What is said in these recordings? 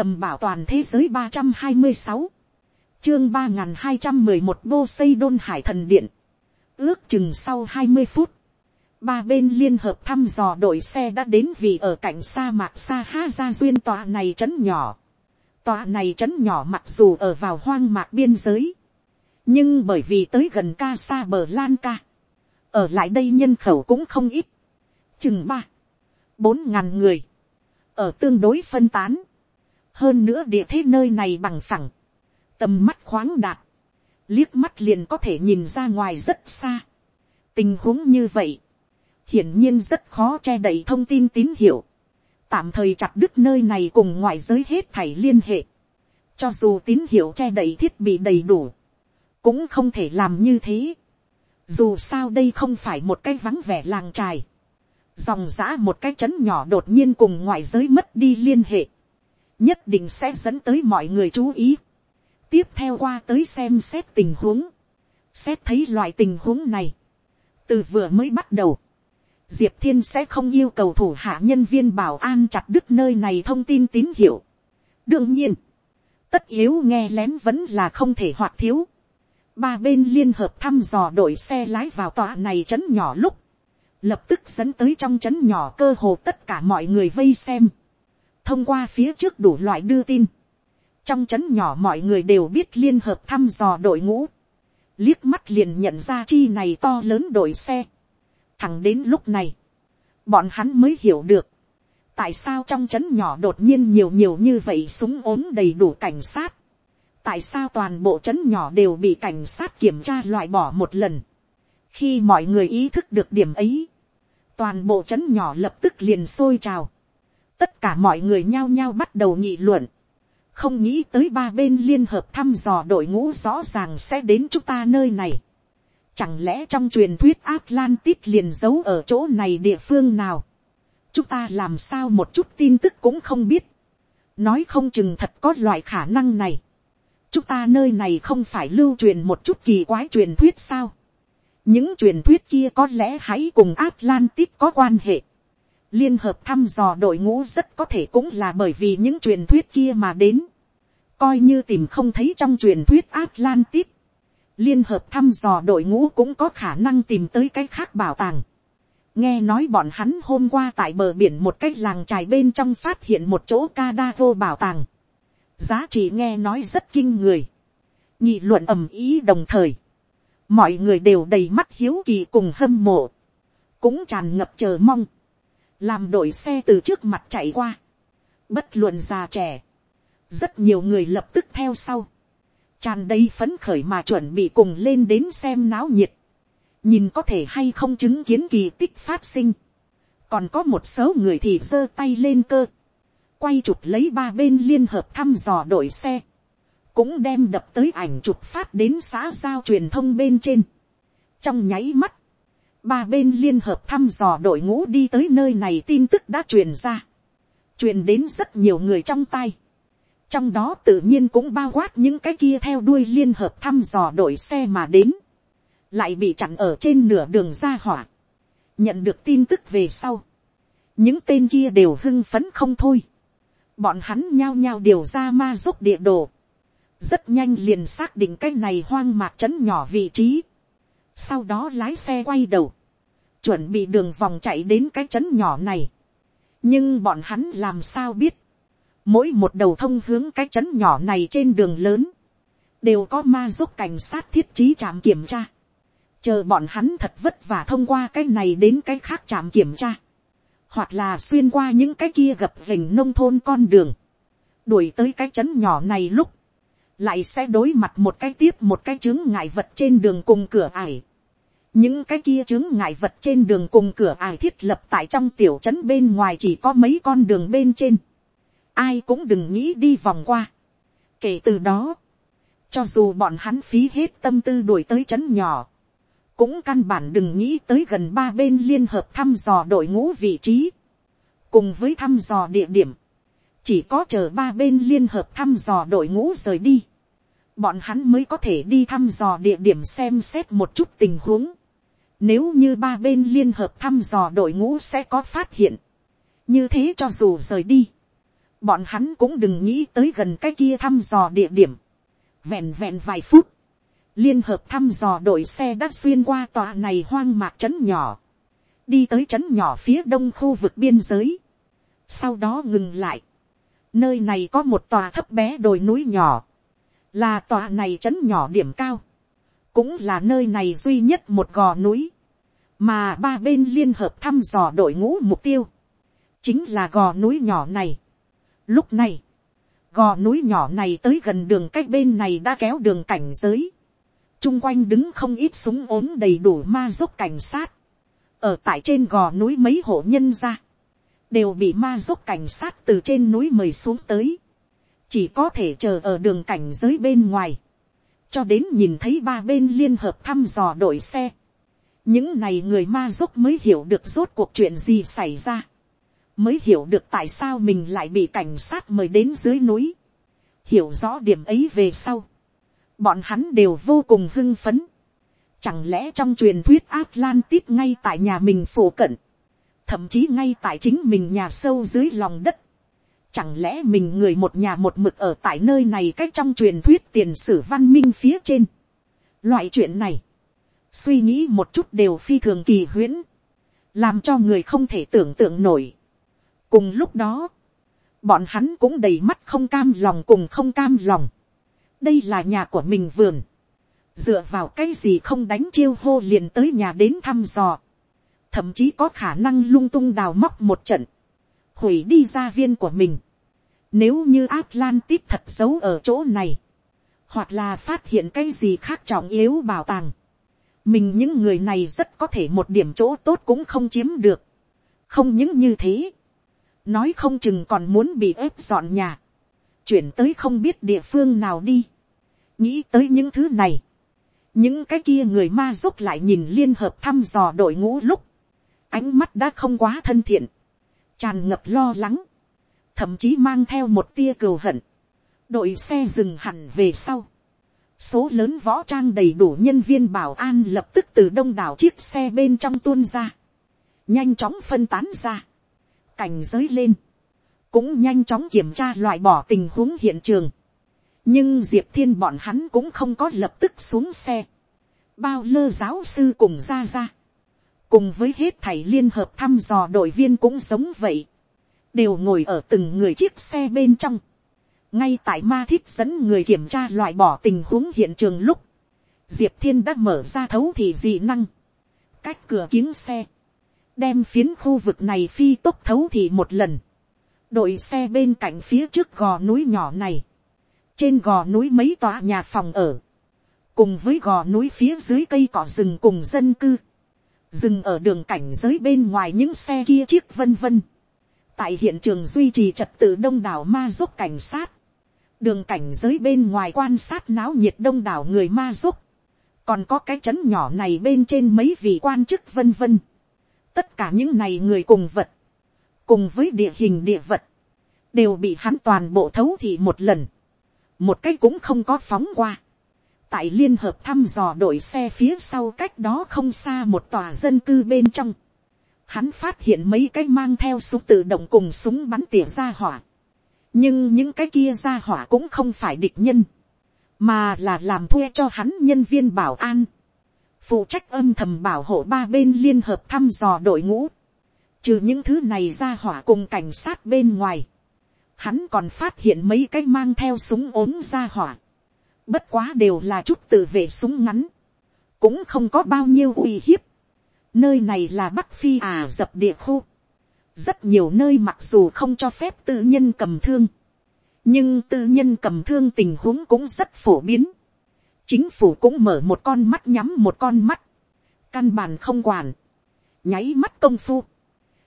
tầm bảo toàn thế giới ba trăm hai mươi sáu, chương ba n g h n hai trăm mười một bô xây đôn hải thần điện, ước chừng sau hai mươi phút, ba bên liên hợp thăm dò đội xe đã đến vì ở cạnh sa mạc sa ha ra duyên tòa này trấn nhỏ. Tòa này trấn nhỏ mặc dù ở vào hoang mạc biên giới, nhưng bởi vì tới gần ca sa bờ lan ca, ở lại đây nhân khẩu cũng không ít, chừng ba, bốn ngàn người, ở tương đối phân tán, hơn nữa địa thế nơi này bằng phẳng, tầm mắt khoáng đạt, liếc mắt liền có thể nhìn ra ngoài rất xa. tình huống như vậy, hiển nhiên rất khó che đậy thông tin tín hiệu, tạm thời chặt đứt nơi này cùng ngoại giới hết thảy liên hệ, cho dù tín hiệu che đậy thiết bị đầy đủ, cũng không thể làm như thế. Dù sao đây không phải một cái vắng vẻ làng trài, dòng giã một cái trấn nhỏ đột nhiên cùng ngoại giới mất đi liên hệ, nhất định sẽ dẫn tới mọi người chú ý. tiếp theo qua tới xem xét tình huống, xét thấy loại tình huống này, từ vừa mới bắt đầu, diệp thiên sẽ không yêu cầu thủ hạ nhân viên bảo an chặt đứt nơi này thông tin tín hiệu. đương nhiên, tất yếu nghe lén vẫn là không thể hoạt thiếu. ba bên liên hợp thăm dò đội xe lái vào tòa này trấn nhỏ lúc, lập tức dẫn tới trong trấn nhỏ cơ hồ tất cả mọi người vây xem thông qua phía trước đủ loại đưa tin, trong trấn nhỏ mọi người đều biết liên hợp thăm dò đội ngũ, liếc mắt liền nhận ra chi này to lớn đội xe. thẳng đến lúc này, bọn hắn mới hiểu được, tại sao trong trấn nhỏ đột nhiên nhiều nhiều như vậy súng ốm đầy đủ cảnh sát, tại sao toàn bộ trấn nhỏ đều bị cảnh sát kiểm tra loại bỏ một lần, khi mọi người ý thức được điểm ấy, toàn bộ trấn nhỏ lập tức liền sôi trào, tất cả mọi người nhao nhao bắt đầu nghị luận, không nghĩ tới ba bên liên hợp thăm dò đội ngũ rõ ràng sẽ đến chúng ta nơi này. Chẳng lẽ trong truyền thuyết Atlantis liền giấu ở chỗ này địa phương nào? Chúng ta làm sao một chút tin tức cũng không biết. Nói không chừng thật có loại khả năng này. Chúng ta nơi này không phải lưu truyền một chút kỳ quái truyền thuyết sao? Những truyền thuyết kia có lẽ hãy cùng Atlantis có quan hệ liên hợp thăm dò đội ngũ rất có thể cũng là bởi vì những truyền thuyết kia mà đến. Coi như tìm không thấy trong truyền thuyết Atlantis. Liên hợp thăm dò đội ngũ cũng có khả năng tìm tới cái khác bảo tàng. Nghe nói bọn hắn hôm qua tại bờ biển một cái làng trài bên trong phát hiện một chỗ Cadavo bảo tàng. Giá trị nghe nói rất kinh người. Nhị luận ầm ý đồng thời. Mọi người đều đầy mắt hiếu kỳ cùng hâm mộ. Cũng tràn ngập chờ mong làm đội xe từ trước mặt chạy qua, bất luận già trẻ, rất nhiều người lập tức theo sau, tràn đầy phấn khởi mà chuẩn bị cùng lên đến xem náo nhiệt, nhìn có thể hay không chứng kiến kỳ tích phát sinh, còn có một số người thì giơ tay lên cơ, quay chụp lấy ba bên liên hợp thăm dò đội xe, cũng đem đập tới ảnh chụp phát đến xã giao truyền thông bên trên. trong nháy mắt, ba bên liên hợp thăm dò đội ngũ đi tới nơi này tin tức đã truyền ra, truyền đến rất nhiều người trong tay, trong đó tự nhiên cũng bao quát những cái kia theo đuôi liên hợp thăm dò đội xe mà đến, lại bị chặn ở trên nửa đường ra hỏa, nhận được tin tức về sau, những tên kia đều hưng phấn không thôi, bọn hắn nhao nhao điều ra ma giúp địa đồ, rất nhanh liền xác định cái này hoang mạc trấn nhỏ vị trí, sau đó lái xe quay đầu, chuẩn bị đường vòng chạy đến cái trấn nhỏ này. nhưng bọn hắn làm sao biết, mỗi một đầu thông hướng cái trấn nhỏ này trên đường lớn, đều có ma giúp cảnh sát thiết trí trạm kiểm tra, chờ bọn hắn thật vất vả thông qua cái này đến cái khác trạm kiểm tra, hoặc là xuyên qua những cái kia gập vềnh nông thôn con đường, đuổi tới cái trấn nhỏ này lúc, lại sẽ đối mặt một cái tiếp một cái chứng ngại vật trên đường cùng cửa ải những cái kia chứng ngại vật trên đường cùng cửa ải thiết lập tại trong tiểu trấn bên ngoài chỉ có mấy con đường bên trên. ai cũng đừng nghĩ đi vòng qua. kể từ đó, cho dù bọn hắn phí hết tâm tư đuổi tới trấn nhỏ, cũng căn bản đừng nghĩ tới gần ba bên liên hợp thăm dò đội ngũ vị trí, cùng với thăm dò địa điểm, chỉ có chờ ba bên liên hợp thăm dò đội ngũ rời đi, bọn hắn mới có thể đi thăm dò địa điểm xem xét một chút tình huống. Nếu như ba bên liên hợp thăm dò đội ngũ sẽ có phát hiện. Như thế cho dù rời đi. bọn hắn cũng đừng nghĩ tới gần cái kia thăm dò địa điểm, vẹn vẹn vài phút, liên hợp thăm dò đội xe đã xuyên qua tòa này hoang mạc trấn nhỏ, đi tới trấn nhỏ phía đông khu vực biên giới, sau đó ngừng lại, nơi này có một tòa thấp bé đồi núi nhỏ, là tòa này trấn nhỏ điểm cao, cũng là nơi này duy nhất một gò núi, mà ba bên liên hợp thăm dò đội ngũ mục tiêu, chính là gò núi nhỏ này. Lúc này, gò núi nhỏ này tới gần đường cách bên này đã kéo đường cảnh giới, chung quanh đứng không ít súng ốm đầy đủ ma giúp cảnh sát, ở tại trên gò núi mấy hộ nhân ra, đều bị ma giúp cảnh sát từ trên núi mời xuống tới, chỉ có thể chờ ở đường cảnh giới bên ngoài, cho đến nhìn thấy ba bên liên hợp thăm dò đội xe. những này người ma dốc mới hiểu được rốt cuộc chuyện gì xảy ra, mới hiểu được tại sao mình lại bị cảnh sát mời đến dưới núi, hiểu rõ điểm ấy về sau, bọn hắn đều vô cùng hưng phấn, chẳng lẽ trong truyền thuyết Atlantis ngay tại nhà mình phổ cận, thậm chí ngay tại chính mình nhà sâu dưới lòng đất, Chẳng lẽ mình người một nhà một mực ở tại nơi này cách trong truyền thuyết tiền sử văn minh phía trên. Loại chuyện này. Suy nghĩ một chút đều phi thường kỳ huyễn. Làm cho người không thể tưởng tượng nổi. Cùng lúc đó. Bọn hắn cũng đầy mắt không cam lòng cùng không cam lòng. Đây là nhà của mình vườn. Dựa vào cái gì không đánh chiêu hô liền tới nhà đến thăm dò. Thậm chí có khả năng lung tung đào móc một trận hủy đi gia viên của mình. Nếu như Atlantis thật giấu ở chỗ này, hoặc là phát hiện cái gì khác trọng yếu bảo tàng, mình những người này rất có thể một điểm chỗ tốt cũng không chiếm được. Không những như thế, nói không chừng còn muốn bị ép dọn nhà, chuyển tới không biết địa phương nào đi. nghĩ tới những thứ này, những cái kia người ma giúp lại nhìn liên hợp thăm dò đội ngũ lúc, ánh mắt đã không quá thân thiện tràn ngập lo lắng, thậm chí mang theo một tia cừu hận, đội xe dừng hẳn về sau, số lớn võ trang đầy đủ nhân viên bảo an lập tức từ đông đảo chiếc xe bên trong tuôn ra, nhanh chóng phân tán ra, cảnh giới lên, cũng nhanh chóng kiểm tra loại bỏ tình huống hiện trường, nhưng diệp thiên bọn hắn cũng không có lập tức xuống xe, bao lơ giáo sư cùng ra ra, cùng với hết thảy liên hợp thăm dò đội viên cũng giống vậy, đều ngồi ở từng người chiếc xe bên trong, ngay tại ma thích dẫn người kiểm tra loại bỏ tình huống hiện trường lúc, diệp thiên đã mở ra thấu thị dị năng, cách cửa kiếng xe, đem phiến khu vực này phi tốc thấu thị một lần, đội xe bên cạnh phía trước gò núi nhỏ này, trên gò núi mấy tòa nhà phòng ở, cùng với gò núi phía dưới cây cỏ rừng cùng dân cư, dừng ở đường cảnh giới bên ngoài những xe kia chiếc vân vân. tại hiện trường duy trì trật tự đông đảo ma giúp cảnh sát, đường cảnh giới bên ngoài quan sát náo nhiệt đông đảo người ma giúp, còn có cái trấn nhỏ này bên trên mấy vị quan chức vân vân. tất cả những này người cùng vật, cùng với địa hình địa vật, đều bị hắn toàn bộ thấu thị một lần, một cái cũng không có phóng qua tại liên hợp thăm dò đội xe phía sau cách đó không xa một tòa dân cư bên trong. Hắn phát hiện mấy cái mang theo súng tự động cùng súng bắn tỉa ra hỏa. Nhưng những cái kia ra hỏa cũng không phải địch nhân. Mà là làm thuê cho hắn nhân viên bảo an. Phụ trách âm thầm bảo hộ ba bên liên hợp thăm dò đội ngũ. Trừ những thứ này ra hỏa cùng cảnh sát bên ngoài. Hắn còn phát hiện mấy cái mang theo súng ốm ra hỏa Bất quá đều là chút tự vệ súng ngắn. Cũng không có bao nhiêu uy hiếp. Nơi này là Bắc Phi à dập địa khu. Rất nhiều nơi mặc dù không cho phép tư nhân cầm thương. Nhưng tư nhân cầm thương tình huống cũng rất phổ biến. Chính phủ cũng mở một con mắt nhắm một con mắt. Căn bản không quản. Nháy mắt công phu.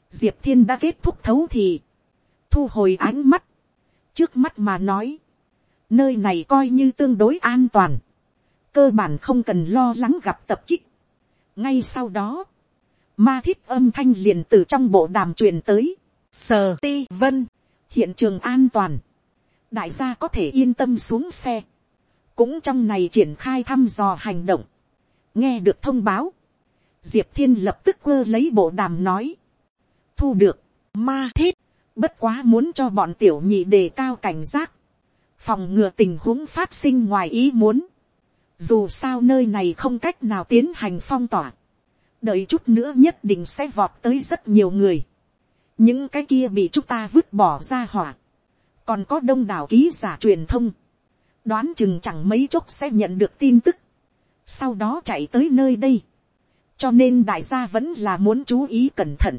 Diệp Thiên đã kết thúc thấu thì. Thu hồi ánh mắt. Trước mắt mà nói nơi này coi như tương đối an toàn, cơ bản không cần lo lắng gặp tập kích. ngay sau đó, ma thiết âm thanh liền từ trong bộ đàm truyền tới, sờ ti vân, hiện trường an toàn, đại gia có thể yên tâm xuống xe, cũng trong này triển khai thăm dò hành động, nghe được thông báo, diệp thiên lập tức quơ lấy bộ đàm nói, thu được, ma thiết, Bất quá muốn cho bọn tiểu nhị đề cao cảnh giác. Phòng ngừa tình huống phát sinh ngoài ý muốn. Dù sao nơi này không cách nào tiến hành phong tỏa. Đợi chút nữa nhất định sẽ vọt tới rất nhiều người. Những cái kia bị chúng ta vứt bỏ ra hỏa. Còn có đông đảo ký giả truyền thông. Đoán chừng chẳng mấy chốc sẽ nhận được tin tức. Sau đó chạy tới nơi đây. Cho nên đại gia vẫn là muốn chú ý cẩn thận.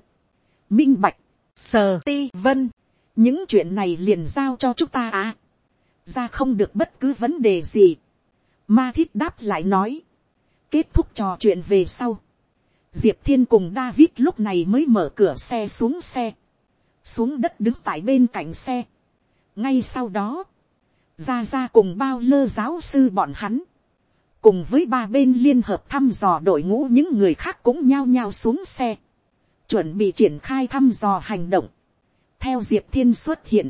Minh Bạch, Sờ Ti Vân. Những chuyện này liền giao cho chúng ta à. Ra không được bất cứ vấn đề gì Ma thiết đáp lại nói. Kết thúc trò chuyện về sau. Diệp Thiên cùng David lúc này mới mở cửa xe xuống xe. Xuống đất đứng tại bên cạnh xe. Ngay sau đó. Ra ra cùng bao lơ giáo sư bọn hắn. Cùng với ba bên liên hợp thăm dò đội ngũ những người khác cũng nhao nhao xuống xe. Chuẩn bị triển khai thăm dò hành động. Theo Diệp Thiên xuất hiện.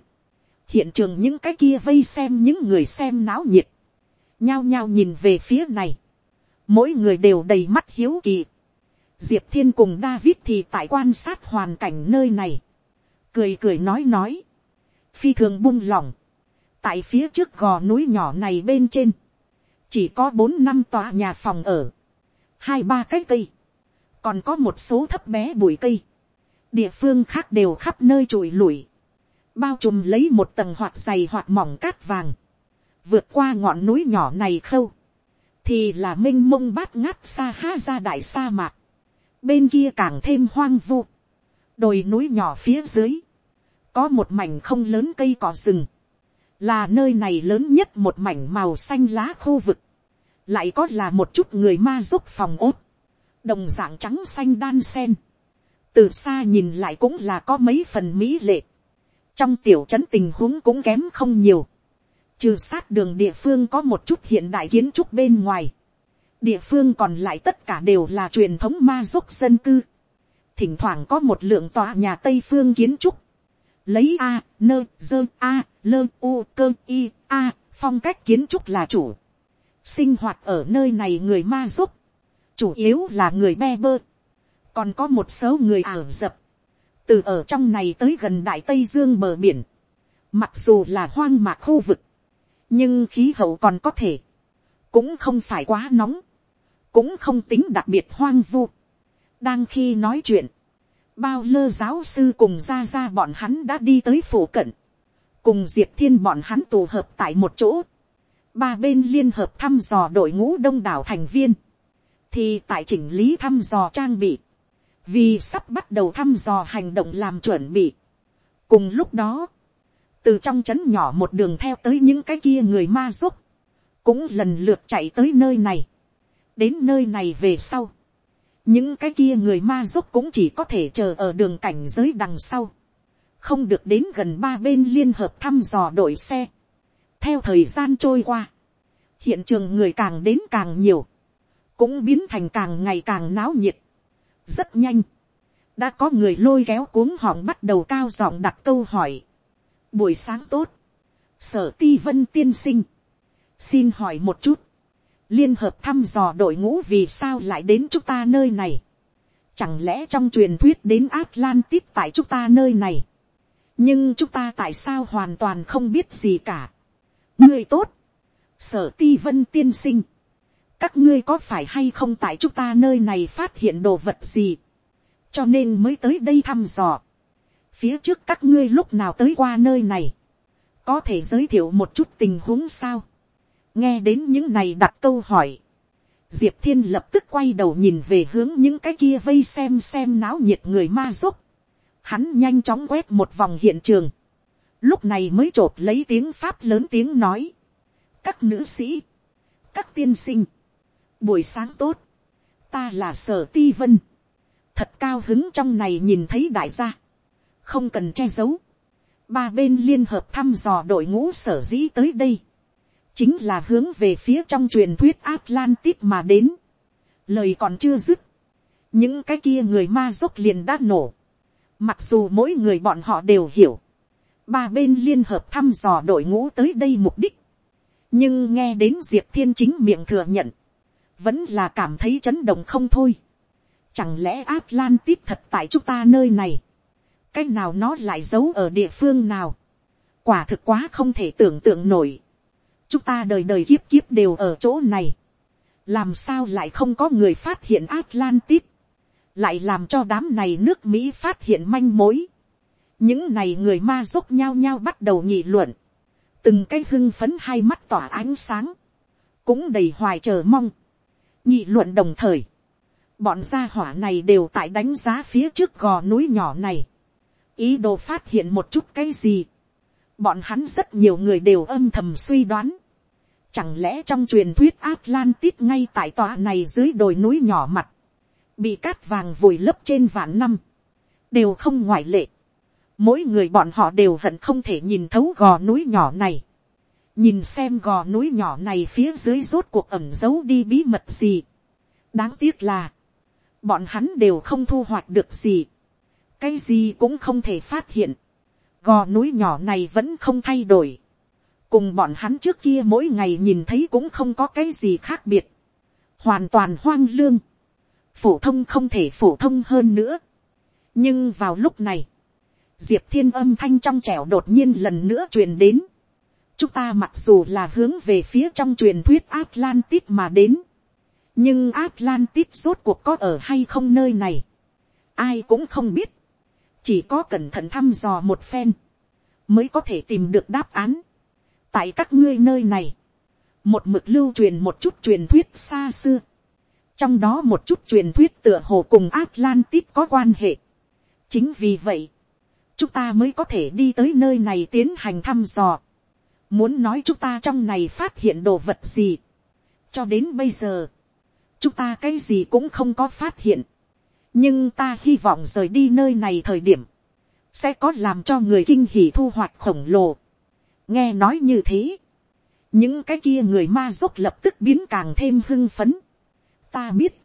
Hiện trường những cái kia vây xem những người xem náo nhiệt. Nhao nhao nhìn về phía này, mỗi người đều đầy mắt hiếu kỳ. Diệp thiên cùng David thì tại quan sát hoàn cảnh nơi này, cười cười nói nói, phi thường buông lỏng, tại phía trước gò núi nhỏ này bên trên, chỉ có bốn năm tòa nhà phòng ở, hai ba cái cây, còn có một số thấp bé bụi cây, địa phương khác đều khắp nơi trụi lủi, bao trùm lấy một tầng hoạt dày hoạt mỏng cát vàng, vượt qua ngọn núi nhỏ này khâu, thì là m i n h mông bát ngát xa ha ra đại sa mạc, bên kia càng thêm hoang vu, đồi núi nhỏ phía dưới, có một mảnh không lớn cây cỏ rừng, là nơi này lớn nhất một mảnh màu xanh lá khu vực, lại có là một chút người ma giúp phòng ốt, đồng dạng trắng xanh đan sen, từ xa nhìn lại cũng là có mấy phần mỹ lệ, trong tiểu trấn tình huống cũng kém không nhiều, Trừ sát đường địa phương có một chút hiện đại kiến trúc bên ngoài. Địa phương còn lại tất cả đều là truyền thống ma dốc dân cư. Thỉnh thoảng có một lượng tòa nhà Tây phương kiến trúc. Lấy A, nơ, dơ, A, lơ, u, cơ, y, A, phong cách kiến trúc là chủ. Sinh hoạt ở nơi này người ma dốc. Chủ yếu là người be bơ. Còn có một số người ảo dập. Từ ở trong này tới gần Đại Tây Dương bờ biển. Mặc dù là hoang mạc khu vực nhưng khí hậu còn có thể, cũng không phải quá nóng, cũng không tính đặc biệt hoang vu. đang khi nói chuyện, bao lơ giáo sư cùng ra ra bọn hắn đã đi tới phủ cận, cùng diệp thiên bọn hắn tụ hợp tại một chỗ, ba bên liên hợp thăm dò đội ngũ đông đảo thành viên, thì tại chỉnh lý thăm dò trang bị, vì sắp bắt đầu thăm dò hành động làm chuẩn bị. cùng lúc đó, từ trong trấn nhỏ một đường theo tới những cái kia người ma giúp, cũng lần lượt chạy tới nơi này, đến nơi này về sau, những cái kia người ma giúp cũng chỉ có thể chờ ở đường cảnh giới đằng sau, không được đến gần ba bên liên hợp thăm dò đội xe. theo thời gian trôi qua, hiện trường người càng đến càng nhiều, cũng biến thành càng ngày càng náo nhiệt, rất nhanh, đã có người lôi kéo cuống họng bắt đầu cao giọng đặt câu hỏi, buổi sáng tốt, sở ti vân tiên sinh, xin hỏi một chút, liên hợp thăm dò đội ngũ vì sao lại đến chúng ta nơi này, chẳng lẽ trong truyền thuyết đến Atlantis tại chúng ta nơi này, nhưng chúng ta tại sao hoàn toàn không biết gì cả, ngươi tốt, sở ti vân tiên sinh, các ngươi có phải hay không tại chúng ta nơi này phát hiện đồ vật gì, cho nên mới tới đây thăm dò. Phía trước các ngươi lúc nào tới qua nơi này, có thể giới thiệu một chút tình huống sao, nghe đến những này đặt câu hỏi, diệp thiên lập tức quay đầu nhìn về hướng những cái kia vây xem xem náo nhiệt người ma giúp, hắn nhanh chóng quét một vòng hiện trường, lúc này mới t r ộ t lấy tiếng pháp lớn tiếng nói, các nữ sĩ, các tiên sinh, buổi sáng tốt, ta là sở ti vân, thật cao hứng trong này nhìn thấy đại gia, không cần che giấu, ba bên liên hợp thăm dò đội ngũ sở dĩ tới đây, chính là hướng về phía trong truyền thuyết Atlantis mà đến. Lời còn chưa dứt, những cái kia người ma dốc liền đã nổ. Mặc dù mỗi người bọn họ đều hiểu, ba bên liên hợp thăm dò đội ngũ tới đây mục đích. nhưng nghe đến diệp thiên chính miệng thừa nhận, vẫn là cảm thấy chấn động không thôi. Chẳng lẽ Atlantis thật tại chúng ta nơi này, cách nào nó lại giấu ở địa phương nào, quả thực quá không thể tưởng tượng nổi, chúng ta đời đời kiếp kiếp đều ở chỗ này, làm sao lại không có người phát hiện Atlantis, lại làm cho đám này nước Mỹ phát hiện manh mối. những này người ma dốc nhau nhau bắt đầu nghị luận, từng cái hưng phấn hai mắt tỏa ánh sáng, cũng đầy hoài chờ mong, nghị luận đồng thời, bọn gia hỏa này đều tại đánh giá phía trước gò núi nhỏ này, ý đồ phát hiện một chút cái gì, bọn hắn rất nhiều người đều âm thầm suy đoán, chẳng lẽ trong truyền thuyết Atlantis ngay tại tòa này dưới đồi núi nhỏ mặt, bị cát vàng vùi lấp trên vạn năm, đều không ngoại lệ, mỗi người bọn họ đều hận không thể nhìn thấu gò núi nhỏ này, nhìn xem gò núi nhỏ này phía dưới rốt cuộc ẩm giấu đi bí mật gì. đáng tiếc là, bọn hắn đều không thu hoạch được gì, cái gì cũng không thể phát hiện, gò núi nhỏ này vẫn không thay đổi, cùng bọn hắn trước kia mỗi ngày nhìn thấy cũng không có cái gì khác biệt, hoàn toàn hoang lương, phổ thông không thể phổ thông hơn nữa. nhưng vào lúc này, diệp thiên âm thanh trong trẻo đột nhiên lần nữa truyền đến, chúng ta mặc dù là hướng về phía trong truyền thuyết Atlantis mà đến, nhưng Atlantis rốt cuộc có ở hay không nơi này, ai cũng không biết, chỉ có cẩn thận thăm dò một phen, mới có thể tìm được đáp án. tại các ngươi nơi này, một mực lưu truyền một chút truyền thuyết xa xưa, trong đó một chút truyền thuyết tựa hồ cùng Atlantis có quan hệ. chính vì vậy, chúng ta mới có thể đi tới nơi này tiến hành thăm dò muốn nói chúng ta trong này phát hiện đồ vật gì. cho đến bây giờ, chúng ta cái gì cũng không có phát hiện. nhưng ta hy vọng rời đi nơi này thời điểm, sẽ có làm cho người kinh hỉ thu hoạch khổng lồ. nghe nói như thế, những cái kia người ma dốc lập tức biến càng thêm hưng phấn. ta biết,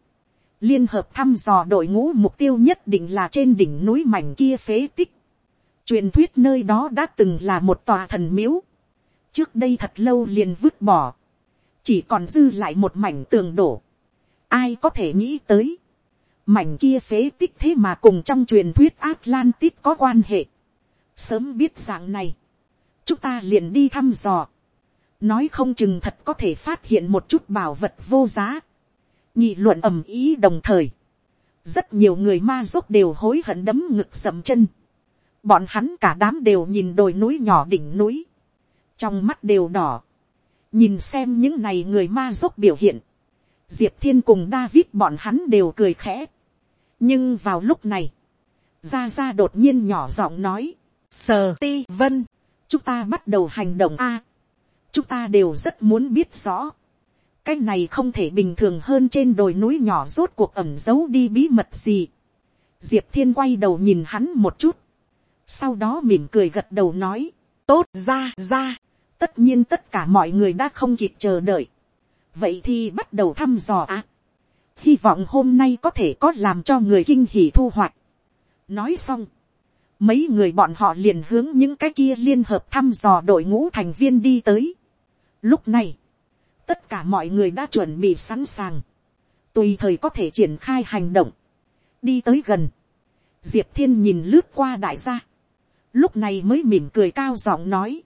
liên hợp thăm dò đội ngũ mục tiêu nhất định là trên đỉnh núi mảnh kia phế tích. truyền thuyết nơi đó đã từng là một tòa thần miếu trước đây thật lâu liền vứt bỏ. chỉ còn dư lại một mảnh tường đổ. ai có thể nghĩ tới mảnh kia phế tích thế mà cùng trong truyền thuyết Atlantis có quan hệ. Sớm biết dạng này, chúng ta liền đi thăm dò. Nói không chừng thật có thể phát hiện một chút bảo vật vô giá. Nhị luận ầm ý đồng thời. Rất nhiều người ma dốc đều hối hận đấm ngực sầm chân. Bọn hắn cả đám đều nhìn đồi núi nhỏ đỉnh núi. Trong mắt đều đỏ. Nhìn xem những này người ma dốc biểu hiện. Diệp Thiên cùng David bọn hắn đều cười khẽ nhưng vào lúc này, gia gia đột nhiên nhỏ giọng nói, sờ ti vân, chúng ta bắt đầu hành động a, chúng ta đều rất muốn biết rõ, cái này không thể bình thường hơn trên đồi núi nhỏ rốt cuộc ẩm giấu đi bí mật gì. diệp thiên quay đầu nhìn hắn một chút, sau đó mỉm cười gật đầu nói, tốt ra ra, tất nhiên tất cả mọi người đã không kịp chờ đợi, vậy thì bắt đầu thăm dò ạ. Hy vọng hôm nay có thể có làm cho người kinh hỉ thu hoạch. nói xong, mấy người bọn họ liền hướng những cái kia liên hợp thăm dò đội ngũ thành viên đi tới. lúc này, tất cả mọi người đã chuẩn bị sẵn sàng, tùy thời có thể triển khai hành động, đi tới gần, diệp thiên nhìn lướt qua đại gia, lúc này mới mỉm cười cao giọng nói,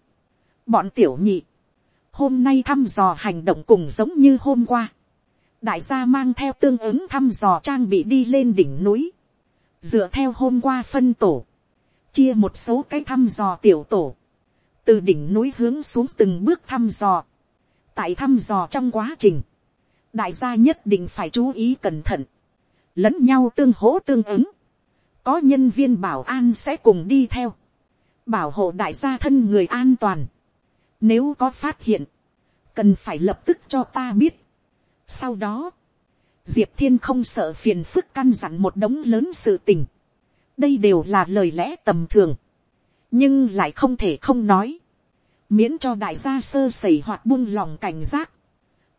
bọn tiểu nhị, hôm nay thăm dò hành động cùng giống như hôm qua, đại gia mang theo tương ứng thăm dò trang bị đi lên đỉnh núi, dựa theo hôm qua phân tổ, chia một số cái thăm dò tiểu tổ, từ đỉnh núi hướng xuống từng bước thăm dò, tại thăm dò trong quá trình, đại gia nhất định phải chú ý cẩn thận, lẫn nhau tương hỗ tương ứng, có nhân viên bảo an sẽ cùng đi theo, bảo hộ đại gia thân người an toàn, nếu có phát hiện, cần phải lập tức cho ta biết, sau đó, diệp thiên không sợ phiền phức căn dặn một đống lớn sự tình. đây đều là lời lẽ tầm thường, nhưng lại không thể không nói, miễn cho đại gia sơ sẩy hoặc buông lòng cảnh giác.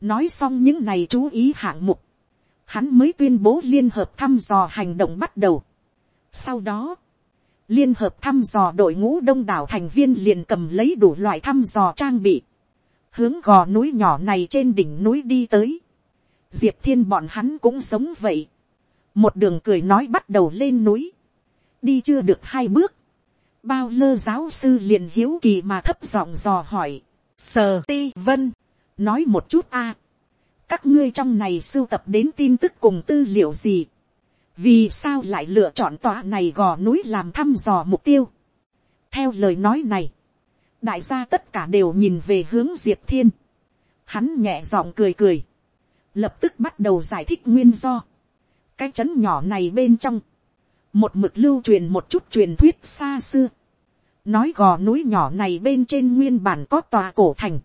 nói xong những này chú ý hạng mục, hắn mới tuyên bố liên hợp thăm dò hành động bắt đầu. sau đó, liên hợp thăm dò đội ngũ đông đảo thành viên liền cầm lấy đủ loại thăm dò trang bị, hướng gò núi nhỏ này trên đỉnh núi đi tới diệp thiên bọn hắn cũng sống vậy. một đường cười nói bắt đầu lên núi. đi chưa được hai bước. bao lơ giáo sư liền hiếu kỳ mà thấp giọng dò hỏi, sờ ti vân, nói một chút a, các ngươi trong này sưu tập đến tin tức cùng tư liệu gì, vì sao lại lựa chọn tòa này gò núi làm thăm dò mục tiêu. theo lời nói này, đại gia tất cả đều nhìn về hướng diệp thiên, hắn nhẹ giọng cười cười, lập tức bắt đầu giải thích nguyên do, cái trấn nhỏ này bên trong, một mực lưu truyền một chút truyền thuyết xa xưa, nói gò núi nhỏ này bên trên nguyên bản có tòa cổ thành,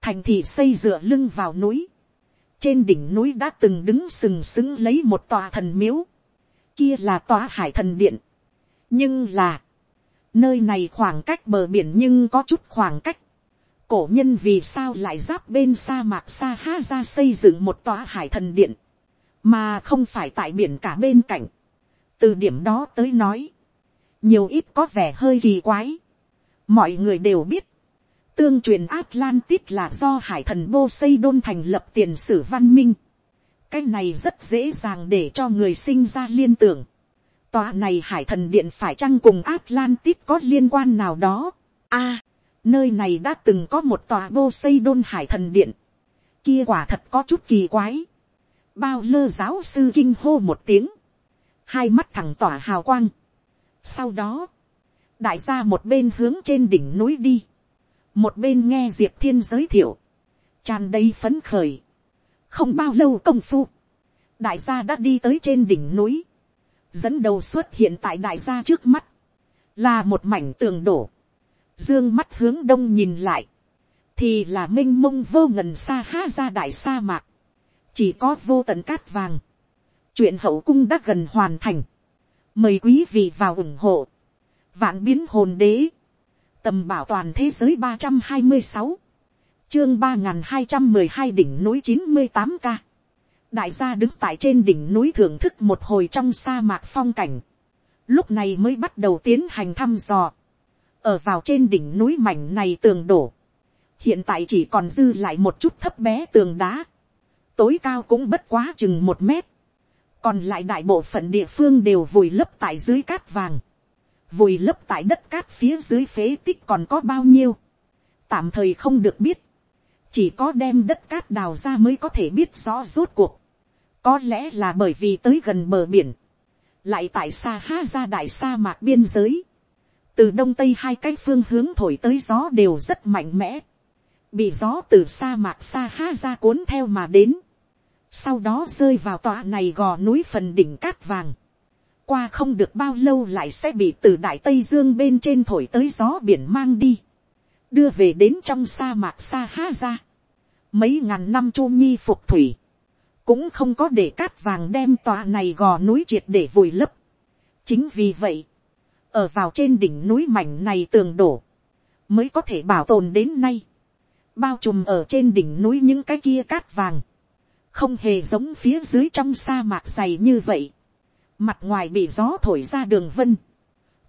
thành thị xây dựa lưng vào núi, trên đỉnh núi đã từng đứng sừng sững lấy một tòa thần miếu, kia là tòa hải thần điện, nhưng là, nơi này khoảng cách bờ biển nhưng có chút khoảng cách, cổ nhân vì sao lại giáp bên sa mạc sa ha ra xây dựng một tòa hải thần điện, mà không phải tại biển cả bên cạnh. từ điểm đó tới nói, nhiều ít có vẻ hơi kỳ quái. mọi người đều biết, tương truyền Atlantis là do hải thần bô xây đôn thành lập tiền sử văn minh. cái này rất dễ dàng để cho người sinh ra liên tưởng. tòa này hải thần điện phải chăng cùng Atlantis có liên quan nào đó. a, nơi này đã từng có một tòa bô xây đôn hải thần điện. kia quả thật có chút kỳ quái bao lơ giáo sư kinh hô một tiếng, hai mắt thẳng tỏa hào quang. Sau đó, đại gia một bên hướng trên đỉnh núi đi, một bên nghe diệp thiên giới thiệu, tràn đầy phấn khởi. không bao lâu công phu, đại gia đã đi tới trên đỉnh núi, dẫn đầu xuất hiện tại đại gia trước mắt, là một mảnh tường đổ, dương mắt hướng đông nhìn lại, thì là m i n h mông vô ngần xa há ra đại sa mạc, chỉ có vô tận cát vàng, chuyện hậu cung đã gần hoàn thành, mời quý vị vào ủng hộ, vạn biến hồn đế, tầm bảo toàn thế giới ba trăm hai mươi sáu, chương ba n g h n hai trăm mười hai đỉnh núi chín mươi tám k, đại gia đứng tại trên đỉnh núi thưởng thức một hồi trong sa mạc phong cảnh, lúc này mới bắt đầu tiến hành thăm dò, ở vào trên đỉnh núi mảnh này tường đổ, hiện tại chỉ còn dư lại một chút thấp bé tường đá, tối cao cũng bất quá chừng một mét, còn lại đại bộ phận địa phương đều vùi lấp tại dưới cát vàng, vùi lấp tại đất cát phía dưới phế tích còn có bao nhiêu, tạm thời không được biết, chỉ có đem đất cát đào ra mới có thể biết rõ rốt cuộc, có lẽ là bởi vì tới gần bờ biển, lại tại xa ha ra đại sa mạc biên giới, từ đông tây hai cái phương hướng thổi tới gió đều rất mạnh mẽ, bị gió từ sa mạc sa ha ra cuốn theo mà đến, sau đó rơi vào tọa này gò núi phần đỉnh cát vàng, qua không được bao lâu lại sẽ bị từ đại tây dương bên trên thổi tới gió biển mang đi, đưa về đến trong sa mạc sa ha ra, mấy ngàn năm chu nhi phục thủy, cũng không có để cát vàng đem tòa này gò núi triệt để vùi lấp. chính vì vậy, ở vào trên đỉnh núi mảnh này tường đổ, mới có thể bảo tồn đến nay. Bao trùm ở trên đỉnh núi những cái kia cát vàng, không hề giống phía dưới trong sa mạc dày như vậy, mặt ngoài bị gió thổi ra đường vân,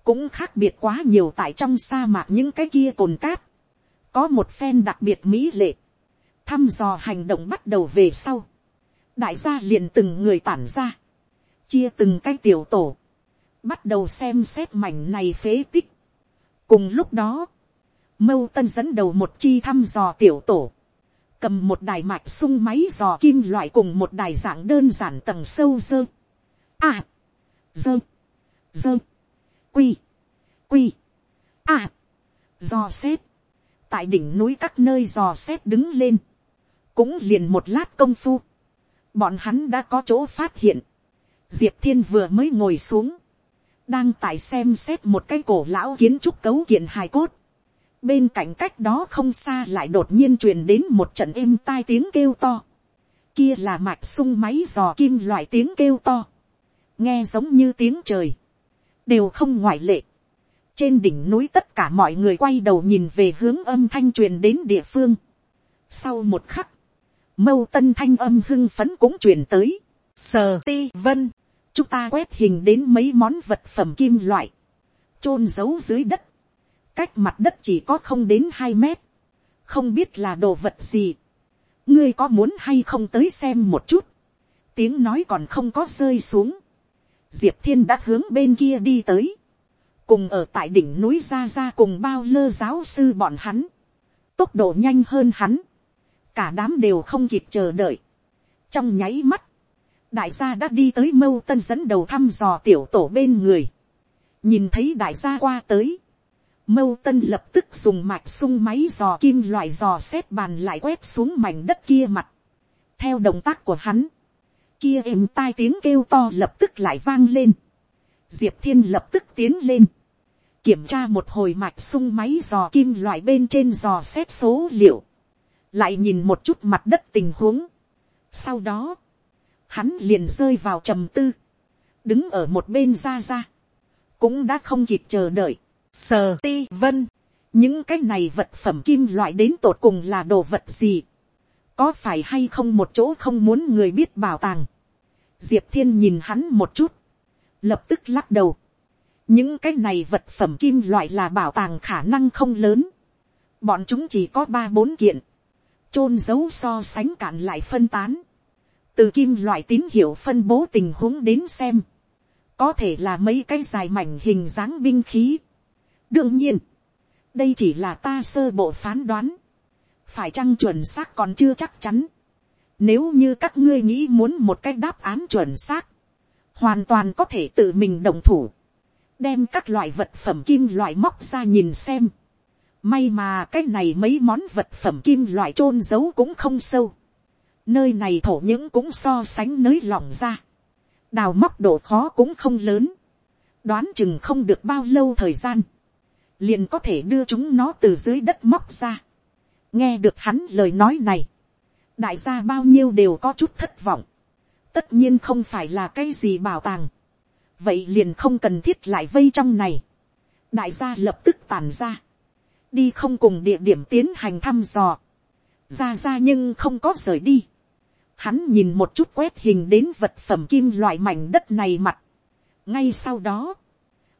cũng khác biệt quá nhiều tại trong sa mạc những cái kia cồn cát, có một phen đặc biệt mỹ lệ, thăm dò hành động bắt đầu về sau, đại gia liền từng người tản ra, chia từng cái tiểu tổ, bắt đầu xem xét mảnh này phế tích. cùng lúc đó, mâu tân dẫn đầu một chi thăm dò tiểu tổ, cầm một đài mạch sung máy dò kim loại cùng một đài dạng đơn giản tầng sâu dơ. À, dơ, dơ, quy, quy, à, dò xét, tại đỉnh núi các nơi dò xét đứng lên, cũng liền một lát công phu, bọn hắn đã có chỗ phát hiện, diệp thiên vừa mới ngồi xuống, đang tại xem xét một cái cổ lão kiến trúc cấu kiện hài cốt, bên cạnh cách đó không xa lại đột nhiên truyền đến một trận êm tai tiếng kêu to. Kia là mạch sung máy dò kim loại tiếng kêu to. Nghe giống như tiếng trời. Đều không ngoại lệ. Trên đỉnh núi tất cả mọi người quay đầu nhìn về hướng âm thanh truyền đến địa phương. Sau một khắc. Mâu tân thanh âm hưng phấn cũng truyền tới. Sờ ti vân. Chúng ta quét hình đến mấy món vật phẩm kim loại. chôn giấu dưới đất cách mặt đất chỉ có không đến hai mét, không biết là đồ vật gì, ngươi có muốn hay không tới xem một chút, tiếng nói còn không có rơi xuống, diệp thiên đã hướng bên kia đi tới, cùng ở tại đỉnh núi ra ra cùng bao lơ giáo sư bọn hắn, tốc độ nhanh hơn hắn, cả đám đều không kịp chờ đợi. trong nháy mắt, đại gia đã đi tới mâu tân dẫn đầu thăm dò tiểu tổ bên người, nhìn thấy đại gia qua tới, mâu tân lập tức dùng mạch sung máy dò kim loại dò xét bàn lại quét xuống mảnh đất kia mặt, theo động tác của hắn, kia êm tai tiếng kêu to lập tức lại vang lên, diệp thiên lập tức tiến lên, kiểm tra một hồi mạch sung máy dò kim loại bên trên dò xét số liệu, lại nhìn một chút mặt đất tình huống. Sau đó, hắn liền rơi vào trầm tư, đứng ở một bên ra ra, cũng đã không kịp chờ đợi, sờ ti vân, những cái này vật phẩm kim loại đến tột cùng là đồ vật gì, có phải hay không một chỗ không muốn người biết bảo tàng, diệp thiên nhìn hắn một chút, lập tức lắc đầu, những cái này vật phẩm kim loại là bảo tàng khả năng không lớn, bọn chúng chỉ có ba bốn kiện, chôn giấu so sánh cạn lại phân tán, từ kim loại tín hiệu phân bố tình huống đến xem, có thể là mấy cái dài mảnh hình dáng binh khí. đương nhiên, đây chỉ là ta sơ bộ phán đoán, phải chăng chuẩn xác còn chưa chắc chắn. Nếu như các ngươi nghĩ muốn một cái đáp án chuẩn xác, hoàn toàn có thể tự mình đồng thủ, đem các loại vật phẩm kim loại móc ra nhìn xem. May mà cái này mấy món vật phẩm kim loại chôn giấu cũng không sâu. Nơi này thổ những cũng so sánh nới lỏng ra. Đào móc độ khó cũng không lớn. Đoán chừng không được bao lâu thời gian. Liền có thể đưa chúng nó từ dưới đất móc ra. Nghe được hắn lời nói này. Đại gia bao nhiêu đều có chút thất vọng. Tất nhiên không phải là cái gì bảo tàng. Vậy liền không cần thiết lại vây trong này. Đại gia lập tức tàn ra đi không cùng địa điểm tiến hành thăm dò. Ra ra nhưng không có rời đi. Hắn nhìn một chút quét hình đến vật phẩm kim loại mảnh đất này mặt. Ngay sau đó,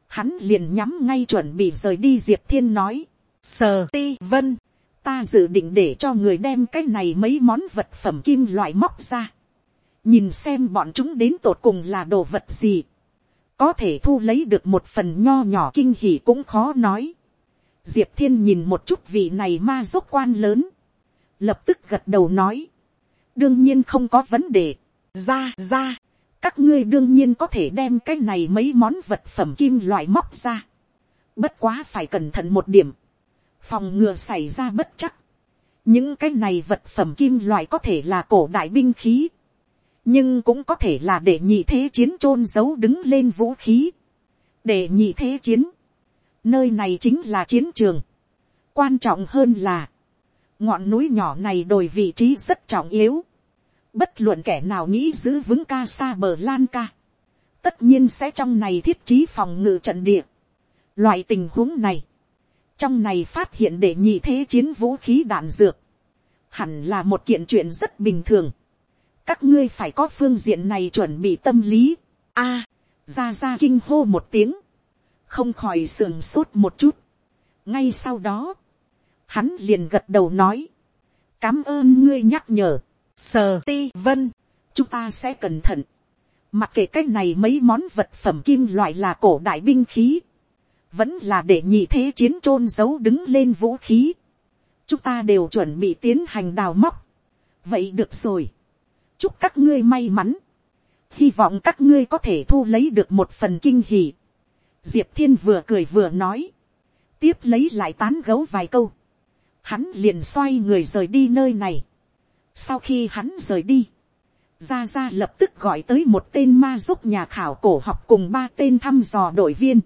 hắn liền nhắm ngay chuẩn bị rời đi Diệp Thiên nói. Sờ ti vân, ta dự định để cho người đem cái này mấy món vật phẩm kim loại móc ra. Nhìn xem bọn chúng đến tột cùng là đồ vật gì. Có thể thu lấy được một phần nho nhỏ kinh hỉ cũng khó nói. Diệp thiên nhìn một chút vị này ma dốc quan lớn, lập tức gật đầu nói, đương nhiên không có vấn đề, ra ra, các ngươi đương nhiên có thể đem cái này mấy món vật phẩm kim loại móc ra, bất quá phải cẩn thận một điểm, phòng ngừa xảy ra bất chắc, những cái này vật phẩm kim loại có thể là cổ đại binh khí, nhưng cũng có thể là để nhị thế chiến chôn giấu đứng lên vũ khí, để nhị thế chiến, Nơi này chính là chiến trường. Quan trọng hơn là, ngọn núi nhỏ này đổi vị trí rất trọng yếu. Bất luận kẻ nào nghĩ giữ vững ca xa bờ lan ca. Tất nhiên sẽ trong này thiết trí phòng ngự trận địa. Loại tình huống này. Trong này phát hiện để nhị thế chiến vũ khí đạn dược. Hẳn là một kiện chuyện rất bình thường. Các ngươi phải có phương diện này chuẩn bị tâm lý. a ra ra kinh hô một tiếng không khỏi sườn sốt một chút. ngay sau đó, hắn liền gật đầu nói, cám ơn ngươi nhắc nhở, sờ ti vân, chúng ta sẽ cẩn thận, mặc kệ cái này mấy món vật phẩm kim loại là cổ đại binh khí, vẫn là để nhị thế chiến chôn giấu đứng lên vũ khí, chúng ta đều chuẩn bị tiến hành đào móc, vậy được rồi, chúc các ngươi may mắn, hy vọng các ngươi có thể thu lấy được một phần kinh hỉ, diệp thiên vừa cười vừa nói, tiếp lấy lại tán gấu vài câu, hắn liền xoay người rời đi nơi này. sau khi hắn rời đi, ra ra lập tức gọi tới một tên ma giúp nhà khảo cổ học cùng ba tên thăm dò đội viên,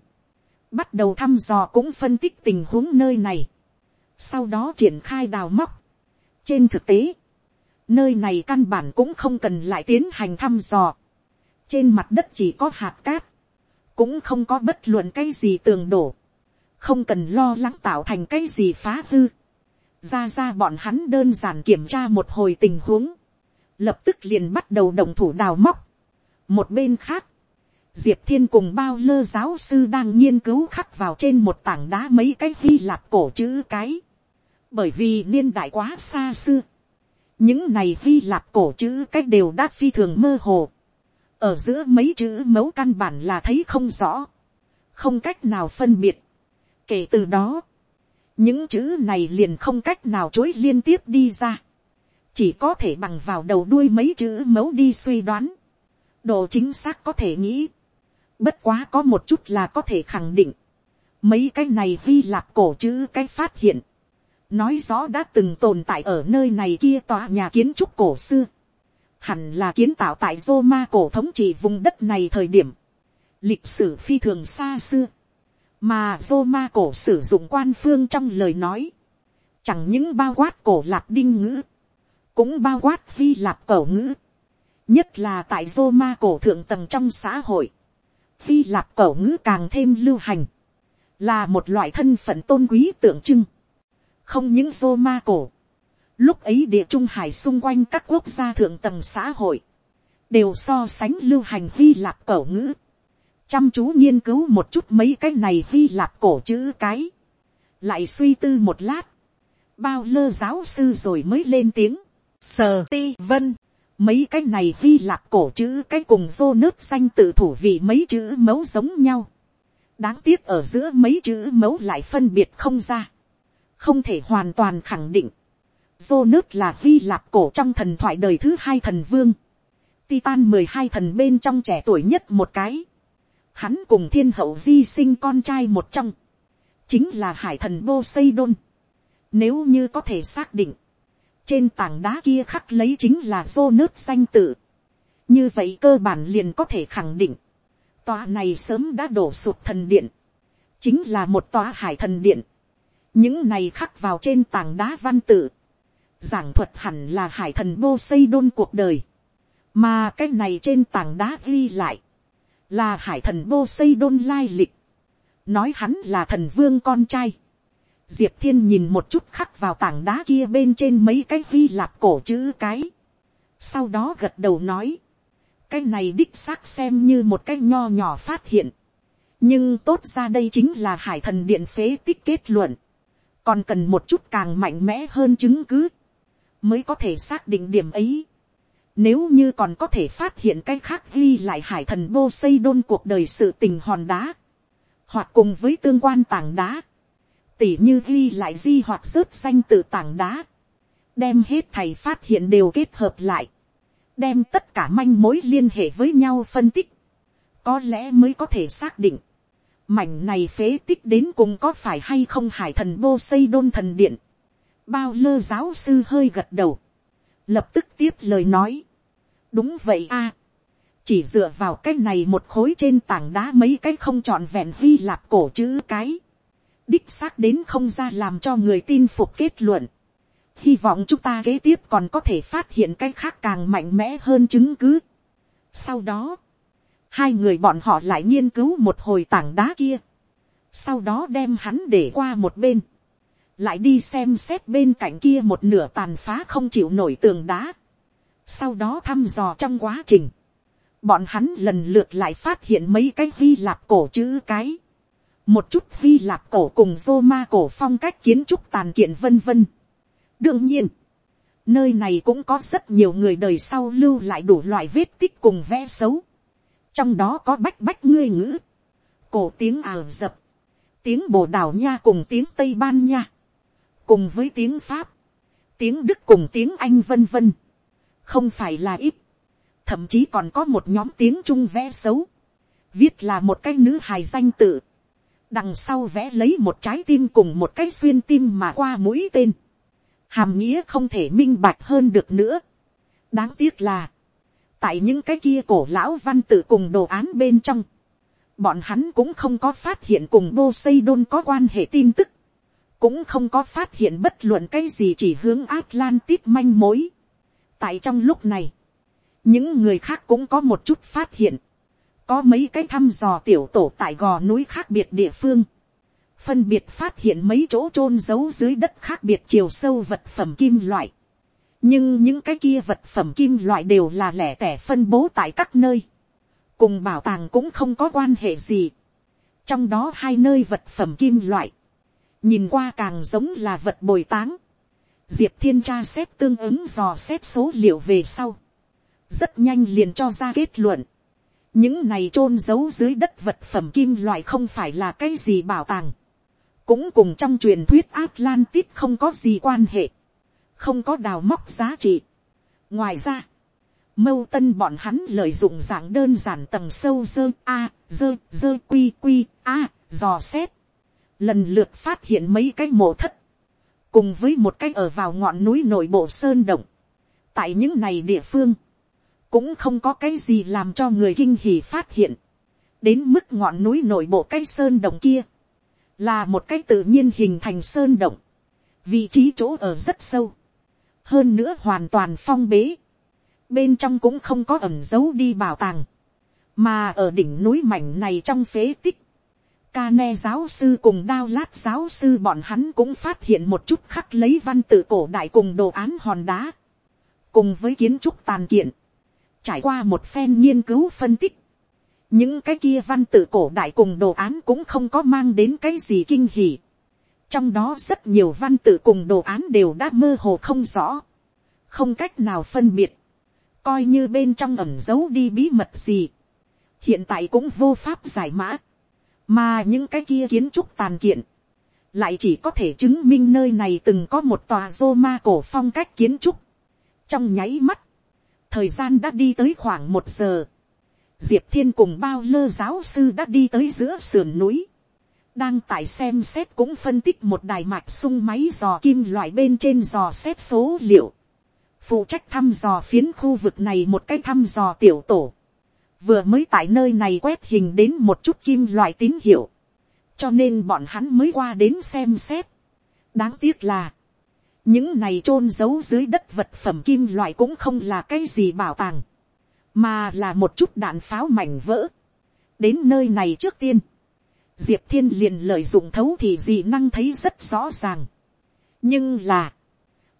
bắt đầu thăm dò cũng phân tích tình huống nơi này, sau đó triển khai đào móc. trên thực tế, nơi này căn bản cũng không cần lại tiến hành thăm dò, trên mặt đất chỉ có hạt cát, cũng không có bất luận cái gì tường đổ, không cần lo lắng tạo thành cái gì phá hư. ra ra bọn hắn đơn giản kiểm tra một hồi tình huống, lập tức liền bắt đầu đồng thủ đào móc. một bên khác, diệp thiên cùng bao lơ giáo sư đang nghiên cứu khắc vào trên một tảng đá mấy cái hy lạp cổ chữ cái, bởi vì niên đại quá xa xưa, những này hy lạp cổ chữ cái đều đã phi thường mơ hồ. Ở giữa mấy chữ mấu căn bản là thấy không rõ, không cách nào phân biệt. kể từ đó, những chữ này liền không cách nào chối liên tiếp đi ra, chỉ có thể bằng vào đầu đuôi mấy chữ mấu đi suy đoán, độ chính xác có thể nghĩ, bất quá có một chút là có thể khẳng định, mấy cái này vi lạp cổ chữ cái phát hiện, nói rõ đã từng tồn tại ở nơi này kia tòa nhà kiến trúc cổ xưa, hẳn là kiến tạo tại Roma cổ thống trị vùng đất này thời điểm, lịch sử phi thường xa xưa, mà Roma cổ sử dụng quan phương trong lời nói, chẳng những bao quát cổ lạp đinh ngữ, cũng bao quát vi lạp cổ ngữ, nhất là tại Roma cổ thượng tầng trong xã hội, vi lạp cổ ngữ càng thêm lưu hành, là một loại thân phận tôn quý tượng trưng, không những Roma cổ, lúc ấy địa trung hải xung quanh các quốc gia thượng tầng xã hội, đều so sánh lưu hành vi lạp cổ ngữ, chăm chú nghiên cứu một chút mấy cái này vi lạp cổ chữ cái, lại suy tư một lát, bao lơ giáo sư rồi mới lên tiếng, sờ ti vân, mấy cái này vi lạp cổ chữ cái cùng vô nước xanh tự thủ vì mấy chữ mấu giống nhau, đáng tiếc ở giữa mấy chữ mấu lại phân biệt không ra, không thể hoàn toàn khẳng định, vô nước là vi lạp cổ trong thần thoại đời thứ hai thần vương, titan mười hai thần bên trong trẻ tuổi nhất một cái, hắn cùng thiên hậu di sinh con trai một trong, chính là hải thần bô xây đôn. Nếu như có thể xác định, trên tảng đá kia khắc lấy chính là vô nước danh tự. như vậy cơ bản liền có thể khẳng định, tòa này sớm đã đổ sụt thần điện, chính là một tòa hải thần điện. những này khắc vào trên tảng đá văn tự, giảng thuật hẳn là hải thần vô xây đôn cuộc đời, mà cái này trên tảng đá ghi lại, là hải thần vô xây đôn lai lịch, nói hắn là thần vương con trai. Diệp thiên nhìn một chút khắc vào tảng đá kia bên trên mấy cái vi lạp cổ chữ cái. sau đó gật đầu nói, cái này đích xác xem như một cái nho nhỏ phát hiện. nhưng tốt ra đây chính là hải thần điện phế tích kết luận. còn cần một chút càng mạnh mẽ hơn chứng cứ, mới có thể xác định điểm ấy. Nếu như còn có thể phát hiện cái khác ghi lại hải thần vô xây đôn cuộc đời sự tình hòn đá. Hoặc cùng với tương quan tảng đá. Tỉ như ghi lại di hoặc rớt xanh từ tảng đá. Đem hết thầy phát hiện đều kết hợp lại. Đem tất cả manh mối liên hệ với nhau phân tích. Có lẽ mới có thể xác định. Mảnh này phế tích đến cùng có phải hay không hải thần vô xây đôn thần điện. Bao lơ giáo sư hơi gật đầu, lập tức tiếp lời nói, đúng vậy a. chỉ dựa vào cái này một khối trên tảng đá mấy cái không trọn vẹn hy lạp cổ chữ cái đích xác đến không ra làm cho người tin phục kết luận. hy vọng chúng ta kế tiếp còn có thể phát hiện cái khác càng mạnh mẽ hơn chứng cứ. sau đó, hai người bọn họ lại nghiên cứu một hồi tảng đá kia. sau đó đem hắn để qua một bên lại đi xem xét bên cạnh kia một nửa tàn phá không chịu nổi tường đá. Sau đó thăm dò trong quá trình, bọn hắn lần lượt lại phát hiện mấy cái vi lạp cổ chữ cái. Một chút vi lạp cổ cùng Roma cổ phong cách kiến trúc tàn kiện vân vân. Đương nhiên, nơi này cũng có rất nhiều người đời sau lưu lại đủ loại vết tích cùng vẽ xấu. Trong đó có bách bách ngươi ngữ, cổ tiếng ảo dập, tiếng bồ đào nha cùng tiếng tây ban nha, cùng với tiếng pháp, tiếng đức cùng tiếng anh vân vân không phải là ít, thậm chí còn có một nhóm tiếng trung vẽ xấu, viết là một cái nữ hài danh tự, đằng sau vẽ lấy một trái tim cùng một cái xuyên tim mà qua mũi tên, hàm nghĩa không thể minh bạch hơn được nữa. đáng tiếc là, tại những cái kia cổ lão văn tự cùng đồ án bên trong, bọn hắn cũng không có phát hiện cùng bô xây đôn có quan hệ tin tức, cũng không có phát hiện bất luận cái gì chỉ hướng Atlantis manh mối. Tại trong lúc này, những người khác cũng có một chút phát hiện, có mấy cái thăm dò tiểu tổ tại gò núi khác biệt địa phương, phân biệt phát hiện mấy chỗ chôn giấu dưới đất khác biệt chiều sâu vật phẩm kim loại. nhưng những cái kia vật phẩm kim loại đều là lẻ tẻ phân bố tại các nơi, cùng bảo tàng cũng không có quan hệ gì. trong đó hai nơi vật phẩm kim loại, nhìn qua càng giống là vật bồi táng, diệp thiên tra xét tương ứng dò xét số liệu về sau, rất nhanh liền cho ra kết luận những này chôn giấu dưới đất vật phẩm kim loại không phải là cái gì bảo tàng, cũng cùng trong truyền thuyết Atlantis không có gì quan hệ, không có đào móc giá trị. ngoài ra, mâu tân bọn hắn lợi dụng dạng đơn giản tầng sâu dơ a dơ dơ quy quy a dò xét, lần lượt phát hiện mấy cái mộ thất, cùng với một cái ở vào ngọn núi nội bộ sơn động, tại những này địa phương, cũng không có cái gì làm cho người kinh hỉ phát hiện, đến mức ngọn núi nội bộ cái sơn động kia, là một cái tự nhiên hình thành sơn động, vị trí chỗ ở rất sâu, hơn nữa hoàn toàn phong bế, bên trong cũng không có ẩm dấu đi bảo tàng, mà ở đỉnh núi mảnh này trong phế tích, ca ne giáo sư cùng đao lát giáo sư bọn hắn cũng phát hiện một chút khắc lấy văn tự cổ đại cùng đồ án hòn đá, cùng với kiến trúc tàn kiện, trải qua một phen nghiên cứu phân tích, những cái kia văn tự cổ đại cùng đồ án cũng không có mang đến cái gì kinh hỉ. trong đó rất nhiều văn tự cùng đồ án đều đã mơ hồ không rõ, không cách nào phân biệt, coi như bên trong ẩm giấu đi bí mật gì, hiện tại cũng vô pháp giải mã, mà những cái kia kiến trúc tàn kiện, lại chỉ có thể chứng minh nơi này từng có một tòa rô ma cổ phong cách kiến trúc. trong nháy mắt, thời gian đã đi tới khoảng một giờ, diệp thiên cùng bao lơ giáo sư đã đi tới giữa sườn núi, đang tại xem xét cũng phân tích một đài mạch sung máy dò kim loại bên trên dò xét số liệu, phụ trách thăm dò phiến khu vực này một cái thăm dò tiểu tổ, vừa mới tại nơi này quét hình đến một chút kim loại tín hiệu, cho nên bọn hắn mới qua đến xem xét. đáng tiếc là, những này chôn giấu dưới đất vật phẩm kim loại cũng không là cái gì bảo tàng, mà là một chút đạn pháo mảnh vỡ. đến nơi này trước tiên, diệp thiên liền lợi dụng thấu thì gì năng thấy rất rõ ràng. nhưng là,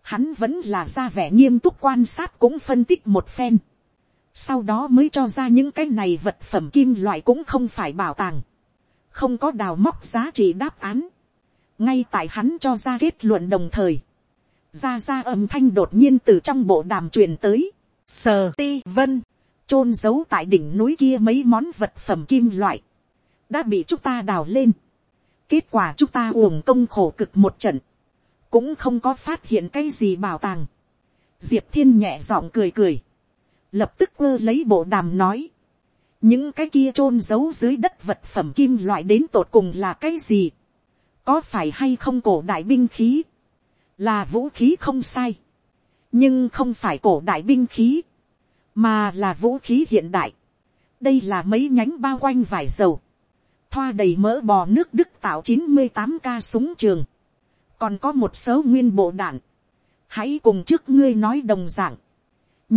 hắn vẫn là ra vẻ nghiêm túc quan sát cũng phân tích một phen. sau đó mới cho ra những cái này vật phẩm kim loại cũng không phải bảo tàng, không có đào móc giá trị đáp án. ngay tại hắn cho ra kết luận đồng thời, ra ra âm thanh đột nhiên từ trong bộ đàm truyền tới, sờ ti vân, chôn giấu tại đỉnh núi kia mấy món vật phẩm kim loại, đã bị chúng ta đào lên. kết quả chúng ta uổng công khổ cực một trận, cũng không có phát hiện cái gì bảo tàng. diệp thiên nhẹ giọng cười cười, lập tức ơ lấy bộ đàm nói, những cái kia chôn giấu dưới đất vật phẩm kim loại đến tột cùng là cái gì, có phải hay không cổ đại binh khí, là vũ khí không sai, nhưng không phải cổ đại binh khí, mà là vũ khí hiện đại. đây là mấy nhánh bao quanh vải dầu, thoa đầy mỡ bò nước đức tạo chín mươi tám ca súng trường, còn có một số nguyên bộ đạn, hãy cùng trước ngươi nói đồng d ạ n g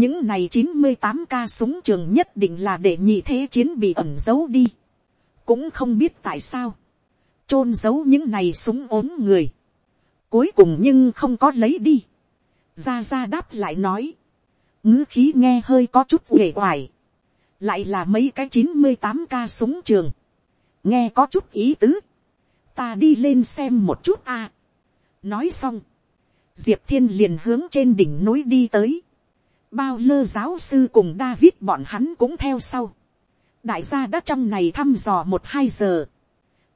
những này chín mươi tám ca súng trường nhất định là để nhị thế chiến bị ẩn giấu đi, cũng không biết tại sao, t r ô n giấu những này súng ốm người, cuối cùng nhưng không có lấy đi, ra ra đáp lại nói, ngữ khí nghe hơi có chút uể oải, lại là mấy cái chín mươi tám ca súng trường, nghe có chút ý tứ, ta đi lên xem một chút a. nói xong, diệp thiên liền hướng trên đỉnh núi đi tới, bao lơ giáo sư cùng David bọn hắn cũng theo sau, đại gia đã trong này thăm dò một hai giờ,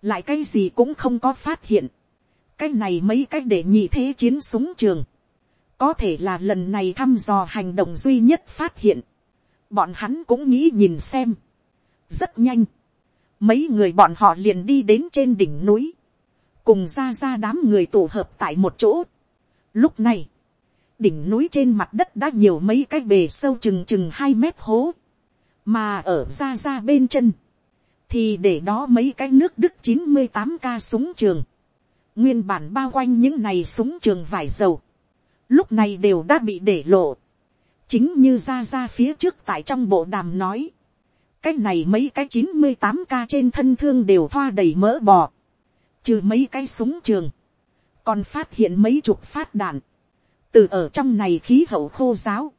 lại cái gì cũng không có phát hiện, cái này mấy cái để nhị thế chiến súng trường, có thể là lần này thăm dò hành động duy nhất phát hiện, bọn hắn cũng nghĩ nhìn xem, rất nhanh, mấy người bọn họ liền đi đến trên đỉnh núi, cùng ra ra đám người tụ hợp tại một chỗ. Lúc này, đỉnh núi trên mặt đất đã nhiều mấy cái bề sâu chừng chừng hai mét hố, mà ở ra ra bên chân, thì để đó mấy cái nước đức chín mươi tám ca súng trường, nguyên bản bao quanh những này súng trường vải dầu, lúc này đều đã bị để lộ, chính như ra ra phía trước tại trong bộ đàm nói, cái này mấy cái chín mươi tám ca trên thân thương đều thoa đầy mỡ bò, trừ mấy cái súng trường, còn phát hiện mấy chục phát đạn, từ ở trong này khí hậu khô giáo,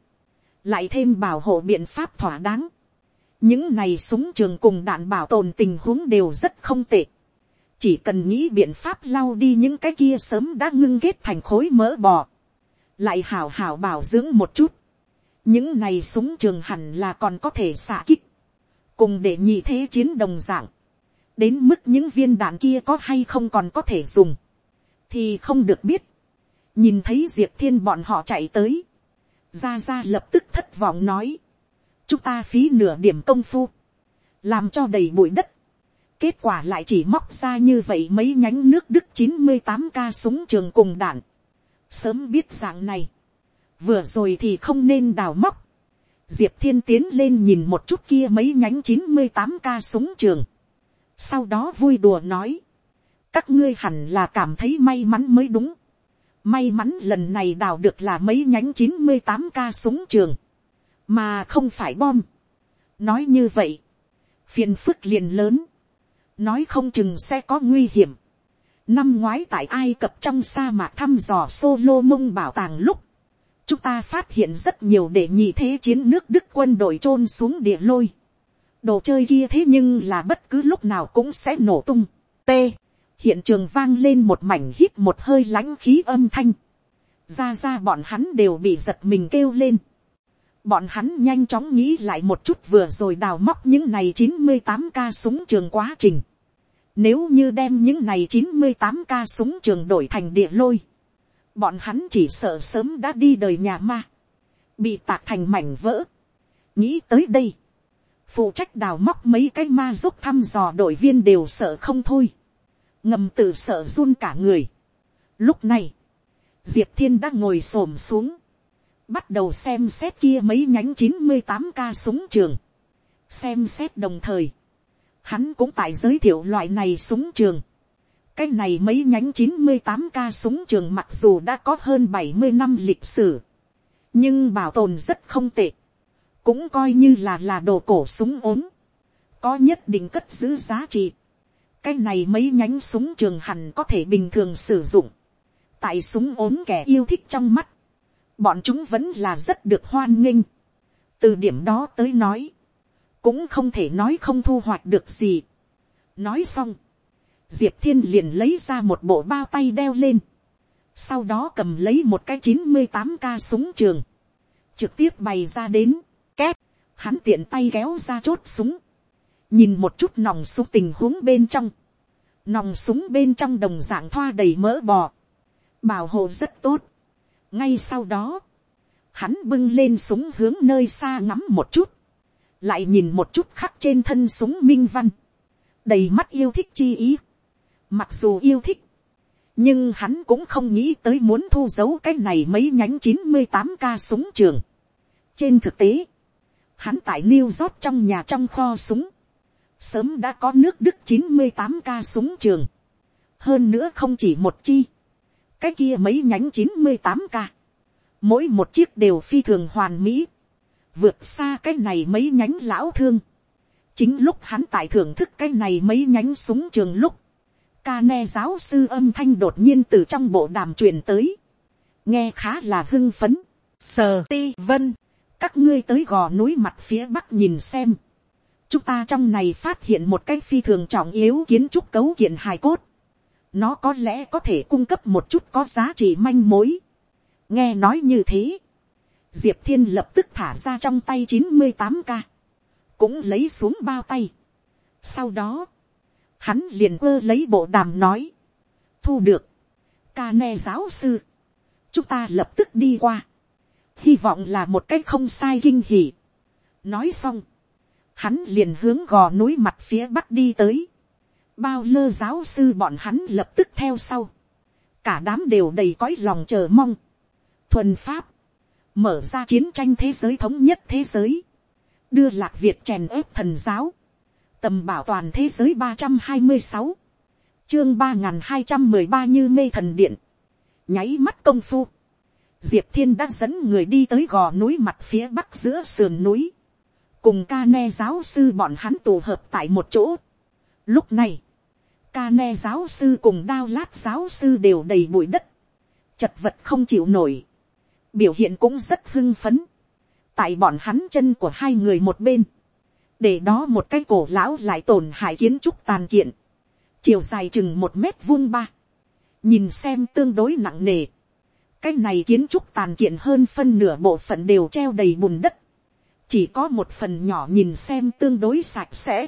lại thêm bảo hộ biện pháp thỏa đáng, những này súng trường cùng đạn bảo tồn tình huống đều rất không tệ, chỉ cần nghĩ biện pháp lau đi những cái kia sớm đã ngưng kết thành khối mỡ bò, lại hảo hảo bảo dưỡng một chút, những này súng trường hẳn là còn có thể xạ kích, cùng để nhị thế chiến đồng dạng, đến mức những viên đạn kia có hay không còn có thể dùng, thì không được biết, nhìn thấy diệp thiên bọn họ chạy tới, ra ra lập tức thất vọng nói, chúng ta phí nửa điểm công phu, làm cho đầy bụi đất, kết quả lại chỉ móc ra như vậy mấy nhánh nước đức chín mươi tám ca súng trường cùng đạn, sớm biết dạng này, vừa rồi thì không nên đào móc, diệp thiên tiến lên nhìn một chút kia mấy nhánh chín mươi tám ca súng trường, sau đó vui đùa nói, các ngươi hẳn là cảm thấy may mắn mới đúng, may mắn lần này đào được là mấy nhánh chín mươi tám ca súng trường, mà không phải bom. nói như vậy, phiền phức liền lớn, nói không chừng sẽ có nguy hiểm. năm ngoái tại ai cập trong sa mạc thăm dò solo mông bảo tàng lúc, chúng ta phát hiện rất nhiều để nhị thế chiến nước đức quân đội chôn xuống địa lôi. đồ chơi kia thế nhưng là bất cứ lúc nào cũng sẽ nổ tung. t. hiện trường vang lên một mảnh hít một hơi lãnh khí âm thanh. ra ra bọn hắn đều bị giật mình kêu lên bọn hắn nhanh chóng nghĩ lại một chút vừa rồi đào móc những này chín mươi tám ca súng trường quá trình. nếu như đem những này chín mươi tám ca súng trường đổi thành địa lôi bọn hắn chỉ sợ sớm đã đi đời nhà ma, bị tạc thành mảnh vỡ. nghĩ tới đây, phụ trách đào móc mấy cái ma giúp thăm dò đội viên đều sợ không thôi, ngầm tự sợ run cả người. lúc này, diệp thiên đã ngồi s ổ m xuống, bắt đầu xem xét kia mấy nhánh chín mươi tám ca súng trường, xem xét đồng thời, hắn cũng tại giới thiệu loại này súng trường, cái này mấy nhánh chín mươi tám ca súng trường mặc dù đã có hơn bảy mươi năm lịch sử, nhưng bảo tồn rất không tệ, cũng coi như là là đồ cổ súng ốm, có nhất định cất giữ giá trị. cái này mấy nhánh súng trường hẳn có thể bình thường sử dụng, tại súng ốm kẻ yêu thích trong mắt, bọn chúng vẫn là rất được hoan nghênh. từ điểm đó tới nói, cũng không thể nói không thu hoạch được gì. nói xong, diệp thiên liền lấy ra một bộ bao tay đeo lên, sau đó cầm lấy một cái chín mươi tám ca súng trường, trực tiếp bày ra đến, két, hắn tiện tay kéo ra chốt súng, nhìn một chút nòng súng tình huống bên trong, nòng súng bên trong đồng dạng thoa đầy mỡ bò, bảo hộ rất tốt ngay sau đó, hắn bưng lên súng hướng nơi xa ngắm một chút, lại nhìn một chút khắc trên thân súng minh văn, đầy mắt yêu thích chi ý, Mặc dù yêu thích, nhưng hắn cũng không nghĩ tới muốn thu giấu cái này mấy nhánh chín mươi tám ca súng trường. Trên thực tế, hắn tại New York trong nhà trong kho súng, sớm đã có nước Đức chín mươi tám ca súng trường. Hơn nữa không chỉ một chi, cái kia mấy nhánh chín mươi tám ca. Mỗi một chiếc đều phi thường hoàn mỹ, vượt xa cái này mấy nhánh lão thương. Chính lúc hắn tại thưởng thức cái này mấy nhánh súng trường lúc, ca ne giáo sư âm thanh đột nhiên từ trong bộ đàm truyền tới. nghe khá là hưng phấn. sờ ti vân, các ngươi tới gò núi mặt phía bắc nhìn xem. chúng ta trong này phát hiện một cái phi thường trọng yếu kiến trúc cấu kiện hài cốt nó có lẽ có thể cung cấp một chút có giá trị manh mối. nghe nói như thế. diệp thiên lập tức thả ra trong tay chín mươi tám k cũng lấy xuống bao tay. sau đó, hắn liền ơ lấy bộ đàm nói, thu được, ca ne giáo sư, chúng ta lập tức đi qua, hy vọng là một cách không sai kinh hỉ. nói xong, hắn liền hướng gò núi mặt phía bắc đi tới, bao lơ giáo sư bọn hắn lập tức theo sau, cả đám đều đầy cõi lòng chờ mong, thuần pháp, mở ra chiến tranh thế giới thống nhất thế giới, đưa lạc việt chèn ớp thần giáo, tầm bảo toàn thế giới ba trăm hai mươi sáu, chương ba n g h n hai trăm mười ba như mê thần điện, nháy mắt công phu, diệp thiên đã dẫn người đi tới gò núi mặt phía bắc giữa sườn núi, cùng ca ne giáo sư bọn hắn tụ hợp tại một chỗ. Lúc này, ca ne giáo sư cùng đao lát giáo sư đều đầy bụi đất, chật vật không chịu nổi, biểu hiện cũng rất hưng phấn, tại bọn hắn chân của hai người một bên, để đó một cái cổ lão lại tổn hại kiến trúc tàn kiện, chiều dài chừng một mét vuông ba, nhìn xem tương đối nặng nề, cái này kiến trúc tàn kiện hơn phân nửa bộ phận đều treo đầy bùn đất, chỉ có một phần nhỏ nhìn xem tương đối sạch sẽ,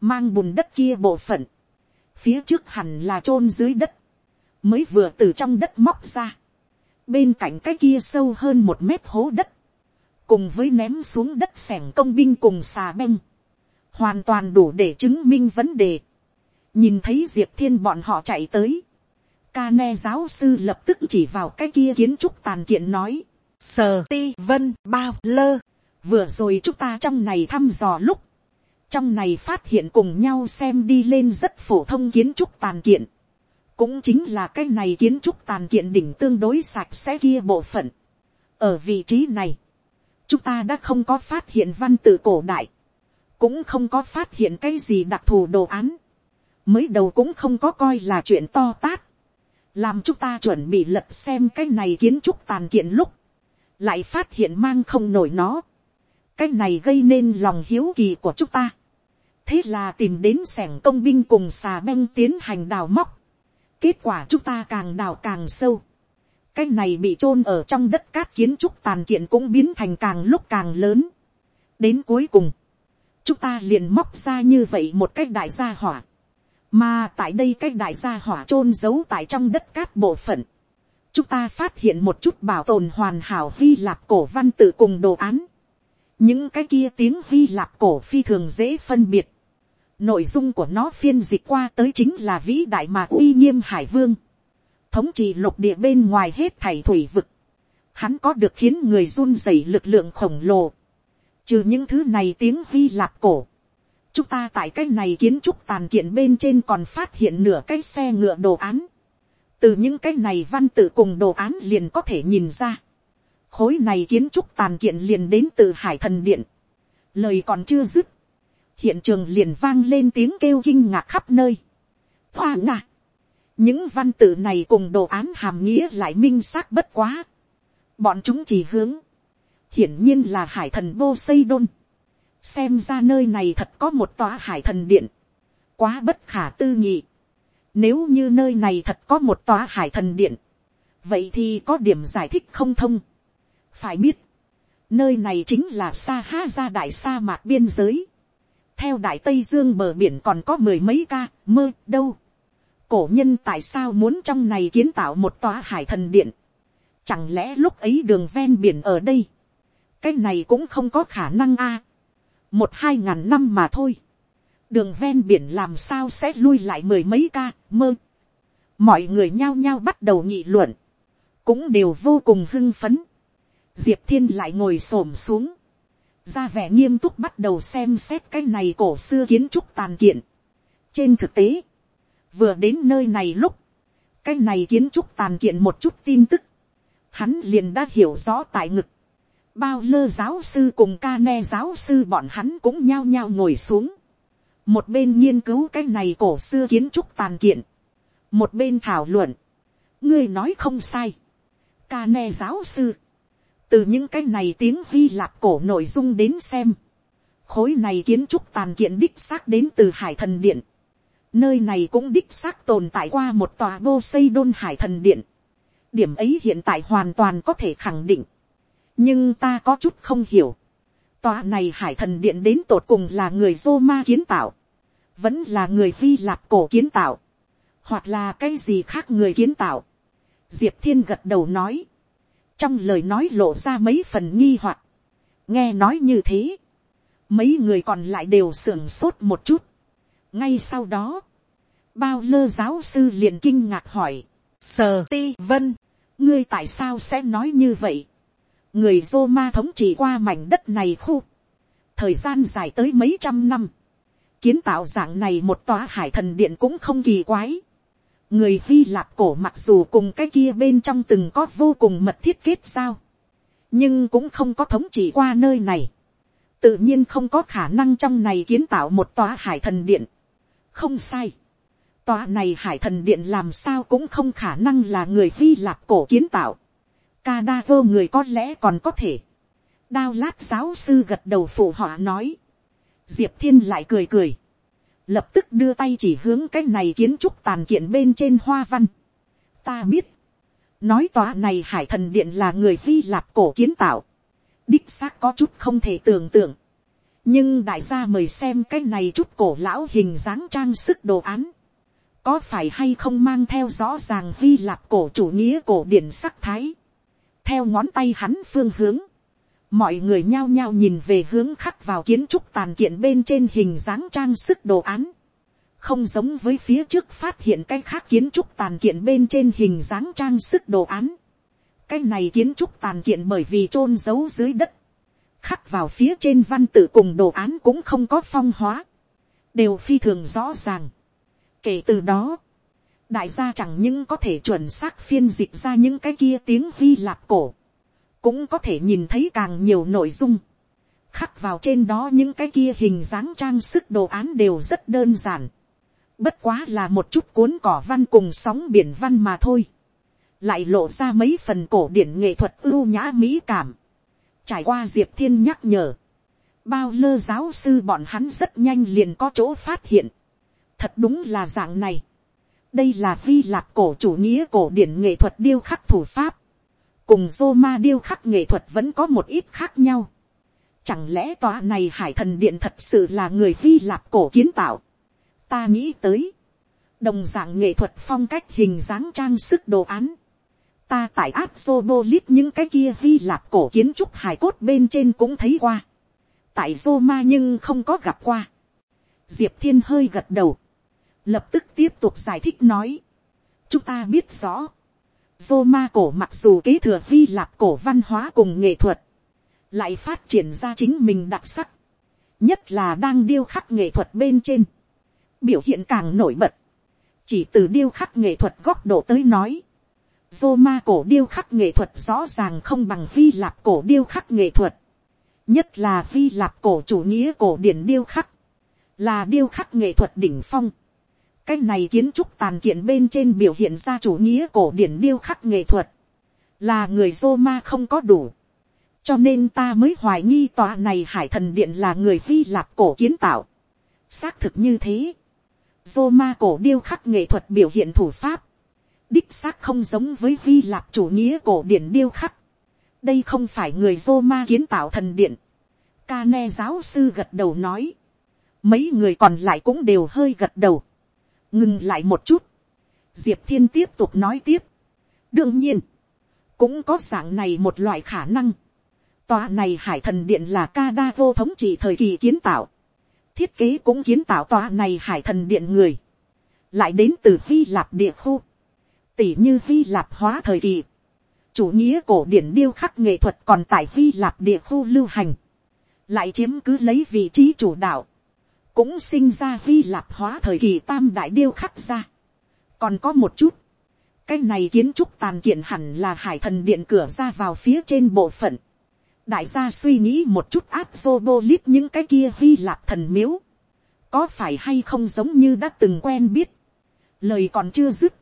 mang bùn đất kia bộ phận, phía trước hẳn là chôn dưới đất, mới vừa từ trong đất móc ra, bên cạnh cái kia sâu hơn một mét hố đất, cùng với ném xuống đất sẻng công binh cùng xà beng, hoàn toàn đủ để chứng minh vấn đề. nhìn thấy diệp thiên bọn họ chạy tới, ca ne giáo sư lập tức chỉ vào cái kia kiến trúc tàn kiện nói, sờ ti vân bao lơ, vừa rồi chúng ta trong này thăm dò lúc, trong này phát hiện cùng nhau xem đi lên rất phổ thông kiến trúc tàn kiện, cũng chính là cái này kiến trúc tàn kiện đỉnh tương đối sạch sẽ kia bộ phận. ở vị trí này, chúng ta đã không có phát hiện văn tự cổ đại, cũng không có phát hiện cái gì đặc thù đồ án, mới đầu cũng không có coi là chuyện to tát, làm chúng ta chuẩn bị lật xem cái này kiến trúc tàn kiện lúc, lại phát hiện mang không nổi nó, cái này gây nên lòng hiếu kỳ của chúng ta, thế là tìm đến sẻng công binh cùng xà beng tiến hành đào móc, kết quả chúng ta càng đào càng sâu, cái này bị chôn ở trong đất cát kiến trúc tàn kiện cũng biến thành càng lúc càng lớn. đến cuối cùng, chúng ta liền móc ra như vậy một cái đại gia hỏa. mà tại đây cái đại gia hỏa chôn giấu tại trong đất cát bộ phận. chúng ta phát hiện một chút bảo tồn hoàn hảo hy lạp cổ văn tự cùng đồ án. những cái kia tiếng hy lạp cổ phi thường dễ phân biệt nội dung của nó phiên dịch qua tới chính là vĩ đại mà uy nghiêm hải vương. Thống trị lục địa bên ngoài hết thảy thủy vực, hắn có được khiến người run rẩy lực lượng khổng lồ, trừ những thứ này tiếng hy lạp cổ, chúng ta tại cái này kiến trúc tàn kiện bên trên còn phát hiện nửa cái xe ngựa đồ án, từ những cái này văn tự cùng đồ án liền có thể nhìn ra, khối này kiến trúc tàn kiện liền đến từ hải thần điện, lời còn chưa dứt, hiện trường liền vang lên tiếng kêu kinh ngạc khắp nơi, hoa ngạc, những văn tự này cùng đồ án hàm nghĩa lại minh xác bất quá. bọn chúng chỉ hướng, hiển nhiên là hải thần vô xây đôn. xem ra nơi này thật có một tòa hải thần điện, quá bất khả tư nghị. nếu như nơi này thật có một tòa hải thần điện, vậy thì có điểm giải thích không thông. phải biết, nơi này chính là sa ha ra đại sa mạc biên giới theo đại tây dương bờ biển còn có mười mấy ca, mơ, đâu cổ nhân tại sao muốn trong này kiến tạo một tòa hải thần điện. Chẳng lẽ lúc ấy đường ven biển ở đây. Cái này cũng không có khả năng a. Một hai ngàn năm mà thôi. Đường ven biển làm sao sẽ lui lại mười mấy ca, mơ. Mọi người nhao nhao bắt đầu nghị luận. Cũng đều vô cùng hưng phấn. Diệp thiên lại ngồi xổm xuống. Ra vẻ nghiêm túc bắt đầu xem xét cái này cổ xưa kiến trúc tàn kiện. Trên thực tế vừa đến nơi này lúc, cái này kiến trúc tàn kiện một chút tin tức, hắn liền đã hiểu rõ tại ngực, bao lơ giáo sư cùng ca ne giáo sư bọn hắn cũng nhao nhao ngồi xuống, một bên nghiên cứu cái này cổ xưa kiến trúc tàn kiện, một bên thảo luận, ngươi nói không sai, ca ne giáo sư, từ những cái này tiếng hy lạp cổ nội dung đến xem, khối này kiến trúc tàn kiện đích xác đến từ hải thần điện, Nơi này cũng đích xác tồn tại qua một tòa vô xây đôn hải thần điện. Điểm ấy hiện tại hoàn toàn có thể khẳng định. Nhưng ta có chút không hiểu. Tòa này hải thần điện đến tột cùng là người Roma kiến tạo. Vẫn là người Hy Lạp cổ kiến tạo. Hoặc là cái gì khác người kiến tạo. Diệp Thiên gật đầu nói. Trong lời nói lộ ra mấy phần nghi hoặc. Nghe nói như thế. Mấy người còn lại đều sưởng sốt một chút. Ngay sau đó, bao lơ giáo sư liền kinh ngạc hỏi, sờ ti vân, ngươi tại sao sẽ nói như vậy, người dô ma thống trị qua mảnh đất này khu, thời gian dài tới mấy trăm năm, kiến tạo dạng này một tòa hải thần điện cũng không kỳ quái, người hy lạp cổ mặc dù cùng cái kia bên trong từng có vô cùng mật thiết kết giao, nhưng cũng không có thống trị qua nơi này, tự nhiên không có khả năng trong này kiến tạo một tòa hải thần điện không sai. Tòa này hải thần điện làm sao cũng không khả năng là người Hy Lạp cổ kiến tạo. Ca đa vô người có lẽ còn có thể. Đao lát giáo sư gật đầu phụ họa nói. Diệp thiên lại cười cười. Lập tức đưa tay chỉ hướng cái này kiến trúc tàn kiện bên trên hoa văn. Ta biết. Nói tòa này hải thần điện là người Hy Lạp cổ kiến tạo. đích xác có chút không thể tưởng tượng. nhưng đại gia mời xem cái này chút cổ lão hình dáng trang sức đồ án. có phải hay không mang theo rõ ràng vi lạp cổ chủ nghĩa cổ điển sắc thái. theo ngón tay hắn phương hướng, mọi người nhao nhao nhìn về hướng khắc vào kiến trúc tàn kiện bên trên hình dáng trang sức đồ án. không giống với phía trước phát hiện cái khác kiến trúc tàn kiện bên trên hình dáng trang sức đồ án cái này kiến trúc tàn kiện bởi vì chôn giấu dưới đất, khắc vào phía trên văn tự cùng đồ án cũng không có phong hóa, đều phi thường rõ ràng. kể từ đó, đại gia chẳng những có thể chuẩn xác phiên dịch ra những cái kia tiếng hy lạp cổ, cũng có thể nhìn thấy càng nhiều nội dung, khắc vào trên đó những cái kia hình dáng trang sức đồ án đều rất đơn giản, bất quá là một chút cuốn cỏ văn cùng sóng biển văn mà thôi lại lộ ra mấy phần cổ điển nghệ thuật ưu nhã mỹ cảm. Trải qua diệp thiên nhắc nhở, bao lơ giáo sư bọn hắn rất nhanh liền có chỗ phát hiện. thật đúng là dạng này. đây là vi lạc cổ chủ nghĩa cổ điển nghệ thuật điêu khắc thủ pháp cùng Roma điêu khắc nghệ thuật vẫn có một ít khác nhau. Chẳng lẽ tòa này hải thần điện thật sự là người vi lạp cổ kiến tạo. ta nghĩ tới. đồng dạng nghệ thuật phong cách hình dáng trang sức đồ án ta tại áp Zobolit những cái kia vi lạp cổ kiến trúc hài cốt bên trên cũng thấy qua. tại Roma nhưng không có gặp qua. diệp thiên hơi gật đầu. lập tức tiếp tục giải thích nói. chúng ta biết rõ. Roma cổ mặc dù kế thừa Hy lạp cổ văn hóa cùng nghệ thuật, lại phát triển ra chính mình đặc sắc, nhất là đang điêu khắc nghệ thuật bên trên, biểu hiện càng nổi bật, chỉ từ điêu khắc nghệ thuật góc độ tới nói, Roma cổ điêu khắc nghệ thuật rõ ràng không bằng Hy Lạp cổ điêu khắc nghệ thuật. Nhất là Hy Lạp cổ chủ nghĩa cổ điển điêu khắc. Là điêu khắc nghệ thuật đỉnh phong. Cái này kiến trúc tàn kiện bên trên biểu hiện ra chủ nghĩa cổ điển điêu khắc nghệ thuật. Là người Roma không có đủ. Cho nên ta mới hoài nghi tòa này hải thần điện là người Hy Lạp cổ kiến tạo. Xác thực như thế. Roma cổ điêu khắc nghệ thuật biểu hiện thủ pháp đích xác không giống với Hy lạp chủ nghĩa cổ điển điêu khắc. đây không phải người Roma kiến tạo thần điện. ca ne giáo sư gật đầu nói. mấy người còn lại cũng đều hơi gật đầu ngừng lại một chút. diệp thiên tiếp tục nói tiếp. đương nhiên, cũng có dạng này một loại khả năng. tòa này hải thần điện là ca đa vô thống trị thời kỳ kiến tạo. thiết kế cũng kiến tạo tòa này hải thần điện người. lại đến từ vi lạp địa khu tỉ như vi lạp hóa thời kỳ, chủ nghĩa cổ điển điêu khắc nghệ thuật còn tại vi lạp địa khu lưu hành, lại chiếm cứ lấy vị trí chủ đạo, cũng sinh ra hy lạp hóa thời kỳ tam đại điêu khắc ra. còn có một chút, cái này kiến trúc tàn kiện hẳn là hải thần điện cửa ra vào phía trên bộ phận. đại gia suy nghĩ một chút áp zobolit những cái kia hy lạp thần miếu, có phải hay không giống như đã từng quen biết, lời còn chưa dứt,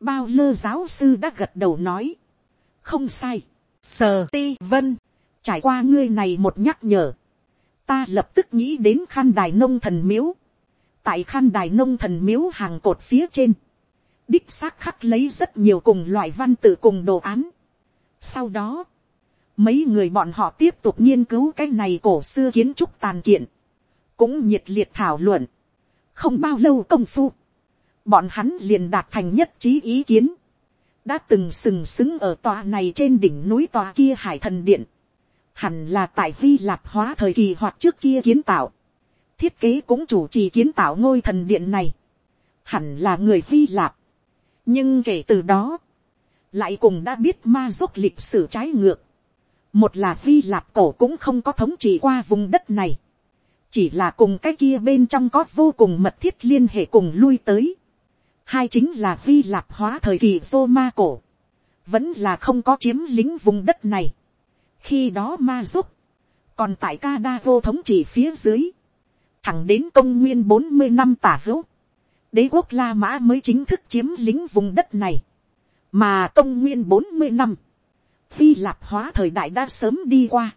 bao lơ giáo sư đã gật đầu nói, không sai, sờ ti vân, trải qua ngươi này một nhắc nhở, ta lập tức nghĩ đến khăn đài nông thần miếu, tại khăn đài nông thần miếu hàng cột phía trên, đích xác khắc lấy rất nhiều cùng loại văn tự cùng đồ án. Sau đó, mấy người bọn họ tiếp tục nghiên cứu cái này cổ xưa kiến trúc tàn kiện, cũng nhiệt liệt thảo luận. không bao lâu công phu, bọn hắn liền đạt thành nhất trí ý kiến, đã từng sừng sững ở tòa này trên đỉnh núi tòa kia hải thần điện, hẳn là tại vi lạp hóa thời kỳ hoặc trước kia kiến tạo, thiết kế cũng chủ trì kiến tạo ngôi thần điện này, hẳn là người vi lạp, nhưng kể từ đó, lại cùng đã biết ma dốc lịch sử trái ngược, một là vi lạp cổ cũng không có thống trị qua vùng đất này, chỉ là cùng cái kia bên trong có vô cùng mật thiết liên hệ cùng lui tới. Hai chính là vi lạp hóa thời kỳ Roma cổ, vẫn là không có chiếm lính vùng đất này khi đó ma giúp, còn tại ca đa vô thống trị phía dưới, thẳng đến công nguyên bốn mươi năm tả hữu, đế quốc la mã mới chính thức chiếm lính vùng đất này, mà công nguyên bốn mươi năm, phi lạp hóa thời đại đã sớm đi qua,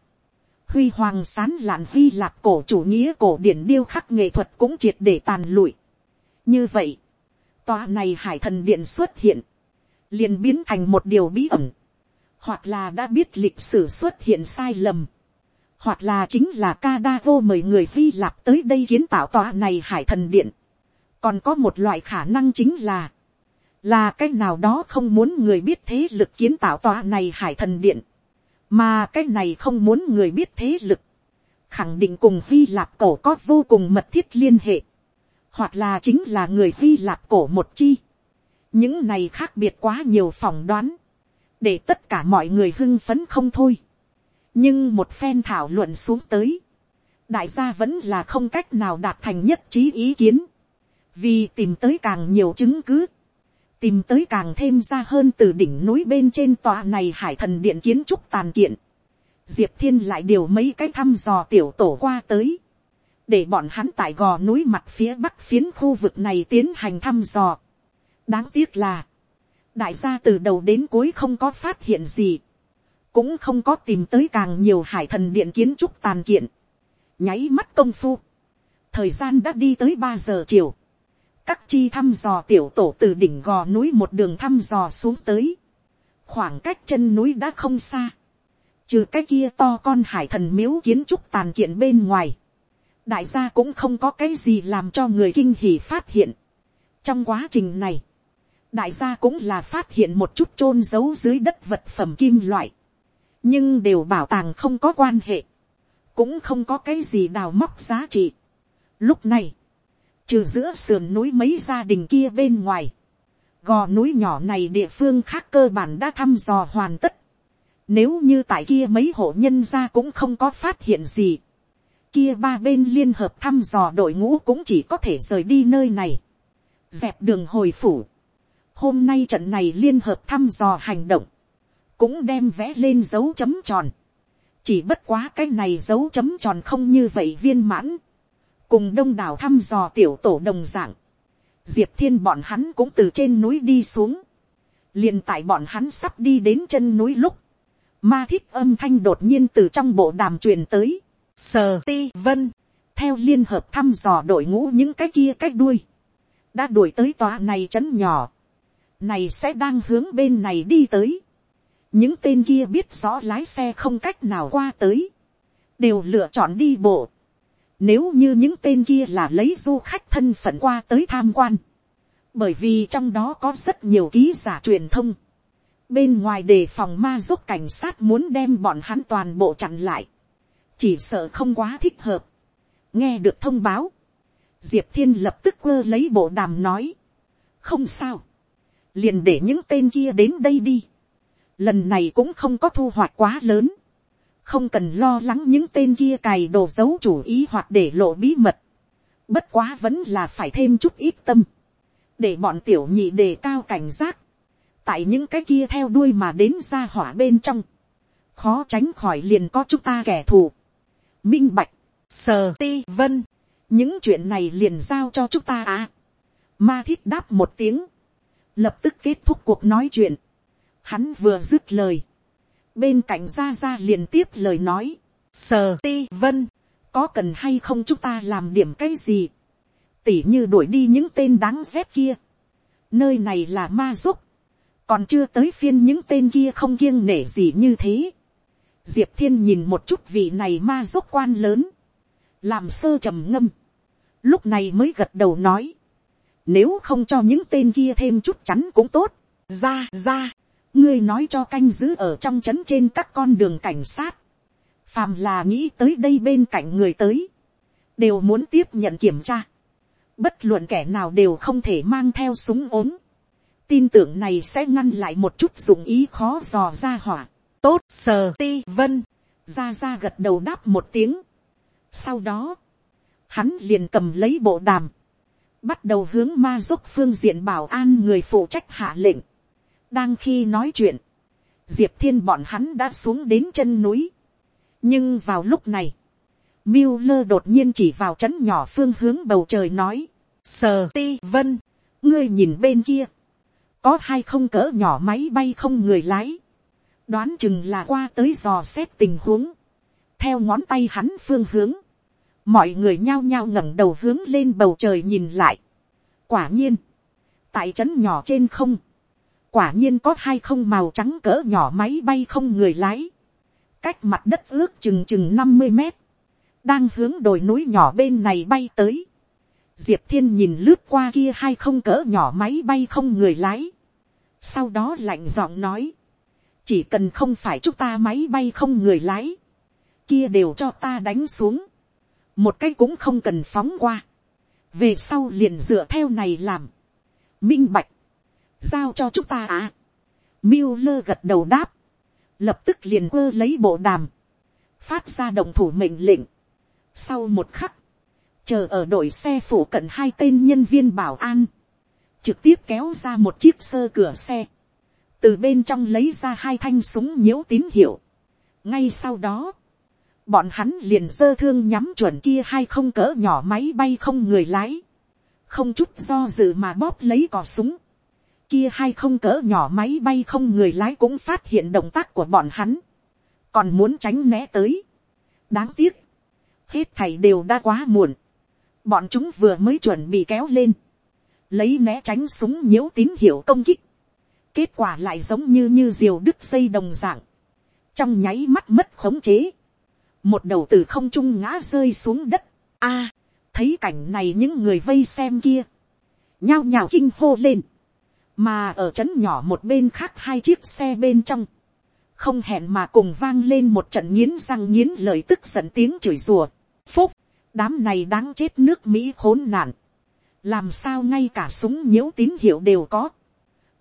huy hoàng sán lạn phi lạp cổ chủ nghĩa cổ điển điêu khắc nghệ thuật cũng triệt để tàn lụi. như vậy, tòa này hải thần điện xuất hiện, liền biến thành một điều bí ẩn, hoặc là đã biết lịch sử xuất hiện sai lầm, hoặc là chính là Kadago mời người Hy Lạp tới đây kiến tạo tòa này hải thần điện. Còn có một loại khả năng chính là, là cái nào đó không muốn người biết thế lực kiến tạo tòa này hải thần điện, mà cái này không muốn người biết thế lực, khẳng định cùng Hy Lạp cổ có vô cùng mật thiết liên hệ, hoặc là chính là người Hy Lạp cổ một chi. những này khác biệt quá nhiều phỏng đoán, để tất cả mọi người hưng phấn không thôi. Nhưng một phen thảo luận xuống tới, đại gia vẫn là không cách nào đạt thành nhất trí ý kiến, vì tìm tới càng nhiều chứng cứ, tìm tới càng thêm ra hơn từ đỉnh núi bên trên tòa này hải thần điện kiến trúc tàn kiện, diệp thiên lại điều mấy cái thăm dò tiểu tổ qua tới, để bọn hắn tại gò núi mặt phía bắc phiến khu vực này tiến hành thăm dò. đáng tiếc là, đại gia từ đầu đến cuối không có phát hiện gì, cũng không có tìm tới càng nhiều hải thần điện kiến trúc tàn kiện, nháy mắt công phu, thời gian đã đi tới ba giờ chiều, các chi thăm dò tiểu tổ từ đỉnh gò núi một đường thăm dò xuống tới, khoảng cách chân núi đã không xa, trừ cái kia to con hải thần miếu kiến trúc tàn kiện bên ngoài, đại gia cũng không có cái gì làm cho người kinh hỉ phát hiện. trong quá trình này, đại gia cũng là phát hiện một chút chôn giấu dưới đất vật phẩm kim loại, nhưng đều bảo tàng không có quan hệ, cũng không có cái gì đào móc giá trị. Lúc này, trừ giữa sườn núi mấy gia đình kia bên ngoài, gò núi nhỏ này địa phương khác cơ bản đã thăm dò hoàn tất. Nếu như tại kia mấy hộ nhân gia cũng không có phát hiện gì, kia ba bên liên hợp thăm dò đội ngũ cũng chỉ có thể rời đi nơi này, dẹp đường hồi phủ. Hôm nay trận này liên hợp thăm dò hành động, cũng đem vẽ lên dấu chấm tròn. chỉ bất quá cái này dấu chấm tròn không như vậy viên mãn. cùng đông đảo thăm dò tiểu tổ đồng dạng. diệp thiên bọn hắn cũng từ trên núi đi xuống. liền tại bọn hắn sắp đi đến chân núi lúc. ma thích âm thanh đột nhiên từ trong bộ đàm truyền tới. sờ ti vân. theo liên hợp thăm dò đội ngũ những cái kia cách đuôi. đã đuổi tới tòa này trấn nhỏ này sẽ đang hướng bên này đi tới. Những tên kia biết rõ lái xe không cách nào qua tới, đều lựa chọn đi bộ. Nếu như những tên kia là lấy du khách thân phận qua tới tham quan, bởi vì trong đó có rất nhiều ký giả truyền thông, bên ngoài đề phòng ma giúp cảnh sát muốn đem bọn hắn toàn bộ chặn lại, chỉ sợ không quá thích hợp. nghe được thông báo, diệp thiên lập tức quơ lấy bộ đàm nói, không sao, liền để những tên kia đến đây đi. Lần này cũng không có thu hoạch quá lớn, không cần lo lắng những tên kia cài đồ dấu chủ ý hoặc để lộ bí mật, bất quá vẫn là phải thêm chút ít tâm, để bọn tiểu nhị đề cao cảnh giác, tại những cái kia theo đuôi mà đến ra hỏa bên trong, khó tránh khỏi liền có chúng ta kẻ thù, minh bạch, sờ ti vân, những chuyện này liền giao cho chúng ta à. ma thích đáp một tiếng, lập tức kết thúc cuộc nói chuyện, Hắn vừa dứt lời. Bên cạnh ra ra liền tiếp lời nói. Sờ ti vân. Có cần hay không chúng ta làm điểm cái gì? Tỉ như đuổi đi những tên đáng ghét kia. Nơi này là ma giúp. Còn chưa tới phiên những tên kia không kiêng nể gì như thế. Diệp thiên nhìn một chút vị này ma giúp quan lớn. Làm sơ trầm ngâm. Lúc này mới gật đầu nói. Nếu không cho những tên kia thêm chút chắn cũng tốt. Ra ra. Ngươi nói cho canh giữ ở trong trấn trên các con đường cảnh sát, phàm là nghĩ tới đây bên cạnh người tới, đều muốn tiếp nhận kiểm tra, bất luận kẻ nào đều không thể mang theo súng ốm, tin tưởng này sẽ ngăn lại một chút dụng ý khó dò ra hỏa, tốt sờ ti vân, ra ra gật đầu đáp một tiếng, sau đó, hắn liền cầm lấy bộ đàm, bắt đầu hướng ma giúp phương diện bảo an người phụ trách hạ lệnh, đang khi nói chuyện, diệp thiên bọn hắn đã xuống đến chân núi. nhưng vào lúc này, miêu lơ đột nhiên chỉ vào trấn nhỏ phương hướng bầu trời nói, sờ ti vân, ngươi nhìn bên kia, có hai không cỡ nhỏ máy bay không người lái, đoán chừng là qua tới dò xét tình huống, theo ngón tay hắn phương hướng, mọi người nhao nhao ngẩng đầu hướng lên bầu trời nhìn lại. quả nhiên, tại trấn nhỏ trên không, quả nhiên có hai không màu trắng cỡ nhỏ máy bay không người lái, cách mặt đất ước chừng chừng năm mươi mét, đang hướng đồi núi nhỏ bên này bay tới. Diệp thiên nhìn lướt qua kia hai không cỡ nhỏ máy bay không người lái. sau đó lạnh giọng nói, chỉ cần không phải chúng ta máy bay không người lái, kia đều cho ta đánh xuống, một cái cũng không cần phóng qua, về sau liền dựa theo này làm, minh bạch, giao cho chúng ta à. Miller gật đầu đáp, lập tức liền quơ lấy bộ đàm, phát ra đồng thủ mệnh lệnh. Sau một khắc, chờ ở đội xe phủ cận hai tên nhân viên bảo an, trực tiếp kéo ra một chiếc sơ cửa xe, từ bên trong lấy ra hai thanh súng nhiễu tín hiệu. ngay sau đó, bọn hắn liền dơ thương nhắm chuẩn kia hai không cỡ nhỏ máy bay không người lái, không chút do dự mà bóp lấy cò súng, kia hai không cỡ nhỏ máy bay không người lái cũng phát hiện động tác của bọn hắn, còn muốn tránh né tới. đáng tiếc, hết thầy đều đã quá muộn, bọn chúng vừa mới chuẩn bị kéo lên, lấy né tránh súng nhiễu tín hiệu công kích, kết quả lại giống như như diều đứt dây đồng dạng, trong nháy mắt mất khống chế, một đầu từ không trung ngã rơi xuống đất, a, thấy cảnh này những người vây xem kia, nhao nhao kinh hô lên, mà ở trấn nhỏ một bên khác hai chiếc xe bên trong, không hẹn mà cùng vang lên một trận nghiến răng nghiến lời tức giận tiếng chửi rùa. phúc, đám này đáng chết nước mỹ khốn nạn, làm sao ngay cả súng nhiễu tín hiệu đều có,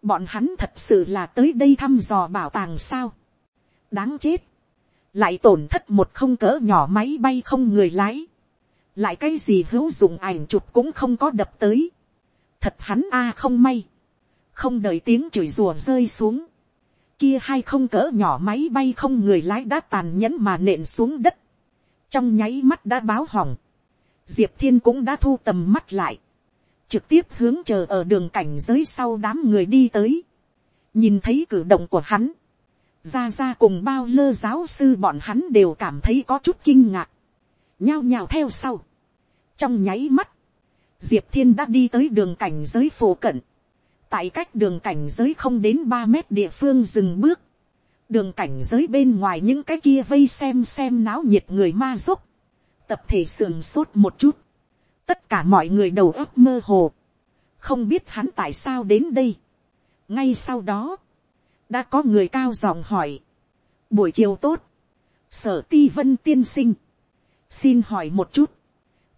bọn hắn thật sự là tới đây thăm dò bảo tàng sao, đáng chết, lại tổn thất một không cỡ nhỏ máy bay không người lái, lại cái gì hữu dụng ảnh chụp cũng không có đập tới, thật hắn a không may, không đợi tiếng chửi rùa rơi xuống, kia hai không cỡ nhỏ máy bay không người lái đã tàn nhẫn mà nện xuống đất, trong nháy mắt đã báo hỏng, diệp thiên cũng đã thu tầm mắt lại, trực tiếp hướng chờ ở đường cảnh giới sau đám người đi tới, nhìn thấy cử động của hắn, ra ra cùng bao lơ giáo sư bọn hắn đều cảm thấy có chút kinh ngạc, nhao nhao theo sau, trong nháy mắt, diệp thiên đã đi tới đường cảnh giới phổ cận, tại cách đường cảnh giới không đến ba mét địa phương dừng bước, đường cảnh giới bên ngoài những cái kia vây xem xem náo nhiệt người ma dốc, tập thể sườn sốt một chút, tất cả mọi người đầu óc mơ hồ, không biết hắn tại sao đến đây. ngay sau đó, đã có người cao giọng hỏi, buổi chiều tốt, sở ti vân tiên sinh, xin hỏi một chút,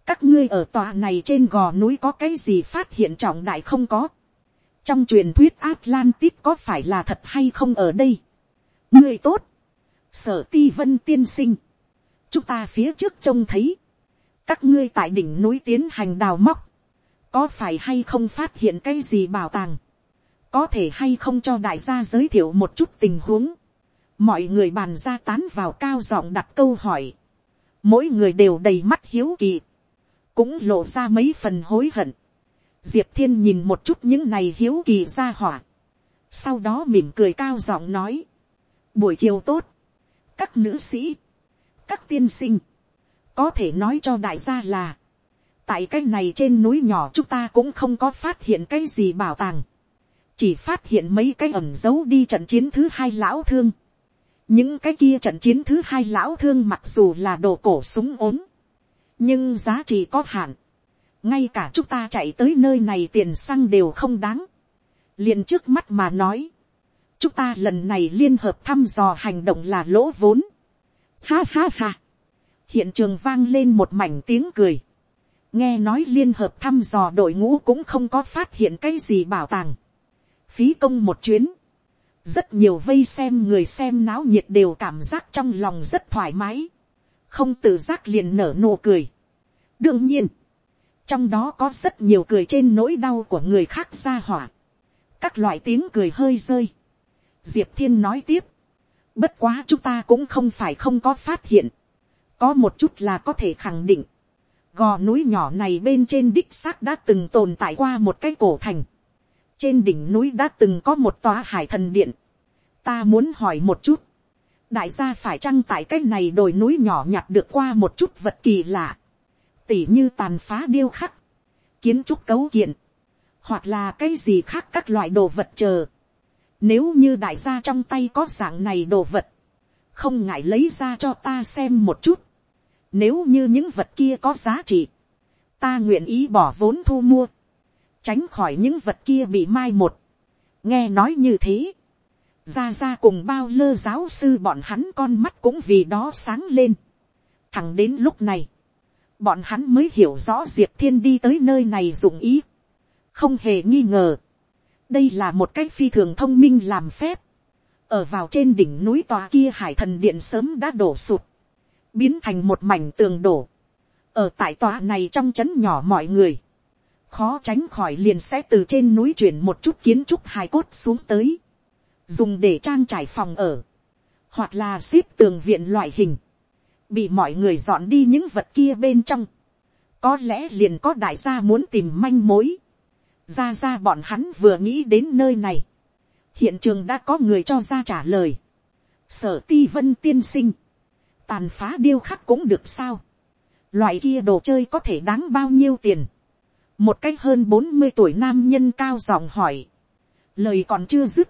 các ngươi ở tòa này trên gò núi có cái gì phát hiện trọng đại không có, trong truyền thuyết Atlantis có phải là thật hay không ở đây. ngươi tốt, sở ti vân tiên sinh, chúng ta phía trước trông thấy, các ngươi tại đỉnh núi tiến hành đào móc, có phải hay không phát hiện cái gì bảo tàng, có thể hay không cho đại gia giới thiệu một chút tình huống, mọi người bàn ra tán vào cao giọng đặt câu hỏi, mỗi người đều đầy mắt hiếu kỳ, cũng lộ ra mấy phần hối hận, diệp thiên nhìn một chút những này hiếu kỳ ra hỏa, sau đó mỉm cười cao giọng nói, buổi chiều tốt, các nữ sĩ, các tiên sinh, có thể nói cho đại gia là, tại cái này trên núi nhỏ chúng ta cũng không có phát hiện cái gì bảo tàng, chỉ phát hiện mấy cái ẩm dấu đi trận chiến thứ hai lão thương, những cái kia trận chiến thứ hai lão thương mặc dù là đồ cổ súng ốm, nhưng giá trị có hạn, ngay cả chúng ta chạy tới nơi này tiền xăng đều không đáng, liền trước mắt mà nói, chúng ta lần này liên hợp thăm dò hành động là lỗ vốn. Ha ha ha. hiện trường vang lên một mảnh tiếng cười. nghe nói liên hợp thăm dò đội ngũ cũng không có phát hiện cái gì bảo tàng phí công một chuyến. rất nhiều vây xem người xem náo nhiệt đều cảm giác trong lòng rất thoải mái. không tự giác liền nở nụ cười. đương nhiên, trong đó có rất nhiều cười trên nỗi đau của người khác ra hỏa. các loại tiếng cười hơi rơi. diệp thiên nói tiếp. bất quá chúng ta cũng không phải không có phát hiện. có một chút là có thể khẳng định. gò núi nhỏ này bên trên đích xác đã từng tồn tại qua một cái cổ thành trên đỉnh núi đã từng có một tòa hải thần điện. ta muốn hỏi một chút. đại gia phải chăng tại cái này đồi núi nhỏ nhặt được qua một chút vật kỳ lạ tỉ như tàn phá điêu khắc, kiến trúc cấu kiện, hoặc là cái gì khác các loại đồ vật chờ. Nếu như đại gia trong tay có dạng này đồ vật, không ngại lấy ra cho ta xem một chút, nếu như những vật kia có giá trị, ta nguyện ý bỏ vốn thu mua, tránh khỏi những vật kia bị mai một, nghe nói như thế, ra ra cùng bao lơ giáo sư bọn hắn con mắt cũng vì đó sáng lên, thẳng đến lúc này, bọn hắn mới hiểu rõ diệp thiên đi tới nơi này dụng ý, không hề nghi ngờ, đây là một cách phi thường thông minh làm phép, ở vào trên đỉnh núi tòa kia hải thần điện sớm đã đổ sụt, biến thành một mảnh tường đổ, ở tại tòa này trong trấn nhỏ mọi người, khó tránh khỏi liền sẽ từ trên núi chuyển một chút kiến trúc hài cốt xuống tới, dùng để trang trải phòng ở, hoặc là ship tường viện loại hình, bị mọi người dọn đi những vật kia bên trong, có lẽ liền có đại gia muốn tìm manh mối, ra ra bọn hắn vừa nghĩ đến nơi này, hiện trường đã có người cho ra trả lời, sở ti vân tiên sinh, tàn phá điêu khắc cũng được sao, loại kia đồ chơi có thể đáng bao nhiêu tiền, một cách hơn bốn mươi tuổi nam nhân cao giọng hỏi, lời còn chưa dứt,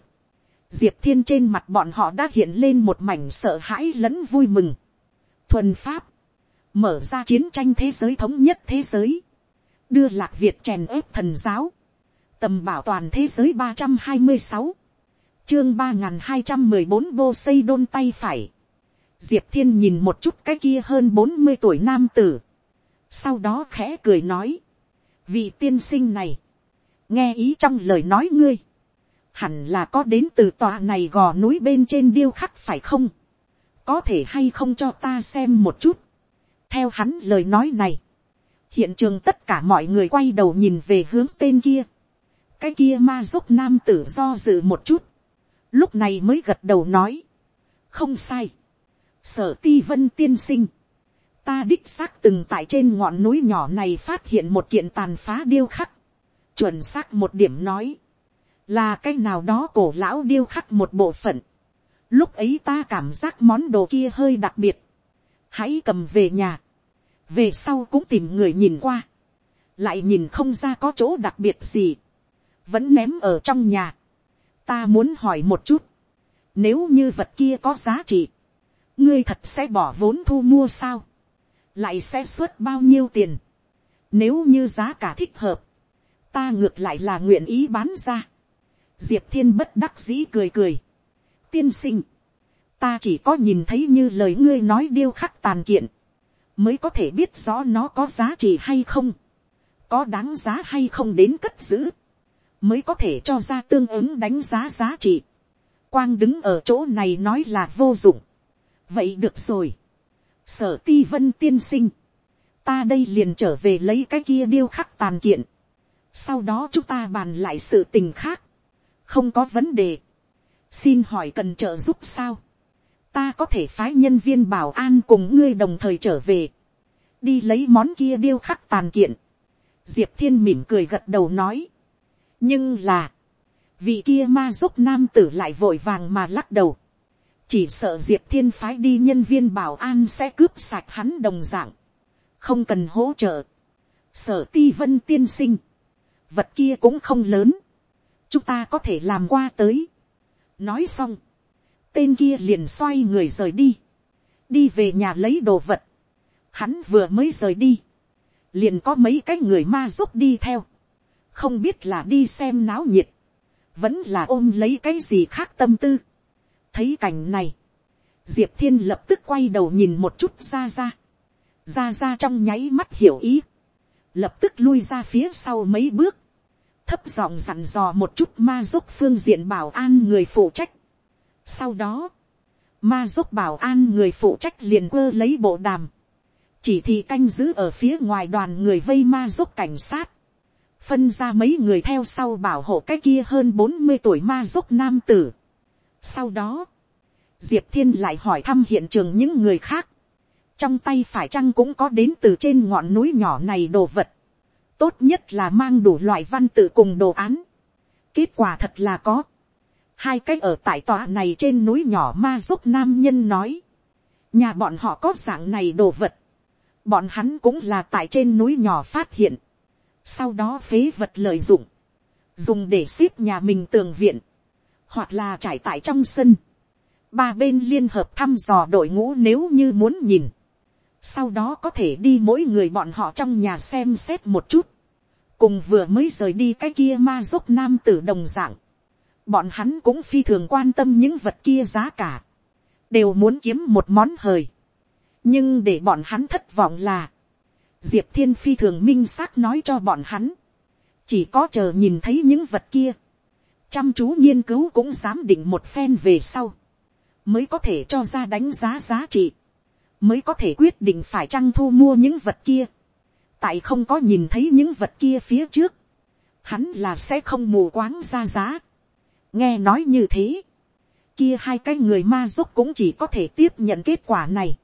diệp thiên trên mặt bọn họ đã hiện lên một mảnh sợ hãi lẫn vui mừng, thuần pháp, mở ra chiến tranh thế giới thống nhất thế giới, đưa lạc việt chèn ớp thần giáo, tầm bảo toàn thế giới ba trăm hai mươi sáu, chương ba n g h n hai trăm mười bốn vô xây đôn tay phải, diệp thiên nhìn một chút cái kia hơn bốn mươi tuổi nam tử, sau đó khẽ cười nói, vị tiên sinh này, nghe ý trong lời nói ngươi, hẳn là có đến từ tòa này gò núi bên trên điêu khắc phải không, có thể hay không cho ta xem một chút, theo hắn lời nói này, hiện trường tất cả mọi người quay đầu nhìn về hướng tên kia, cái kia ma giúp nam tử do dự một chút, lúc này mới gật đầu nói, không sai, sở ti vân tiên sinh, ta đích xác từng tại trên ngọn núi nhỏ này phát hiện một kiện tàn phá điêu khắc, chuẩn xác một điểm nói, là cái nào đó cổ lão điêu khắc một bộ phận, lúc ấy ta cảm giác món đồ kia hơi đặc biệt, hãy cầm về nhà, về sau cũng tìm người nhìn qua, lại nhìn không ra có chỗ đặc biệt gì, vẫn ném ở trong nhà. ta muốn hỏi một chút, nếu như vật kia có giá trị, ngươi thật sẽ bỏ vốn thu mua sao, lại sẽ xuất bao nhiêu tiền, nếu như giá cả thích hợp, ta ngược lại là nguyện ý bán ra. diệp thiên bất đắc dĩ cười cười. tiên sinh, ta chỉ có nhìn thấy như lời ngươi nói điêu khắc tàn kiện, mới có thể biết rõ nó có giá trị hay không, có đáng giá hay không đến cất giữ mới có thể cho ra tương ứng đánh giá giá trị. Quang đứng ở chỗ này nói là vô dụng. Vậy được rồi. Sở ti vân tiên sinh. Ta đây liền trở về lấy cái kia điêu khắc tàn kiện. Sau đó chúng ta bàn lại sự tình khác. Không có vấn đề. Xin hỏi cần trợ giúp sao? Ta có thể phái nhân viên bảo an cùng ngươi đồng thời trở về. Đi lấy món kia điêu khắc tàn kiện. Diệp thiên mỉm cười gật đầu nói nhưng là, vị kia ma giúp nam tử lại vội vàng mà lắc đầu, chỉ sợ diệp thiên phái đi nhân viên bảo an sẽ cướp sạch hắn đồng dạng, không cần hỗ trợ, sở ti vân tiên sinh, vật kia cũng không lớn, chúng ta có thể làm qua tới. nói xong, tên kia liền xoay người rời đi, đi về nhà lấy đồ vật, hắn vừa mới rời đi, liền có mấy cái người ma giúp đi theo, không biết là đi xem náo nhiệt, vẫn là ôm lấy cái gì khác tâm tư thấy cảnh này, diệp thiên lập tức quay đầu nhìn một chút ra ra, ra ra trong nháy mắt hiểu ý, lập tức lui ra phía sau mấy bước, thấp giọng dặn dò một chút ma dốc phương diện bảo an người phụ trách. sau đó, ma dốc bảo an người phụ trách liền quơ lấy bộ đàm, chỉ thị canh giữ ở phía ngoài đoàn người vây ma dốc cảnh sát, phân ra mấy người theo sau bảo hộ cái kia hơn bốn mươi tuổi ma dốc nam tử. Sau đó, diệp thiên lại hỏi thăm hiện trường những người khác. trong tay phải chăng cũng có đến từ trên ngọn núi nhỏ này đồ vật. tốt nhất là mang đủ loại văn tự cùng đồ án. kết quả thật là có. hai cái ở tại tòa này trên núi nhỏ ma giúp nam nhân nói. nhà bọn họ có dạng này đồ vật. bọn hắn cũng là tại trên núi nhỏ phát hiện sau đó phế vật lợi dụng, dùng để xếp nhà mình tường viện, hoặc là trải tại trong sân. ba bên liên hợp thăm dò đội ngũ nếu như muốn nhìn, sau đó có thể đi mỗi người bọn họ trong nhà xem xét một chút, cùng vừa mới rời đi cái kia ma dốc nam tử đồng dạng, bọn hắn cũng phi thường quan tâm những vật kia giá cả, đều muốn kiếm một món hời, nhưng để bọn hắn thất vọng là, diệp thiên phi thường minh xác nói cho bọn hắn, chỉ có chờ nhìn thấy những vật kia, chăm chú nghiên cứu cũng dám định một phen về sau, mới có thể cho ra đánh giá giá trị, mới có thể quyết định phải chăng thu mua những vật kia, tại không có nhìn thấy những vật kia phía trước, hắn là sẽ không mù quáng ra giá. nghe nói như thế, kia hai cái người ma giúp cũng chỉ có thể tiếp nhận kết quả này,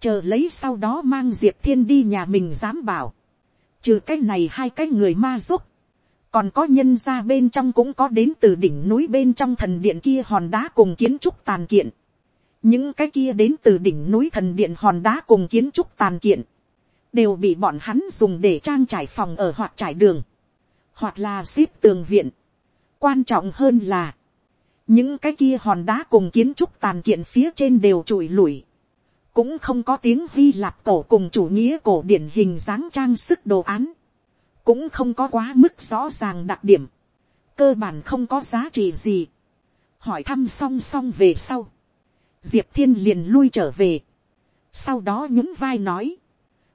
chờ lấy sau đó mang diệp thiên đi nhà mình dám bảo, trừ cái này hai cái người ma giúp, còn có nhân ra bên trong cũng có đến từ đỉnh núi bên trong thần điện kia hòn đá cùng kiến trúc tàn kiện. những cái kia đến từ đỉnh núi thần điện hòn đá cùng kiến trúc tàn kiện, đều bị bọn hắn dùng để trang trải phòng ở hoặc trải đường, hoặc là ship tường viện. quan trọng hơn là, những cái kia hòn đá cùng kiến trúc tàn kiện phía trên đều trụi lủi, cũng không có tiếng hy lạp cổ cùng chủ nghĩa cổ điển hình dáng trang sức đồ án cũng không có quá mức rõ ràng đặc điểm, cơ bản không có giá trị gì. hỏi thăm song song về sau, diệp thiên liền lui trở về, sau đó nhún vai nói,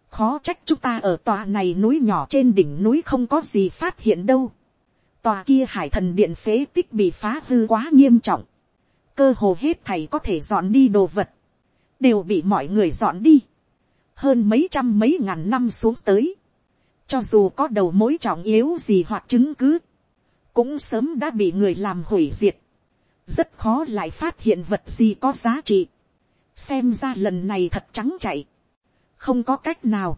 khó trách chúng ta ở tòa này núi nhỏ trên đỉnh núi không có gì phát hiện đâu. tòa kia hải thần điện phế tích bị phá hư quá nghiêm trọng, cơ hồ hết thầy có thể dọn đi đồ vật, đều bị mọi người dọn đi, hơn mấy trăm mấy ngàn năm xuống tới, cho dù có đầu mối trọng yếu gì hoặc chứng cứ, cũng sớm đã bị người làm hủy diệt, rất khó lại phát hiện vật gì có giá trị, xem ra lần này thật trắng chạy, không có cách nào,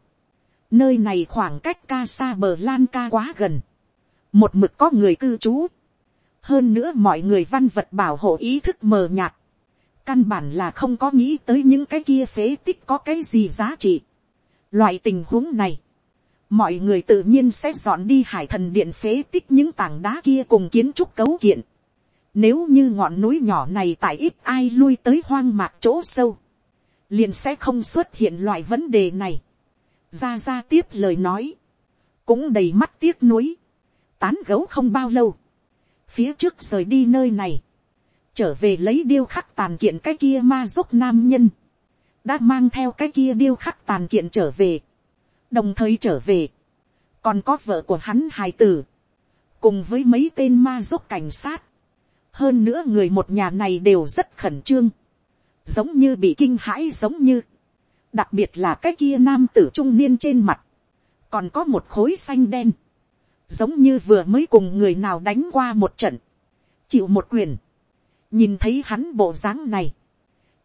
nơi này khoảng cách ca xa bờ lan ca quá gần, một mực có người cư trú, hơn nữa mọi người văn vật bảo hộ ý thức mờ nhạt, căn bản là không có nghĩ tới những cái kia phế tích có cái gì giá trị. Loại tình huống này, mọi người tự nhiên sẽ dọn đi hải thần điện phế tích những tảng đá kia cùng kiến trúc cấu kiện. Nếu như ngọn núi nhỏ này tại ít ai lui tới hoang mạc chỗ sâu, liền sẽ không xuất hiện loại vấn đề này. Ra ra tiếp lời nói, cũng đầy mắt tiếc nuối tán gấu không bao lâu, phía trước rời đi nơi này, trở về lấy điêu khắc tàn kiện cái kia ma giúp nam nhân, đã mang theo cái kia điêu khắc tàn kiện trở về đồng thời trở về, còn có vợ của hắn hài tử, cùng với mấy tên ma giúp cảnh sát, hơn nữa người một nhà này đều rất khẩn trương, giống như bị kinh hãi giống như, đặc biệt là cái kia nam tử trung niên trên mặt, còn có một khối xanh đen, giống như vừa mới cùng người nào đánh qua một trận, chịu một quyền, nhìn thấy hắn bộ dáng này,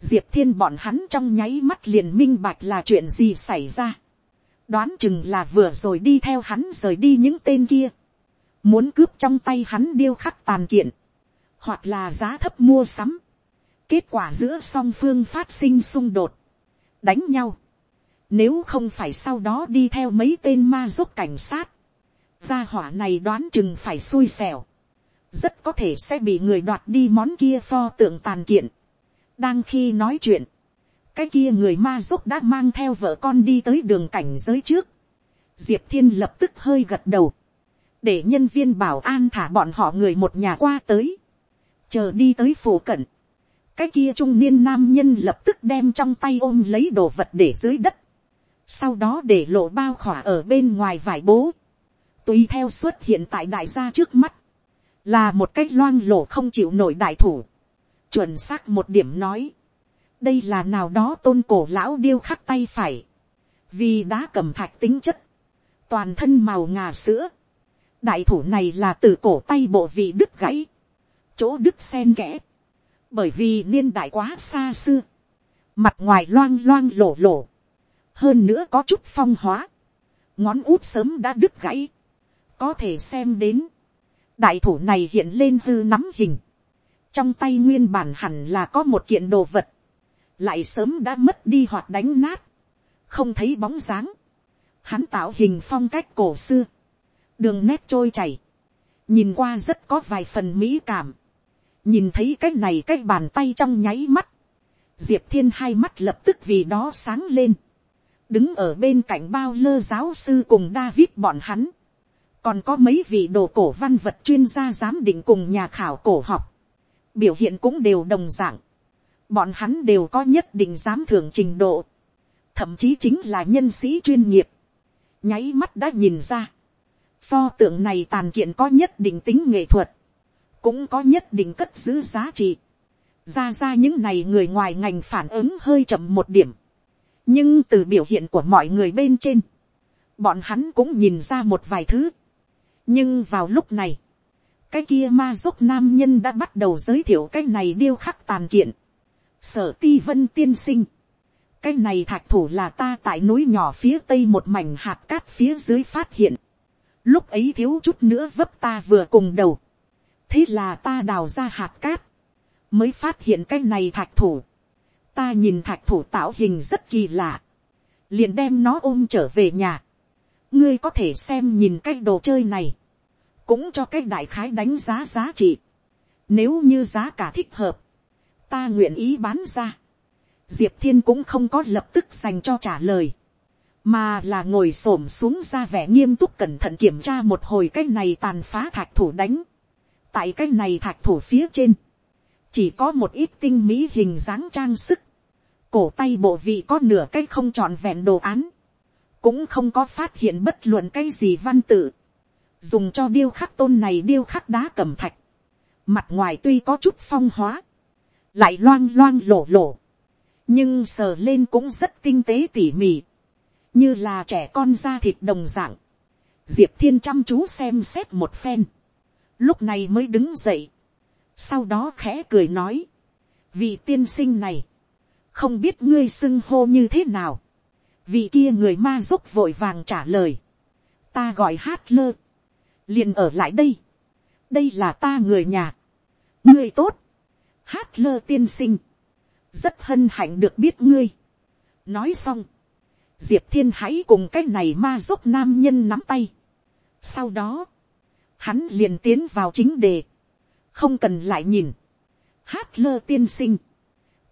diệp thiên bọn hắn trong nháy mắt liền minh bạch là chuyện gì xảy ra đoán chừng là vừa rồi đi theo hắn rời đi những tên kia, muốn cướp trong tay hắn điêu khắc tàn kiện, hoặc là giá thấp mua sắm, kết quả giữa song phương phát sinh xung đột, đánh nhau, nếu không phải sau đó đi theo mấy tên ma giúp cảnh sát, gia hỏa này đoán chừng phải xui xẻo, rất có thể sẽ bị người đoạt đi món kia pho tượng tàn kiện. đang khi nói chuyện, cái kia người ma giúp đã mang theo vợ con đi tới đường cảnh giới trước. diệp thiên lập tức hơi gật đầu, để nhân viên bảo an thả bọn họ người một nhà qua tới, chờ đi tới phủ cận. cái kia trung niên nam nhân lập tức đem trong tay ôm lấy đồ vật để dưới đất, sau đó để lộ bao khỏa ở bên ngoài vải bố, tùy theo xuất hiện tại đại gia trước mắt, là một cách loang lổ không chịu nổi đại thủ, chuẩn xác một điểm nói, đây là nào đó tôn cổ lão điêu khắc tay phải, vì đá cầm thạch tính chất, toàn thân màu ngà sữa, đại thủ này là từ cổ tay bộ vị đứt gãy, chỗ đứt sen kẽ, bởi vì niên đại quá xa xưa, mặt ngoài loang loang lổ lổ, hơn nữa có chút phong hóa, ngón út sớm đã đứt gãy, có thể xem đến, đại thủ này hiện lên hư nắm hình, trong tay nguyên bản hẳn là có một kiện đồ vật, lại sớm đã mất đi hoặc đánh nát, không thấy bóng dáng, hắn tạo hình phong cách cổ xưa, đường nét trôi chảy, nhìn qua rất có vài phần mỹ cảm, nhìn thấy cái này cái bàn tay trong nháy mắt, diệp thiên hai mắt lập tức vì đó sáng lên, đứng ở bên cạnh bao lơ giáo sư cùng David bọn hắn, còn có mấy vị đồ cổ văn vật chuyên gia giám định cùng nhà khảo cổ học, biểu hiện cũng đều đồng d ạ n g bọn hắn đều có nhất định giám thưởng trình độ, thậm chí chính là nhân sĩ chuyên nghiệp, nháy mắt đã nhìn ra, pho tượng này tàn kiện có nhất định tính nghệ thuật, cũng có nhất định cất giữ giá trị, ra ra những này người ngoài ngành phản ứng hơi chậm một điểm, nhưng từ biểu hiện của mọi người bên trên, bọn hắn cũng nhìn ra một vài thứ, nhưng vào lúc này, cái kia ma giúp nam nhân đã bắt đầu giới thiệu cái này điêu khắc tàn kiện sở ti vân tiên sinh. cái này thạch thủ là ta tại núi nhỏ phía tây một mảnh hạt cát phía dưới phát hiện. lúc ấy thiếu chút nữa vấp ta vừa cùng đầu. thế là ta đào ra hạt cát. mới phát hiện cái này thạch thủ. ta nhìn thạch thủ tạo hình rất kỳ lạ. liền đem nó ôm trở về nhà ngươi có thể xem nhìn cái đồ chơi này, cũng cho cái đại khái đánh giá giá trị. Nếu như giá cả thích hợp, ta nguyện ý bán ra. Diệp thiên cũng không có lập tức dành cho trả lời, mà là ngồi s ổ m xuống ra vẻ nghiêm túc cẩn thận kiểm tra một hồi cái này tàn phá thạch thủ đánh. tại cái này thạch thủ phía trên, chỉ có một ít tinh mỹ hình dáng trang sức, cổ tay bộ vị có nửa cái không trọn vẹn đồ án, cũng không có phát hiện bất luận cái gì văn tự, dùng cho điêu khắc tôn này điêu khắc đá cẩm thạch, mặt ngoài tuy có chút phong hóa, lại loang loang lổ lổ, nhưng sờ lên cũng rất tinh tế tỉ mỉ, như là trẻ con da thịt đồng dạng, diệp thiên chăm chú xem xét một phen, lúc này mới đứng dậy, sau đó khẽ cười nói, vị tiên sinh này, không biết ngươi xưng hô như thế nào, vị kia người ma dốc vội vàng trả lời, ta gọi hát lơ, liền ở lại đây, đây là ta người nhà, ngươi tốt, hát lơ tiên sinh, rất hân hạnh được biết ngươi. nói xong, diệp thiên hãy cùng cái này ma giúp nam nhân nắm tay. sau đó, hắn liền tiến vào chính đề, không cần lại nhìn, hát lơ tiên sinh,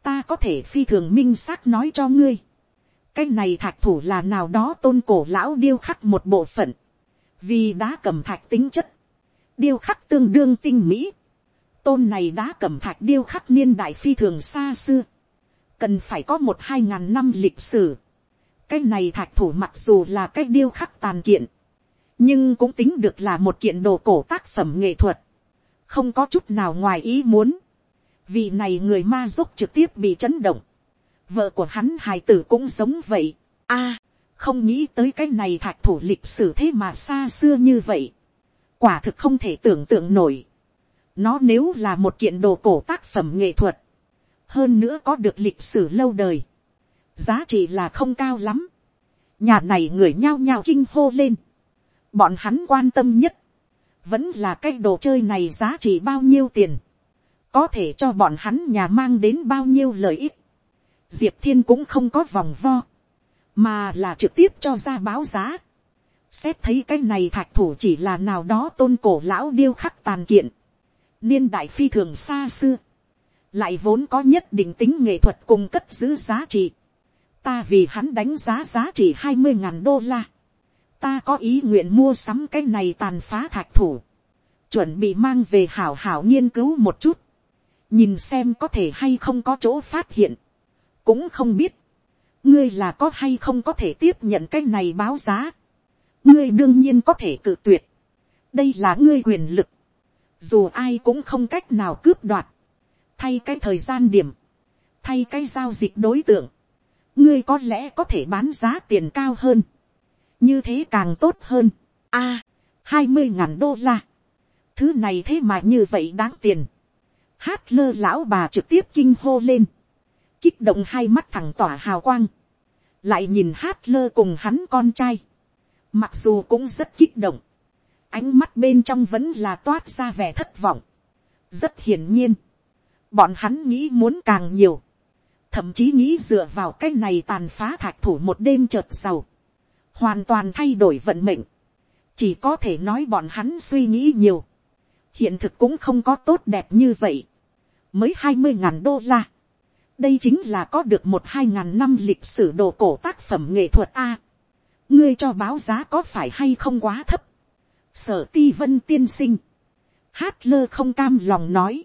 ta có thể phi thường minh xác nói cho ngươi, cái này thạch thủ là nào đó tôn cổ lão điêu khắc một bộ phận, vì đá cầm thạch tính chất, điêu khắc tương đương tinh mỹ, tôn này đá cầm thạch điêu khắc niên đại phi thường xa xưa, cần phải có một hai ngàn năm lịch sử, cái này thạch thủ mặc dù là cái điêu khắc tàn kiện, nhưng cũng tính được là một kiện đồ cổ tác phẩm nghệ thuật, không có chút nào ngoài ý muốn, vì này người ma giúp trực tiếp bị chấn động, vợ của hắn hài tử cũng giống vậy. a, không nghĩ tới cái này thạch thủ lịch sử thế mà xa xưa như vậy. quả thực không thể tưởng tượng nổi nó nếu là một kiện đồ cổ tác phẩm nghệ thuật, hơn nữa có được lịch sử lâu đời, giá trị là không cao lắm. nhà này người nhao nhao kinh hô lên. bọn hắn quan tâm nhất, vẫn là cái đồ chơi này giá trị bao nhiêu tiền, có thể cho bọn hắn nhà mang đến bao nhiêu lợi ích diệp thiên cũng không có vòng vo, mà là trực tiếp cho ra báo giá. xét thấy cái này thạch thủ chỉ là nào đó tôn cổ lão điêu khắc tàn kiện, niên đại phi thường xa xưa, lại vốn có nhất định tính nghệ thuật cùng cất giữ giá trị. ta vì hắn đánh giá giá trị hai mươi ngàn đô la. ta có ý nguyện mua sắm cái này tàn phá thạch thủ, chuẩn bị mang về hảo hảo nghiên cứu một chút, nhìn xem có thể hay không có chỗ phát hiện. Cũng không biết, ngươi là có hay không có thể tiếp nhận cái này báo giá, ngươi đương nhiên có thể cự tuyệt, đây là ngươi quyền lực, dù ai cũng không cách nào cướp đoạt, thay cái thời gian điểm, thay cái giao dịch đối tượng, ngươi có lẽ có thể bán giá tiền cao hơn, như thế càng tốt hơn. a, hai mươi ngàn đô la, thứ này thế mà như vậy đáng tiền, hát lơ lão bà trực tiếp kinh hô lên, kích động hai mắt thẳng tỏa hào quang, lại nhìn hát lơ cùng hắn con trai, mặc dù cũng rất kích động, ánh mắt bên trong vẫn là toát ra vẻ thất vọng, rất hiển nhiên, bọn hắn nghĩ muốn càng nhiều, thậm chí nghĩ dựa vào cái này tàn phá thạch thủ một đêm chợt giàu, hoàn toàn thay đổi vận mệnh, chỉ có thể nói bọn hắn suy nghĩ nhiều, hiện thực cũng không có tốt đẹp như vậy, mới hai mươi ngàn đô la. đây chính là có được một hai ngàn năm lịch sử đồ cổ tác phẩm nghệ thuật a. ngươi cho báo giá có phải hay không quá thấp sở ti vân tiên sinh. hát lơ không cam lòng nói.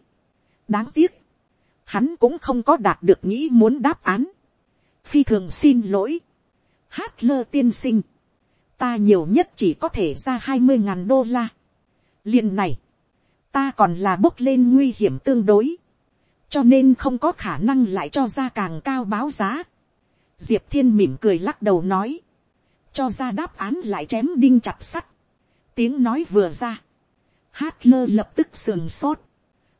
đáng tiếc. hắn cũng không có đạt được nghĩ muốn đáp án. phi thường xin lỗi. hát lơ tiên sinh. ta nhiều nhất chỉ có thể ra hai mươi ngàn đô la. liền này ta còn là bốc lên nguy hiểm tương đối, cho nên không có khả năng lại cho ra càng cao báo giá. diệp thiên mỉm cười lắc đầu nói, cho ra đáp án lại chém đinh chặt sắt, tiếng nói vừa ra, hát lơ lập tức sườn sốt,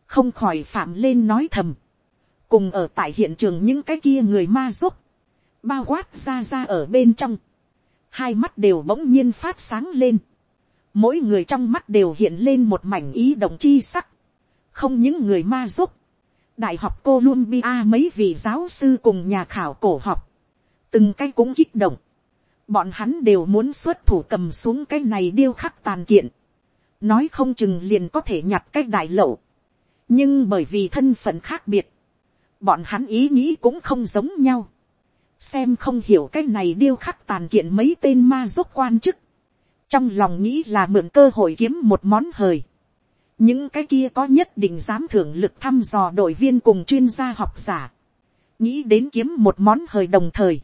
không khỏi phạm lên nói thầm, cùng ở tại hiện trường những cái kia người ma giúp, bao quát ra ra ở bên trong, hai mắt đều bỗng nhiên phát sáng lên, mỗi người trong mắt đều hiện lên một mảnh ý động chi sắc, không những người ma giúp, đại học Columbia mấy vị giáo sư cùng nhà khảo cổ học, từng cái cũng kích động, bọn hắn đều muốn xuất thủ cầm xuống cái này điêu khắc tàn kiện, nói không chừng liền có thể nhặt cái đại lậu, nhưng bởi vì thân phận khác biệt, bọn hắn ý nghĩ cũng không giống nhau, xem không hiểu cái này điêu khắc tàn kiện mấy tên ma giúp quan chức, trong lòng nghĩ là mượn cơ hội kiếm một món hời. những cái kia có nhất định dám thưởng lực thăm dò đội viên cùng chuyên gia học giả. nghĩ đến kiếm một món hời đồng thời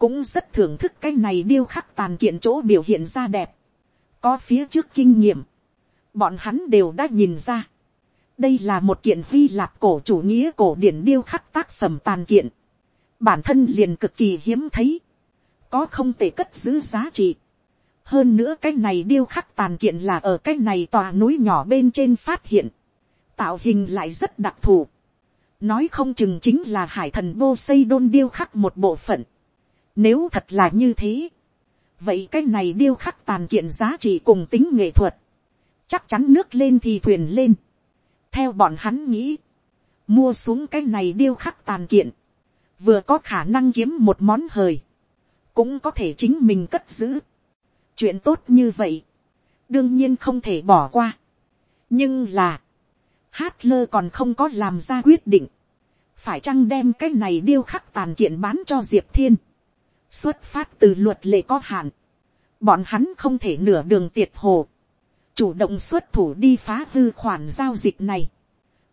cũng rất thưởng thức cái này điêu khắc tàn kiện chỗ biểu hiện ra đẹp. có phía trước kinh nghiệm. bọn hắn đều đã nhìn ra. đây là một kiện hy lạp cổ chủ nghĩa cổ điển điêu khắc tác phẩm tàn kiện. bản thân liền cực kỳ hiếm thấy. có không thể cất giữ giá trị hơn nữa cái này điêu khắc tàn kiện là ở cái này tòa núi nhỏ bên trên phát hiện, tạo hình lại rất đặc thù, nói không chừng chính là hải thần bô xây đôn điêu khắc một bộ phận, nếu thật là như thế, vậy cái này điêu khắc tàn kiện giá trị cùng tính nghệ thuật, chắc chắn nước lên thì thuyền lên, theo bọn hắn nghĩ, mua xuống cái này điêu khắc tàn kiện, vừa có khả năng kiếm một món hời, cũng có thể chính mình cất giữ, chuyện tốt như vậy, đương nhiên không thể bỏ qua. nhưng là, hát lơ còn không có làm ra quyết định, phải chăng đem cái này điêu khắc tàn kiện bán cho diệp thiên, xuất phát từ luật lệ có hạn, bọn hắn không thể nửa đường tiệt hồ, chủ động xuất thủ đi phá hư khoản giao dịch này,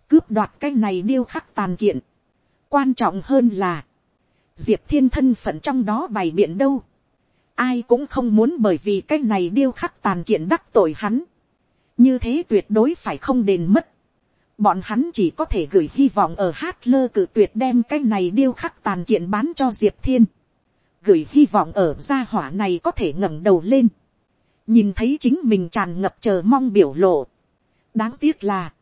cướp đoạt cái này điêu khắc tàn kiện. quan trọng hơn là, diệp thiên thân phận trong đó bày biện đâu, ai cũng không muốn bởi vì cái này điêu khắc tàn kiện đắc tội hắn. như thế tuyệt đối phải không đền mất. bọn hắn chỉ có thể gửi hy vọng ở hát lơ cử tuyệt đem cái này điêu khắc tàn kiện bán cho diệp thiên gửi hy vọng ở gia hỏa này có thể ngẩng đầu lên. nhìn thấy chính mình tràn ngập chờ mong biểu lộ. đáng tiếc là,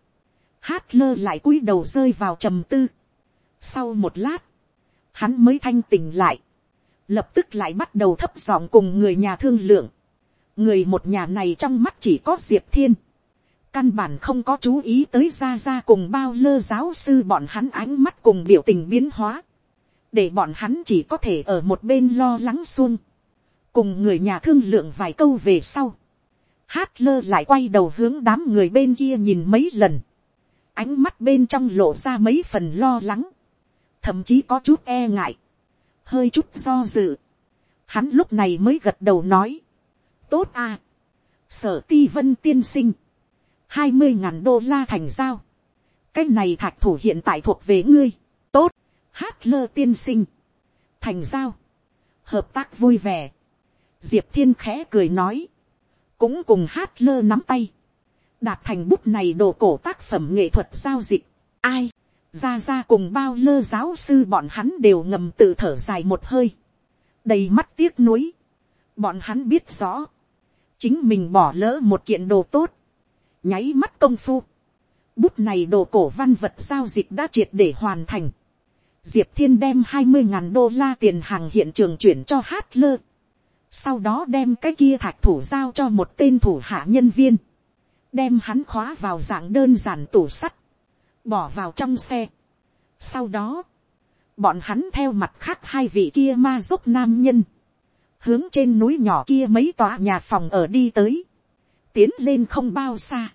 hát lơ lại cúi đầu rơi vào trầm tư. sau một lát, hắn mới thanh tỉnh lại lập tức lại bắt đầu thấp giọng cùng người nhà thương lượng. người một nhà này trong mắt chỉ có diệp thiên. căn bản không có chú ý tới ra ra cùng bao lơ giáo sư bọn hắn ánh mắt cùng biểu tình biến hóa để bọn hắn chỉ có thể ở một bên lo lắng xuông. cùng người nhà thương lượng vài câu về sau. hát lơ lại quay đầu hướng đám người bên kia nhìn mấy lần. ánh mắt bên trong lộ ra mấy phần lo lắng. thậm chí có chút e ngại hơi chút do dự, hắn lúc này mới gật đầu nói, tốt à, sở ti vân tiên sinh, hai mươi ngàn đô la thành giao, cái này thạch thủ hiện tại thuộc về ngươi, tốt, hát lơ tiên sinh, thành giao, hợp tác vui vẻ, diệp thiên khẽ cười nói, cũng cùng hát lơ nắm tay, đạt thành bút này đồ cổ tác phẩm nghệ thuật giao dịch, ai, ra ra cùng bao lơ giáo sư bọn hắn đều ngầm tự thở dài một hơi, đầy mắt tiếc nuối, bọn hắn biết rõ, chính mình bỏ lỡ một kiện đồ tốt, nháy mắt công phu, bút này đồ cổ văn vật giao dịch đã triệt để hoàn thành, diệp thiên đem hai mươi ngàn đô la tiền hàng hiện trường chuyển cho hát lơ, sau đó đem cái kia thạch thủ giao cho một tên thủ hạ nhân viên, đem hắn khóa vào dạng đơn giản tủ sắt, bỏ vào trong xe. Sau đó, bọn hắn theo mặt khác hai vị kia ma giúp nam nhân, hướng trên núi nhỏ kia mấy tòa nhà phòng ở đi tới, tiến lên không bao xa,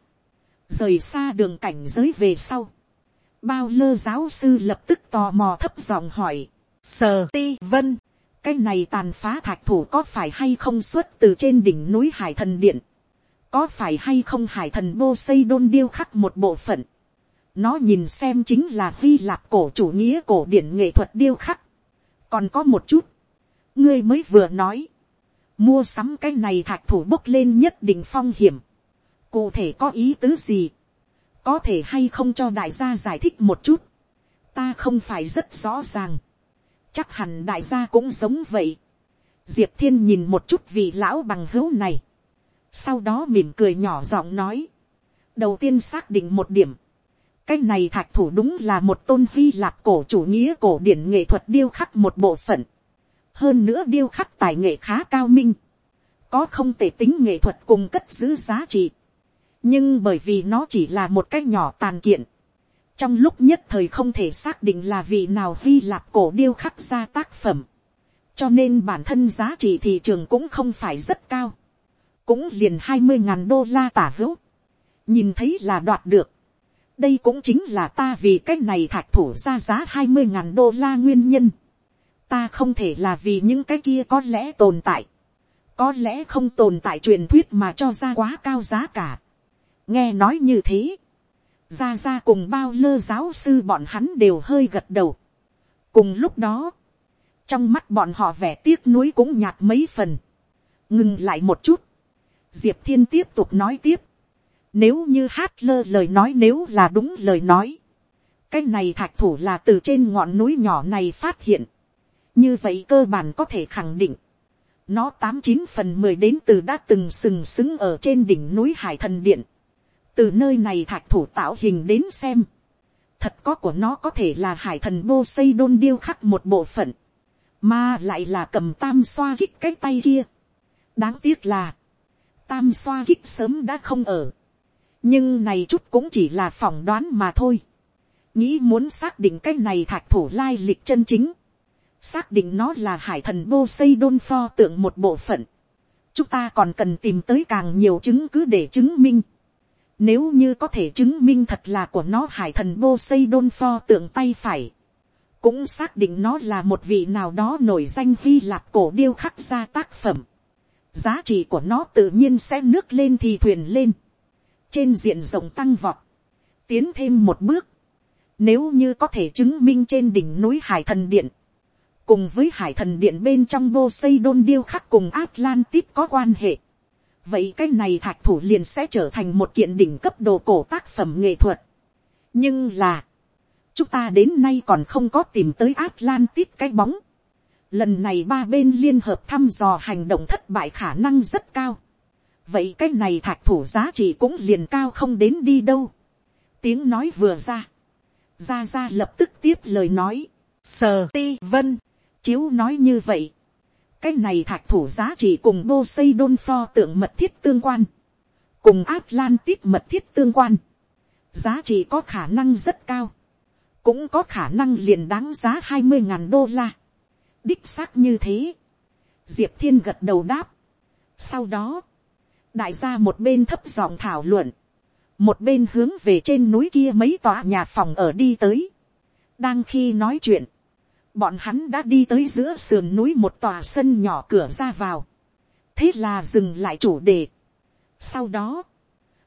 rời xa đường cảnh giới về sau, bao lơ giáo sư lập tức tò mò thấp giọng hỏi, sờ ti vân, cái này tàn phá thạch thủ có phải hay không xuất từ trên đỉnh núi hải thần điện, có phải hay không hải thần bô xây đôn điêu khắc một bộ phận, nó nhìn xem chính là hy lạp cổ chủ nghĩa cổ điển nghệ thuật điêu khắc, còn có một chút, ngươi mới vừa nói, mua sắm cái này thạch thủ bốc lên nhất định phong hiểm, cụ thể có ý tứ gì, có thể hay không cho đại gia giải thích một chút, ta không phải rất rõ ràng, chắc hẳn đại gia cũng giống vậy. diệp thiên nhìn một chút vị lão bằng hữu này, sau đó mỉm cười nhỏ giọng nói, đầu tiên xác định một điểm, cái này thạch thủ đúng là một tôn hy lạp cổ chủ nghĩa cổ điển nghệ thuật điêu khắc một bộ phận, hơn nữa điêu khắc tài nghệ khá cao minh, có không thể tính nghệ thuật cùng cất giữ giá trị, nhưng bởi vì nó chỉ là một cái nhỏ tàn kiện, trong lúc nhất thời không thể xác định là vị nào hy lạp cổ điêu khắc ra tác phẩm, cho nên bản thân giá trị thị trường cũng không phải rất cao, cũng liền hai mươi ngàn đô la tả hữu, nhìn thấy là đoạt được, đây cũng chính là ta vì cái này thạch thủ ra giá hai mươi ngàn đô la nguyên nhân, ta không thể là vì những cái kia có lẽ tồn tại, có lẽ không tồn tại truyền thuyết mà cho ra quá cao giá cả nghe nói như thế, ra ra cùng bao lơ giáo sư bọn hắn đều hơi gật đầu. cùng lúc đó, trong mắt bọn họ vẻ tiếc nuối cũng nhạt mấy phần, ngừng lại một chút, diệp thiên tiếp tục nói tiếp, nếu như hát lơ lời nói nếu là đúng lời nói, cái này thạch thủ là từ trên ngọn núi nhỏ này phát hiện, như vậy cơ bản có thể khẳng định, nó tám chín phần mười đến từ đã từng sừng sững ở trên đỉnh núi hải thần điện, từ nơi này thạch thủ tạo hình đến xem, thật có của nó có thể là hải thần bô xây đôn điêu khắc một bộ phận, mà lại là cầm tam xoa kích cái tay kia. đáng tiếc là, tam xoa kích sớm đã không ở, nhưng này chút cũng chỉ là phỏng đoán mà thôi. nghĩ muốn xác định cái này thạch thủ lai lịch chân chính, xác định nó là hải thần bô xây đôn pho tượng một bộ phận. chúng ta còn cần tìm tới càng nhiều chứng cứ để chứng minh. Nếu như có thể chứng minh thật là của nó, hải thần bô xây đôn pho tượng tay phải. Cũng xác định nó là một vị nào đó nổi danh Hy Lạp cổ điêu khắc ra tác phẩm. Giá trị của nó tự nhiên sẽ nước lên thì thuyền lên. Trên diện rộng tăng vọt. Tiến thêm một bước. Nếu như có thể chứng minh trên đỉnh núi Hải Thần Điện cùng với hải thần điện bên trong vô xây đôn điêu khắc cùng Atlantis có quan hệ. Vậy cái này thạch thủ liền sẽ trở thành một kiện đỉnh cấp đồ cổ tác phẩm nghệ thuật. Nhưng là, chúng ta đến nay còn không có tìm tới Atlantis cái bóng. Lần này ba bên liên hợp thăm dò hành động thất bại khả năng rất cao. Vậy cái này thạch thủ giá trị cũng liền cao không đến đi đâu. Tiếng nói vừa ra. Ra ra lập tức tiếp lời nói. Sờ ti vân Chiếu nói như vậy. Cái này thạch thủ giá trị cùng bô xây đôn pho tượng mật thiết tương quan. Cùng Atlantis mật thiết tương quan. Giá trị có khả năng rất cao. Cũng có khả năng liền đáng giá hai mươi ngàn đô la. Đích xác như thế. Diệp Thiên gật đầu đáp. Sau đó. Đại gia một bên thấp giọng thảo luận. Một bên hướng về trên núi kia mấy tòa nhà phòng ở đi tới. Đang khi nói chuyện bọn hắn đã đi tới giữa sườn núi một tòa sân nhỏ cửa ra vào, thế là dừng lại chủ đề. sau đó,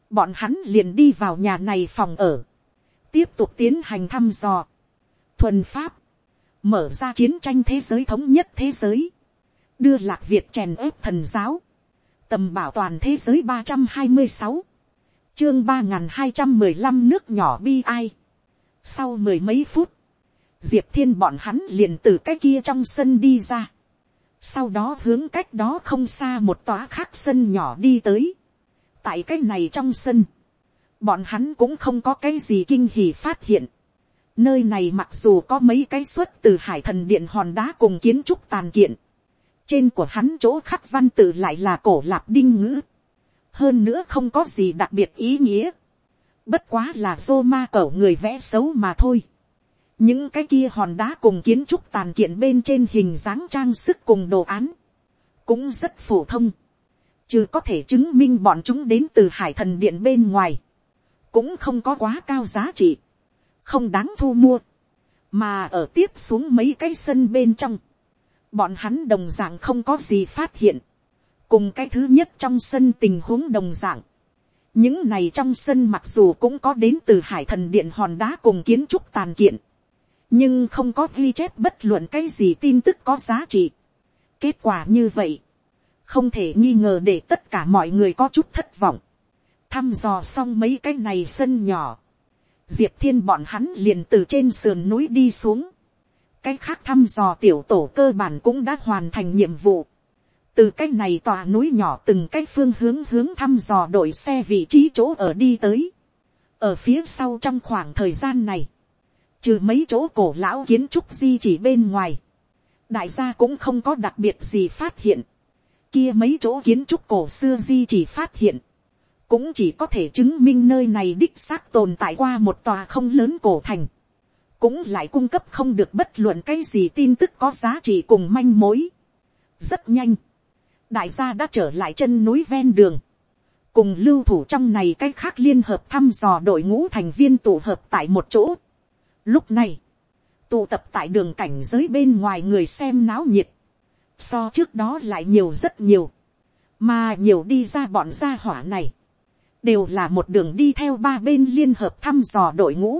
bọn hắn liền đi vào nhà này phòng ở, tiếp tục tiến hành thăm dò, thuần pháp, mở ra chiến tranh thế giới thống nhất thế giới, đưa lạc việt chèn ớp thần giáo, tầm bảo toàn thế giới ba trăm hai mươi sáu, chương ba n g h n hai trăm mười lăm nước nhỏ bi ai. sau mười mấy phút, diệp thiên bọn hắn liền từ cái kia trong sân đi ra. sau đó hướng cách đó không xa một tòa khác sân nhỏ đi tới. tại cái này trong sân, bọn hắn cũng không có cái gì kinh hỉ phát hiện. nơi này mặc dù có mấy cái xuất từ hải thần điện hòn đá cùng kiến trúc tàn kiện. trên của hắn chỗ khắc văn tự lại là cổ lạp đinh ngữ. hơn nữa không có gì đặc biệt ý nghĩa. bất quá là vô ma cẩu người vẽ xấu mà thôi những cái kia hòn đá cùng kiến trúc tàn kiện bên trên hình dáng trang sức cùng đồ án, cũng rất phổ thông, chứ có thể chứng minh bọn chúng đến từ hải thần điện bên ngoài, cũng không có quá cao giá trị, không đáng thu mua, mà ở tiếp xuống mấy cái sân bên trong, bọn hắn đồng d ạ n g không có gì phát hiện, cùng cái thứ nhất trong sân tình huống đồng d ạ n g những này trong sân mặc dù cũng có đến từ hải thần điện hòn đá cùng kiến trúc tàn kiện, nhưng không có ghi chép bất luận cái gì tin tức có giá trị. kết quả như vậy, không thể nghi ngờ để tất cả mọi người có chút thất vọng. Thăm dò xong mấy cái này sân nhỏ, diệp thiên bọn hắn liền từ trên sườn núi đi xuống, cái khác thăm dò tiểu tổ cơ bản cũng đã hoàn thành nhiệm vụ, từ cái này tòa núi nhỏ từng cái phương hướng hướng thăm dò đội xe vị trí chỗ ở đi tới, ở phía sau trong khoảng thời gian này, trừ mấy chỗ cổ lão kiến trúc di chỉ bên ngoài, đại gia cũng không có đặc biệt gì phát hiện, kia mấy chỗ kiến trúc cổ xưa di chỉ phát hiện, cũng chỉ có thể chứng minh nơi này đích xác tồn tại qua một tòa không lớn cổ thành, cũng lại cung cấp không được bất luận cái gì tin tức có giá trị cùng manh mối. rất nhanh, đại gia đã trở lại chân núi ven đường, cùng lưu thủ trong này cái khác liên hợp thăm dò đội ngũ thành viên tụ hợp tại một chỗ lúc này, tụ tập tại đường cảnh giới bên ngoài người xem náo nhiệt, so trước đó lại nhiều rất nhiều, mà nhiều đi ra bọn gia hỏa này, đều là một đường đi theo ba bên liên hợp thăm dò đội ngũ,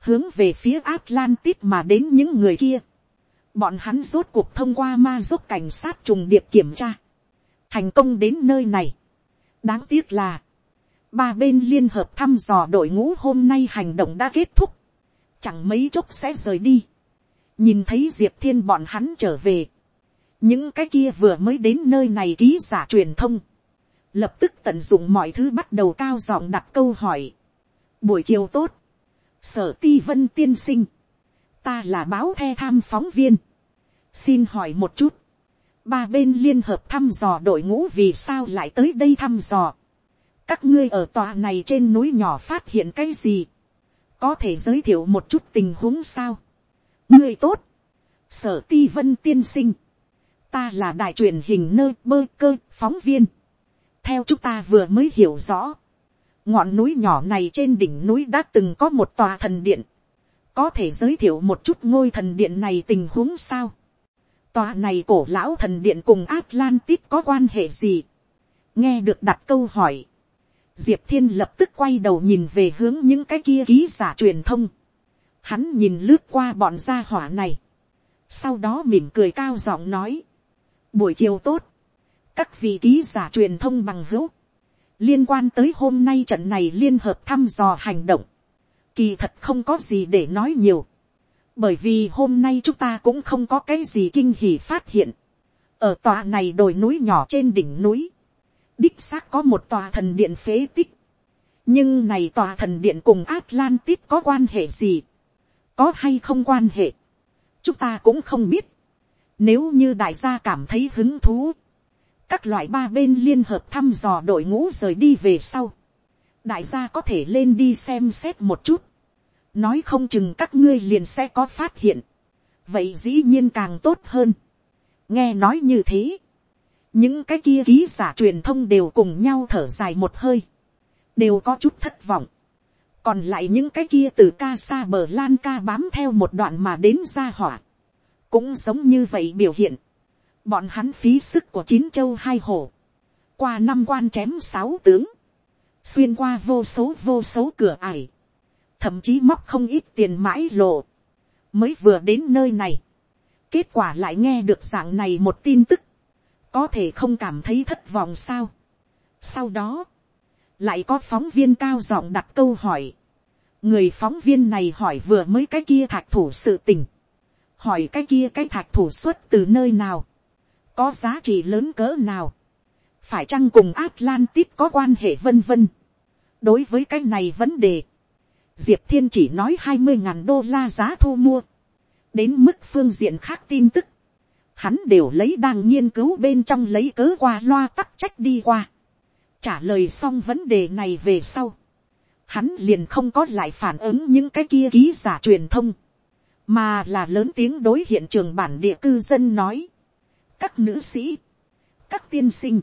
hướng về phía Atlantis mà đến những người kia. Bọn hắn rốt cuộc thông qua ma giúp cảnh sát trùng điệp kiểm tra, thành công đến nơi này. đáng tiếc là, ba bên liên hợp thăm dò đội ngũ hôm nay hành động đã kết thúc, chẳng mấy chốc sẽ rời đi. nhìn thấy diệp thiên bọn hắn trở về, những cái kia vừa mới đến nơi này ký giả truyền thông, lập tức tận dụng mọi thứ bắt đầu cao giọng đặt câu hỏi. buổi chiều tốt, sở ti vân tiên sinh, ta là báo the tham phóng viên, xin hỏi một chút, ba bên liên hợp thăm dò đội ngũ vì sao lại tới đây thăm dò, các ngươi ở tòa này trên núi nhỏ phát hiện cái gì, có thể giới thiệu một chút tình huống sao, ngươi tốt, sở ti vân tiên sinh, ta là đại truyền hình nơi bơ cơ phóng viên, theo chúng ta vừa mới hiểu rõ, ngọn núi nhỏ này trên đỉnh núi đã từng có một tòa thần điện, có thể giới thiệu một chút ngôi thần điện này tình huống sao. Tòa này cổ lão thần điện cùng Atlantis có quan hệ gì? nghe được đặt câu hỏi, diệp thiên lập tức quay đầu nhìn về hướng những cái kia ký giả truyền thông. hắn nhìn lướt qua bọn gia hỏa này, sau đó mỉm cười cao giọng nói, buổi chiều tốt, các vị ký giả truyền thông bằng hữu, liên quan tới hôm nay trận này liên hợp thăm dò hành động, kỳ thật không có gì để nói nhiều, bởi vì hôm nay chúng ta cũng không có cái gì kinh hỉ phát hiện, ở tòa này đồi núi nhỏ trên đỉnh núi, đích xác có một tòa thần điện phế tích, nhưng này tòa thần điện cùng Atlantis có quan hệ gì, có hay không quan hệ, chúng ta cũng không biết, nếu như đại gia cảm thấy hứng thú, các loại ba bên liên hợp thăm dò đội ngũ rời đi về sau, đại gia có thể lên đi xem xét một chút, nói không chừng các ngươi liền sẽ có phát hiện, vậy dĩ nhiên càng tốt hơn. nghe nói như thế, những cái kia ký giả truyền thông đều cùng nhau thở dài một hơi, đều có chút thất vọng, còn lại những cái kia từ ca xa bờ lan ca bám theo một đoạn mà đến ra hỏa, cũng giống như vậy biểu hiện, bọn hắn phí sức của chín châu hai hồ. Qua năm quan chém sáu tướng, xuyên qua vô số vô số cửa ải, thậm chí móc không ít tiền mãi lộ, mới vừa đến nơi này, kết quả lại nghe được dạng này một tin tức, có thể không cảm thấy thất vọng sao. sau đó, lại có phóng viên cao giọng đặt câu hỏi, người phóng viên này hỏi vừa mới cái kia thạch thủ sự tình, hỏi cái kia cái thạch thủ xuất từ nơi nào, có giá trị lớn cỡ nào, phải chăng cùng Atlantis có quan hệ vân vân. đối với cái này vấn đề, diệp thiên chỉ nói hai mươi ngàn đô la giá thu mua, đến mức phương diện khác tin tức, hắn đều lấy đang nghiên cứu bên trong lấy cớ qua loa tắc trách đi qua, trả lời xong vấn đề này về sau, hắn liền không có lại phản ứng những cái kia ký giả truyền thông, mà là lớn tiếng đối hiện trường bản địa cư dân nói, các nữ sĩ, các tiên sinh,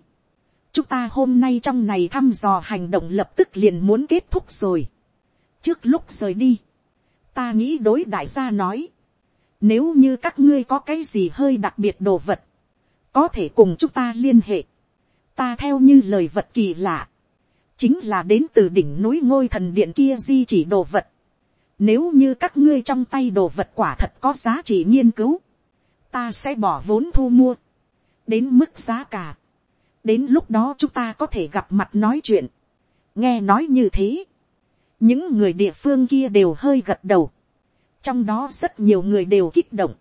chúng ta hôm nay trong này thăm dò hành động lập tức liền muốn kết thúc rồi. trước lúc rời đi, ta nghĩ đối đại gia nói, nếu như các ngươi có cái gì hơi đặc biệt đồ vật, có thể cùng chúng ta liên hệ, ta theo như lời vật kỳ lạ, chính là đến từ đỉnh núi ngôi thần điện kia di chỉ đồ vật. Nếu như các ngươi trong tay đồ vật quả thật có giá trị nghiên cứu, ta sẽ bỏ vốn thu mua, đến mức giá cả. đến lúc đó chúng ta có thể gặp mặt nói chuyện. nghe nói như thế, những người địa phương kia đều hơi gật đầu, trong đó rất nhiều người đều kích động,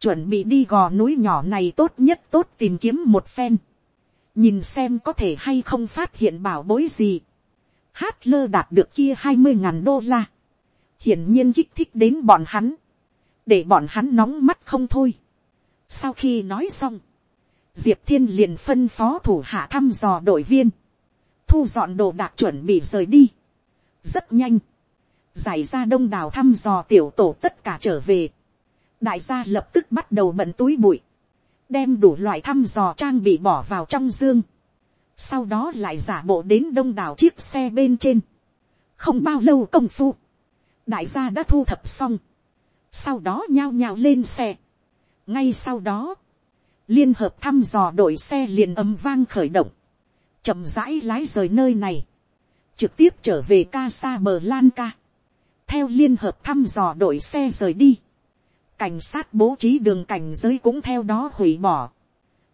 chuẩn bị đi gò núi nhỏ này tốt nhất tốt tìm kiếm một phen, nhìn xem có thể hay không phát hiện bảo bối gì. Hát lơ đạt được kia hai mươi ngàn đô la, hiển nhiên kích thích đến bọn hắn, để bọn hắn nóng mắt không thôi. Sau khi nói xong, diệp thiên liền phân phó thủ hạ thăm dò đội viên, thu dọn đồ đạc chuẩn bị rời đi. rất nhanh, giải ra đông đảo thăm dò tiểu tổ tất cả trở về. đại gia lập tức bắt đầu bận túi bụi, đem đủ loại thăm dò trang bị bỏ vào trong dương. sau đó lại giả bộ đến đông đảo chiếc xe bên trên. không bao lâu công phu, đại gia đã thu thập xong. sau đó nhao nhao lên xe. ngay sau đó, liên hợp thăm dò đội xe liền ấm vang khởi động, chậm rãi lái rời nơi này, trực tiếp trở về ca sa bờ lan ca theo liên hợp thăm dò đội xe rời đi, cảnh sát bố trí đường cảnh giới cũng theo đó hủy bỏ.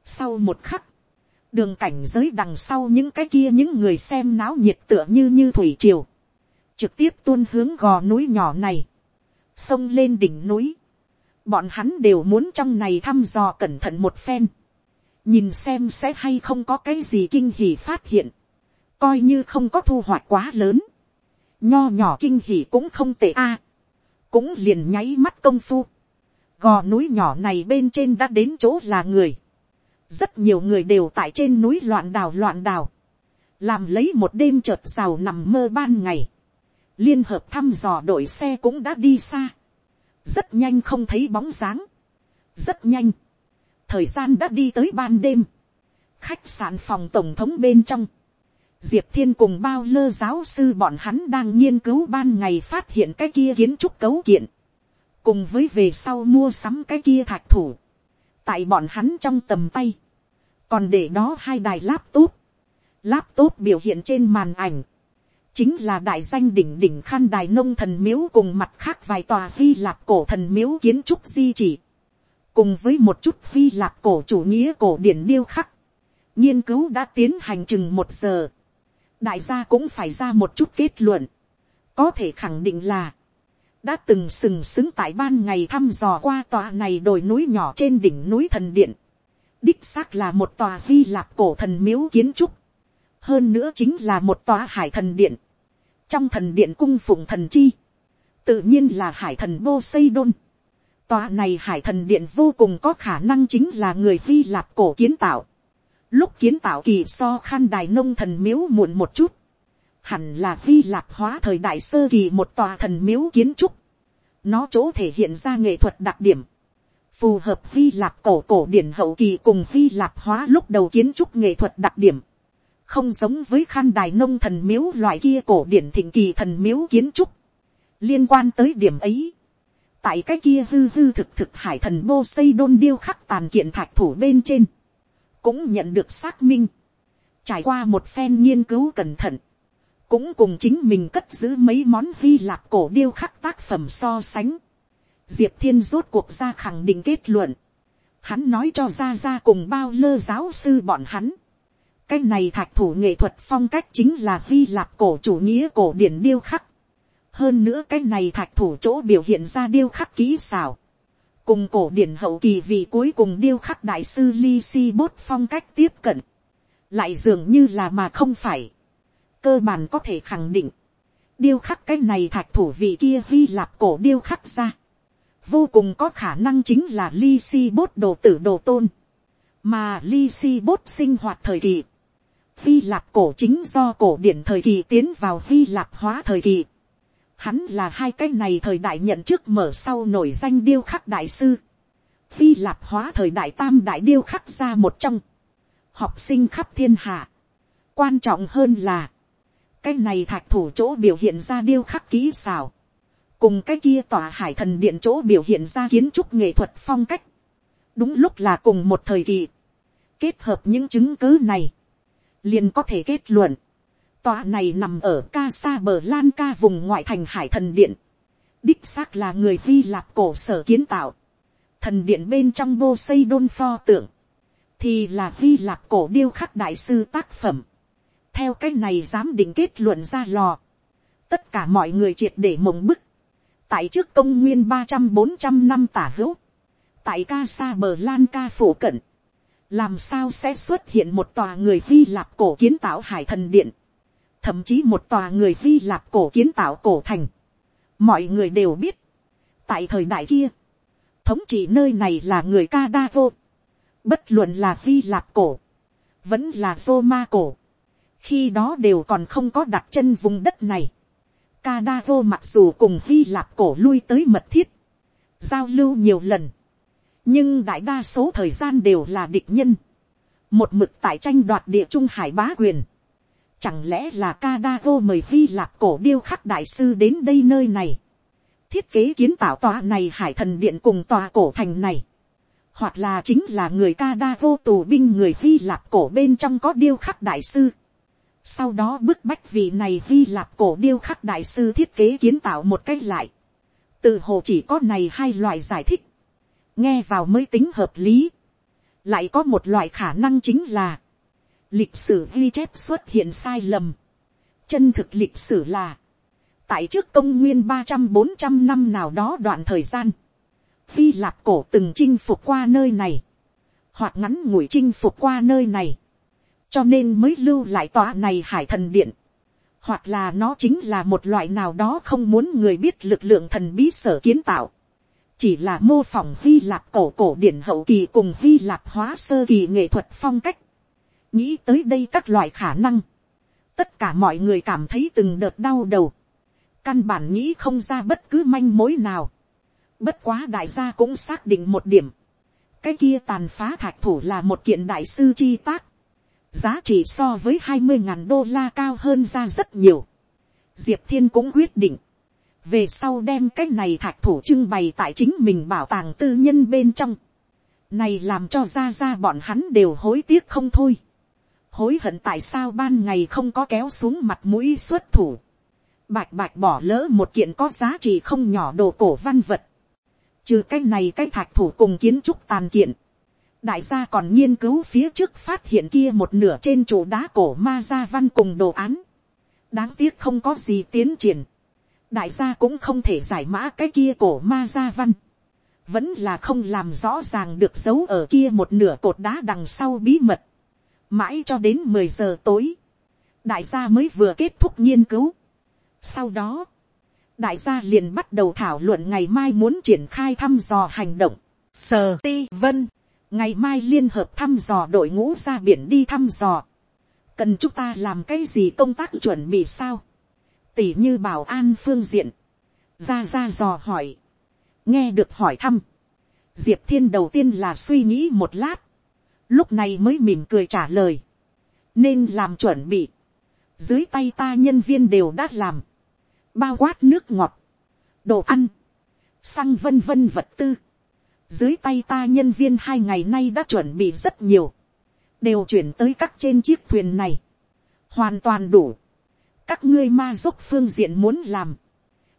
Sau một khắc, đường cảnh giới đằng sau những cái kia những người xem náo nhiệt tựa như như thủy triều, trực tiếp tuôn hướng gò núi nhỏ này, xông lên đỉnh núi. Bọn hắn đều muốn trong này thăm dò cẩn thận một phen, nhìn xem sẽ hay không có cái gì kinh hỉ phát hiện, coi như không có thu hoạch quá lớn, nho nhỏ kinh hỉ cũng không tệ a, cũng liền nháy mắt công phu, gò núi nhỏ này bên trên đã đến chỗ là người, rất nhiều người đều tại trên núi loạn đào loạn đào, làm lấy một đêm chợt rào nằm mơ ban ngày, liên hợp thăm dò đội xe cũng đã đi xa, rất nhanh không thấy bóng dáng, rất nhanh, thời gian đã đi tới ban đêm, khách sạn phòng tổng thống bên trong, diệp thiên cùng bao lơ giáo sư bọn hắn đang nghiên cứu ban ngày phát hiện cái kia kiến trúc cấu kiện, cùng với về sau mua sắm cái kia thạch thủ, tại bọn hắn trong tầm tay, còn để đó hai đài laptop, laptop biểu hiện trên màn ảnh, chính là đại danh đỉnh đỉnh khăn đài nông thần miếu cùng mặt khác vài tòa hy lạp cổ thần miếu kiến trúc di chỉ, cùng với một chút hy lạp cổ chủ nghĩa cổ điển điêu khắc, nghiên cứu đã tiến hành chừng một giờ, đại gia cũng phải ra một chút kết luận, có thể khẳng định là, đã từng sừng sững tại ban ngày thăm dò qua tòa này đồi núi nhỏ trên đỉnh núi thần điện, đích xác là một tòa hy lạp cổ thần miếu kiến trúc, hơn nữa chính là một tòa hải thần điện, trong thần điện cung phụng thần chi, tự nhiên là hải thần vô xây đôn, tòa này hải thần điện vô cùng có khả năng chính là người hy lạp cổ kiến tạo, Lúc kiến tạo kỳ so khăn đài nông thần miếu muộn một chút. Hẳn là Hy Lạp hóa thời đại sơ kỳ một tòa thần miếu kiến trúc. Nó chỗ thể hiện ra nghệ thuật đặc điểm. Phù hợp Hy Lạp cổ cổ điển hậu kỳ cùng Hy Lạp hóa lúc đầu kiến trúc nghệ thuật đặc điểm. Không giống với khăn đài nông thần miếu loại kia cổ điển thịnh kỳ thần miếu kiến trúc. Liên quan tới điểm ấy tại cái kia hư hư thực thực hải thần bô xây đôn điêu khắc tàn kiện thạch thủ bên trên, cũng nhận được xác minh, trải qua một phen nghiên cứu cẩn thận, cũng cùng chính mình cất giữ mấy món hy lạp cổ điêu khắc tác phẩm so sánh. Diệp thiên rốt cuộc ra khẳng định kết luận. Hắn nói cho ra ra cùng bao lơ giáo sư bọn hắn. cái này thạch thủ nghệ thuật phong cách chính là hy lạp cổ chủ nghĩa cổ điển điêu khắc. hơn nữa cái này thạch thủ chỗ biểu hiện ra điêu khắc kỹ xảo cùng cổ điển hậu kỳ vì cuối cùng điêu khắc đại sư li Si Bốt phong cách tiếp cận, lại dường như là mà không phải, cơ bản có thể khẳng định, điêu khắc cái này thạch thủ vị kia hy lạp cổ điêu khắc ra, vô cùng có khả năng chính là li Si Bốt đồ tử đồ tôn, mà li Si Bốt sinh hoạt thời kỳ, hy lạp cổ chính do cổ điển thời kỳ tiến vào hy lạp hóa thời kỳ, Hắn là hai cái này thời đại nhận trước mở sau nổi danh điêu khắc đại sư. Phi lạp hóa thời đại tam đại điêu khắc ra một trong. Học sinh khắp thiên hạ. Quan trọng hơn là. Cái này thạch thủ chỗ biểu hiện ra điêu khắc kỹ xảo. cùng cái kia tòa hải thần điện chỗ biểu hiện ra kiến trúc nghệ thuật phong cách, đúng lúc là cùng một thời kỳ, kết hợp những chứng cứ này, liền có thể kết luận, tòa này nằm ở ca sa bờ lan ca vùng ngoại thành hải thần điện, đích xác là người vi lạp cổ sở kiến tạo, thần điện bên trong vô xây đôn pho tượng, thì là vi lạp cổ điêu khắc đại sư tác phẩm, theo cách này dám định kết luận ra lò, tất cả mọi người triệt để mộng bức, tại trước công nguyên ba trăm bốn trăm năm tả hữu, tại ca sa bờ lan ca phổ cận, làm sao sẽ xuất hiện một tòa người hy lạp cổ kiến tạo hải thần điện, thậm chí một tòa người vi lạp cổ kiến tạo cổ thành. mọi người đều biết, tại thời đại kia, thống trị nơi này là người ca đa vô, bất luận là vi lạp cổ, vẫn là roma cổ, khi đó đều còn không có đặt chân vùng đất này. ca dao mặc dù cùng vi Lạp cổ lui tới mật thiết, giao lưu nhiều lần, nhưng đại đa số thời gian đều là địch nhân. Một mực tại tranh đoạt địa trung hải bá quyền. Chẳng lẽ là Kadago mời Hy Lạp cổ điêu khắc đại sư đến đây nơi này. Thiết kế kiến tạo tòa này hải thần điện cùng tòa cổ thành này. Hoặc là chính là người Kadago tù binh người Hy Lạp cổ bên trong có điêu khắc đại sư sau đó bức bách vị này Hy lạp cổ điêu khắc đại sư thiết kế kiến tạo một cách lại. Từ hồ chỉ có này hai loại giải thích. Nghe vào mới tính hợp lý. Lại có một loại khả năng chính là. Lịch sử ghi chép xuất hiện sai lầm. Chân thực lịch sử là. Tại trước công nguyên ba trăm bốn trăm năm nào đó đoạn thời gian. phi lạp cổ từng chinh phục qua nơi này. Hoặc ngắn ngủi chinh phục qua nơi này cho nên mới lưu lại tòa này hải thần điện, hoặc là nó chính là một loại nào đó không muốn người biết lực lượng thần bí sở kiến tạo, chỉ là mô phỏng hy lạp cổ cổ điển hậu kỳ cùng hy lạp hóa sơ kỳ nghệ thuật phong cách, nghĩ tới đây các loại khả năng, tất cả mọi người cảm thấy từng đợt đau đầu, căn bản nghĩ không ra bất cứ manh mối nào, bất quá đại gia cũng xác định một điểm, cái kia tàn phá thạch thủ là một kiện đại sư chi tác, giá trị so với hai mươi ngàn đô la cao hơn ra rất nhiều. diệp thiên cũng quyết định, về sau đem cái này thạch thủ trưng bày tại chính mình bảo tàng tư nhân bên trong. này làm cho ra ra bọn hắn đều hối tiếc không thôi hối hận tại sao ban ngày không có kéo xuống mặt mũi xuất thủ. bạch bạch bỏ lỡ một kiện có giá trị không nhỏ đồ cổ văn vật. trừ cái này cái thạch thủ cùng kiến trúc tàn kiện đại gia còn nghiên cứu phía trước phát hiện kia một nửa trên trụ đá cổ ma gia văn cùng đồ án. đáng tiếc không có gì tiến triển. đại gia cũng không thể giải mã cái kia cổ ma gia văn. vẫn là không làm rõ ràng được dấu ở kia một nửa cột đá đằng sau bí mật mãi cho đến mười giờ tối. đại gia mới vừa kết thúc nghiên cứu. sau đó, đại gia liền bắt đầu thảo luận ngày mai muốn triển khai thăm dò hành động. Sờ ti vân ngày mai liên hợp thăm dò đội ngũ ra biển đi thăm dò, cần chúng ta làm cái gì công tác chuẩn bị sao, tỉ như bảo an phương diện, ra ra dò hỏi, nghe được hỏi thăm, diệp thiên đầu tiên là suy nghĩ một lát, lúc này mới mỉm cười trả lời, nên làm chuẩn bị, dưới tay ta nhân viên đều đã làm, bao quát nước ngọt, đồ ăn, xăng vân vân vật tư, dưới tay ta nhân viên hai ngày nay đã chuẩn bị rất nhiều. Đều chuyển tới các trên chiếc thuyền này. Hoàn toàn đủ. Các ngươi ma dốc phương diện muốn làm.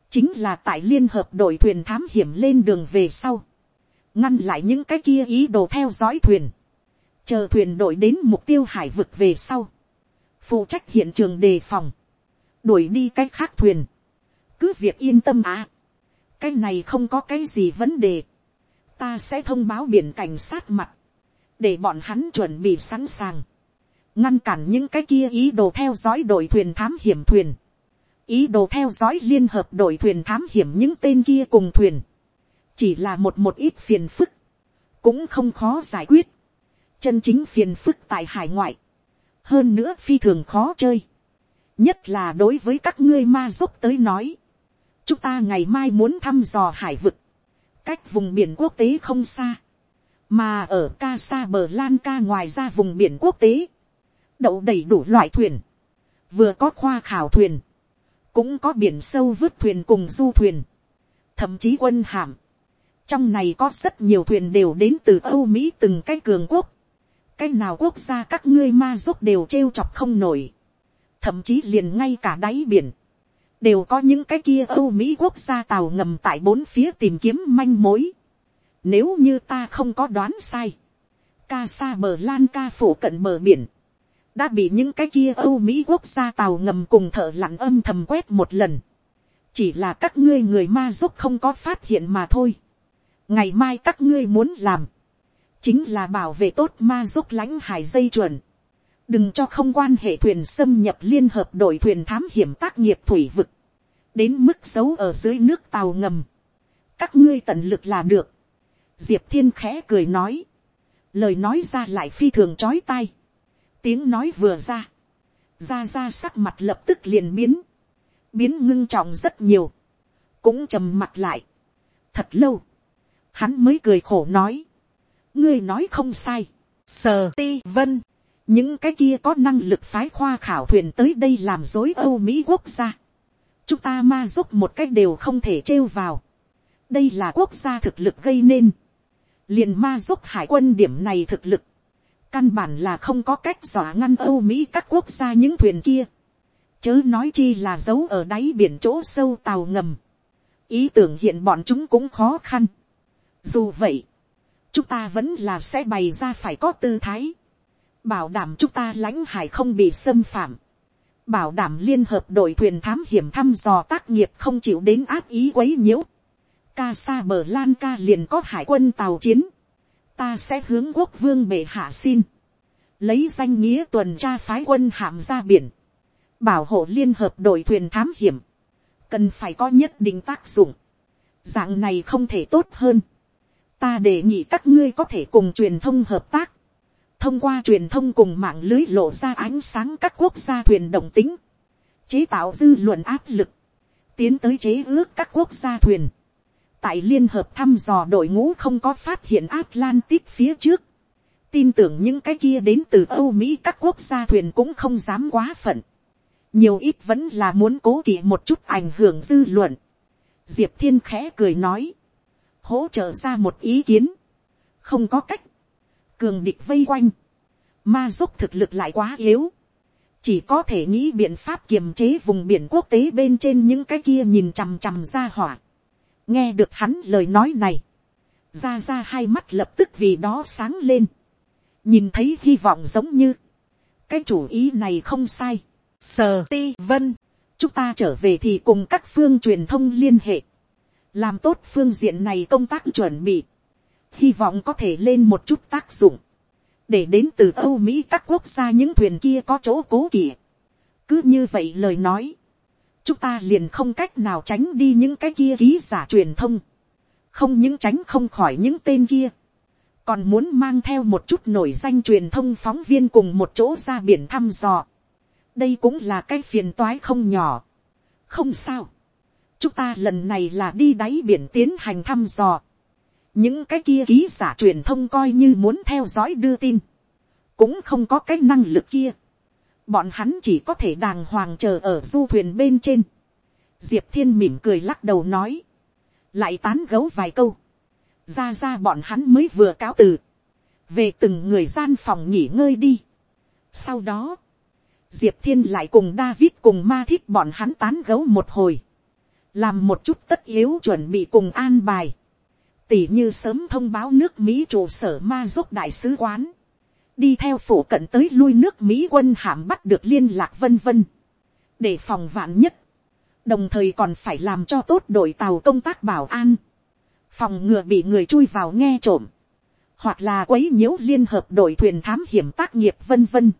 Chính là tại liên hợp đội thuyền thám hiểm lên đường về sau. Ngăn lại những cái kia ý đồ theo dõi thuyền. Chờ thuyền đội đến mục tiêu hải vực về sau. Phụ trách hiện trường đề phòng. Đuổi đi cái khác thuyền. Cứ việc yên tâm à. Cái này không có cái gì vấn đề ta sẽ thông báo biển cảnh sát mặt, để bọn hắn chuẩn bị sẵn sàng, ngăn cản những cái kia ý đồ theo dõi đội thuyền thám hiểm thuyền, ý đồ theo dõi liên hợp đội thuyền thám hiểm những tên kia cùng thuyền, chỉ là một một ít phiền phức, cũng không khó giải quyết, chân chính phiền phức tại hải ngoại, hơn nữa phi thường khó chơi, nhất là đối với các ngươi ma giúp tới nói, chúng ta ngày mai muốn thăm dò hải vực, cách vùng biển quốc tế không xa, mà ở ca sa bờ lan ca ngoài ra vùng biển quốc tế, đậu đầy đủ loại thuyền, vừa có khoa khảo thuyền, cũng có biển sâu vứt thuyền cùng du thuyền, thậm chí quân hạm. Trong này có rất nhiều thuyền đều đến từ Âu Mỹ từng cái cường quốc. Cái nào quốc gia các ngươi ma giúp đều trêu chọc không nổi. Thậm chí liền ngay cả đáy biển. Đều có những cái kia Âu Mỹ quốc gia tàu ngầm tại bốn phía tìm kiếm manh mối. Nếu như ta không có đoán sai. Ca sa bờ lan ca phủ cận bờ biển đã bị những cái kia âu mỹ quốc gia tàu ngầm cùng thợ lặn âm thầm quét một lần. chỉ là các ngươi người ma giúp không có phát hiện mà thôi. ngày mai các ngươi muốn làm, chính là bảo vệ tốt ma giúp lãnh hải dây chuẩn. đừng cho không quan hệ thuyền xâm nhập liên hợp đội thuyền thám hiểm tác nghiệp thủy vực, đến mức xấu ở dưới nước tàu ngầm. các ngươi tận lực là được. diệp thiên khẽ cười nói, lời nói ra lại phi thường chói tai tiếng nói vừa ra, ra ra sắc mặt lập tức liền biến, biến ngưng trọng rất nhiều, cũng trầm mặt lại. thật lâu, hắn mới cười khổ nói, ngươi nói không sai, sờ ti vân, những cái kia có năng lực phái khoa khảo thuyền tới đây làm dối âu mỹ quốc gia, chúng ta ma giúp một cách đều không thể trêu vào, đây là quốc gia thực lực gây nên, liền ma giúp hải quân điểm này thực lực, căn bản là không có cách dọa ngăn âu mỹ các quốc gia những thuyền kia, chớ nói chi là giấu ở đáy biển chỗ sâu tàu ngầm, ý tưởng hiện bọn chúng cũng khó khăn. dù vậy, chúng ta vẫn là sẽ bày ra phải có tư thái, bảo đảm chúng ta lãnh hải không bị xâm phạm, bảo đảm liên hợp đội thuyền thám hiểm thăm dò tác nghiệp không chịu đến áp ý quấy nhiễu. Ca sa bờ lan ca liền có hải quân tàu chiến, ta sẽ hướng quốc vương bệ hạ xin, lấy danh nghĩa tuần tra phái quân hạm ra biển, bảo hộ liên hợp đội thuyền thám hiểm, cần phải có nhất định tác dụng, dạng này không thể tốt hơn, ta đề nghị các ngươi có thể cùng truyền thông hợp tác, thông qua truyền thông cùng mạng lưới lộ ra ánh sáng các quốc gia thuyền đồng tính, chế tạo dư luận áp lực, tiến tới chế ước các quốc gia thuyền, tại liên hợp thăm dò đội ngũ không có phát hiện Atlantic phía trước, tin tưởng những cái kia đến từ Âu Mỹ các quốc gia thuyền cũng không dám quá phận. nhiều ít vẫn là muốn cố kỵ một chút ảnh hưởng dư luận. Diệp thiên khẽ cười nói, hỗ trợ ra một ý kiến, không có cách, cường địch vây quanh, ma giúp thực lực lại quá yếu, chỉ có thể nghĩ biện pháp kiềm chế vùng biển quốc tế bên trên những cái kia nhìn chằm chằm ra hỏa. Nghe được hắn lời nói này, ra ra hai mắt lập tức vì đó sáng lên, nhìn thấy hy vọng giống như, cái chủ ý này không sai, sờ ti vân, chúng ta trở về thì cùng các phương truyền thông liên hệ, làm tốt phương diện này công tác chuẩn bị, hy vọng có thể lên một chút tác dụng, để đến từ âu mỹ các quốc gia những thuyền kia có chỗ cố kỵ. cứ như vậy lời nói, chúng ta liền không cách nào tránh đi những cái kia ký giả truyền thông, không những tránh không khỏi những tên kia, còn muốn mang theo một chút nổi danh truyền thông phóng viên cùng một chỗ ra biển thăm dò. đây cũng là cái phiền toái không nhỏ. không sao chúng ta lần này là đi đáy biển tiến hành thăm dò. những cái kia ký giả truyền thông coi như muốn theo dõi đưa tin. cũng không có cái năng lực kia bọn hắn chỉ có thể đàng hoàng chờ ở du thuyền bên trên. diệp thiên mỉm cười lắc đầu nói, lại tán gấu vài câu, ra ra bọn hắn mới vừa cáo từ, về từng người gian phòng nghỉ ngơi đi. sau đó, diệp thiên lại cùng david cùng ma thích bọn hắn tán gấu một hồi, làm một chút tất yếu chuẩn bị cùng an bài, tỉ như sớm thông báo nước mỹ trụ sở ma giúp đại sứ quán, đi theo phủ cận tới lui nước mỹ quân hàm bắt được liên lạc vân vân, để phòng vạn nhất, đồng thời còn phải làm cho tốt đội tàu công tác bảo an, phòng ngừa bị người chui vào nghe trộm, hoặc là quấy nhiễu liên hợp đội thuyền thám hiểm tác nghiệp vân vân.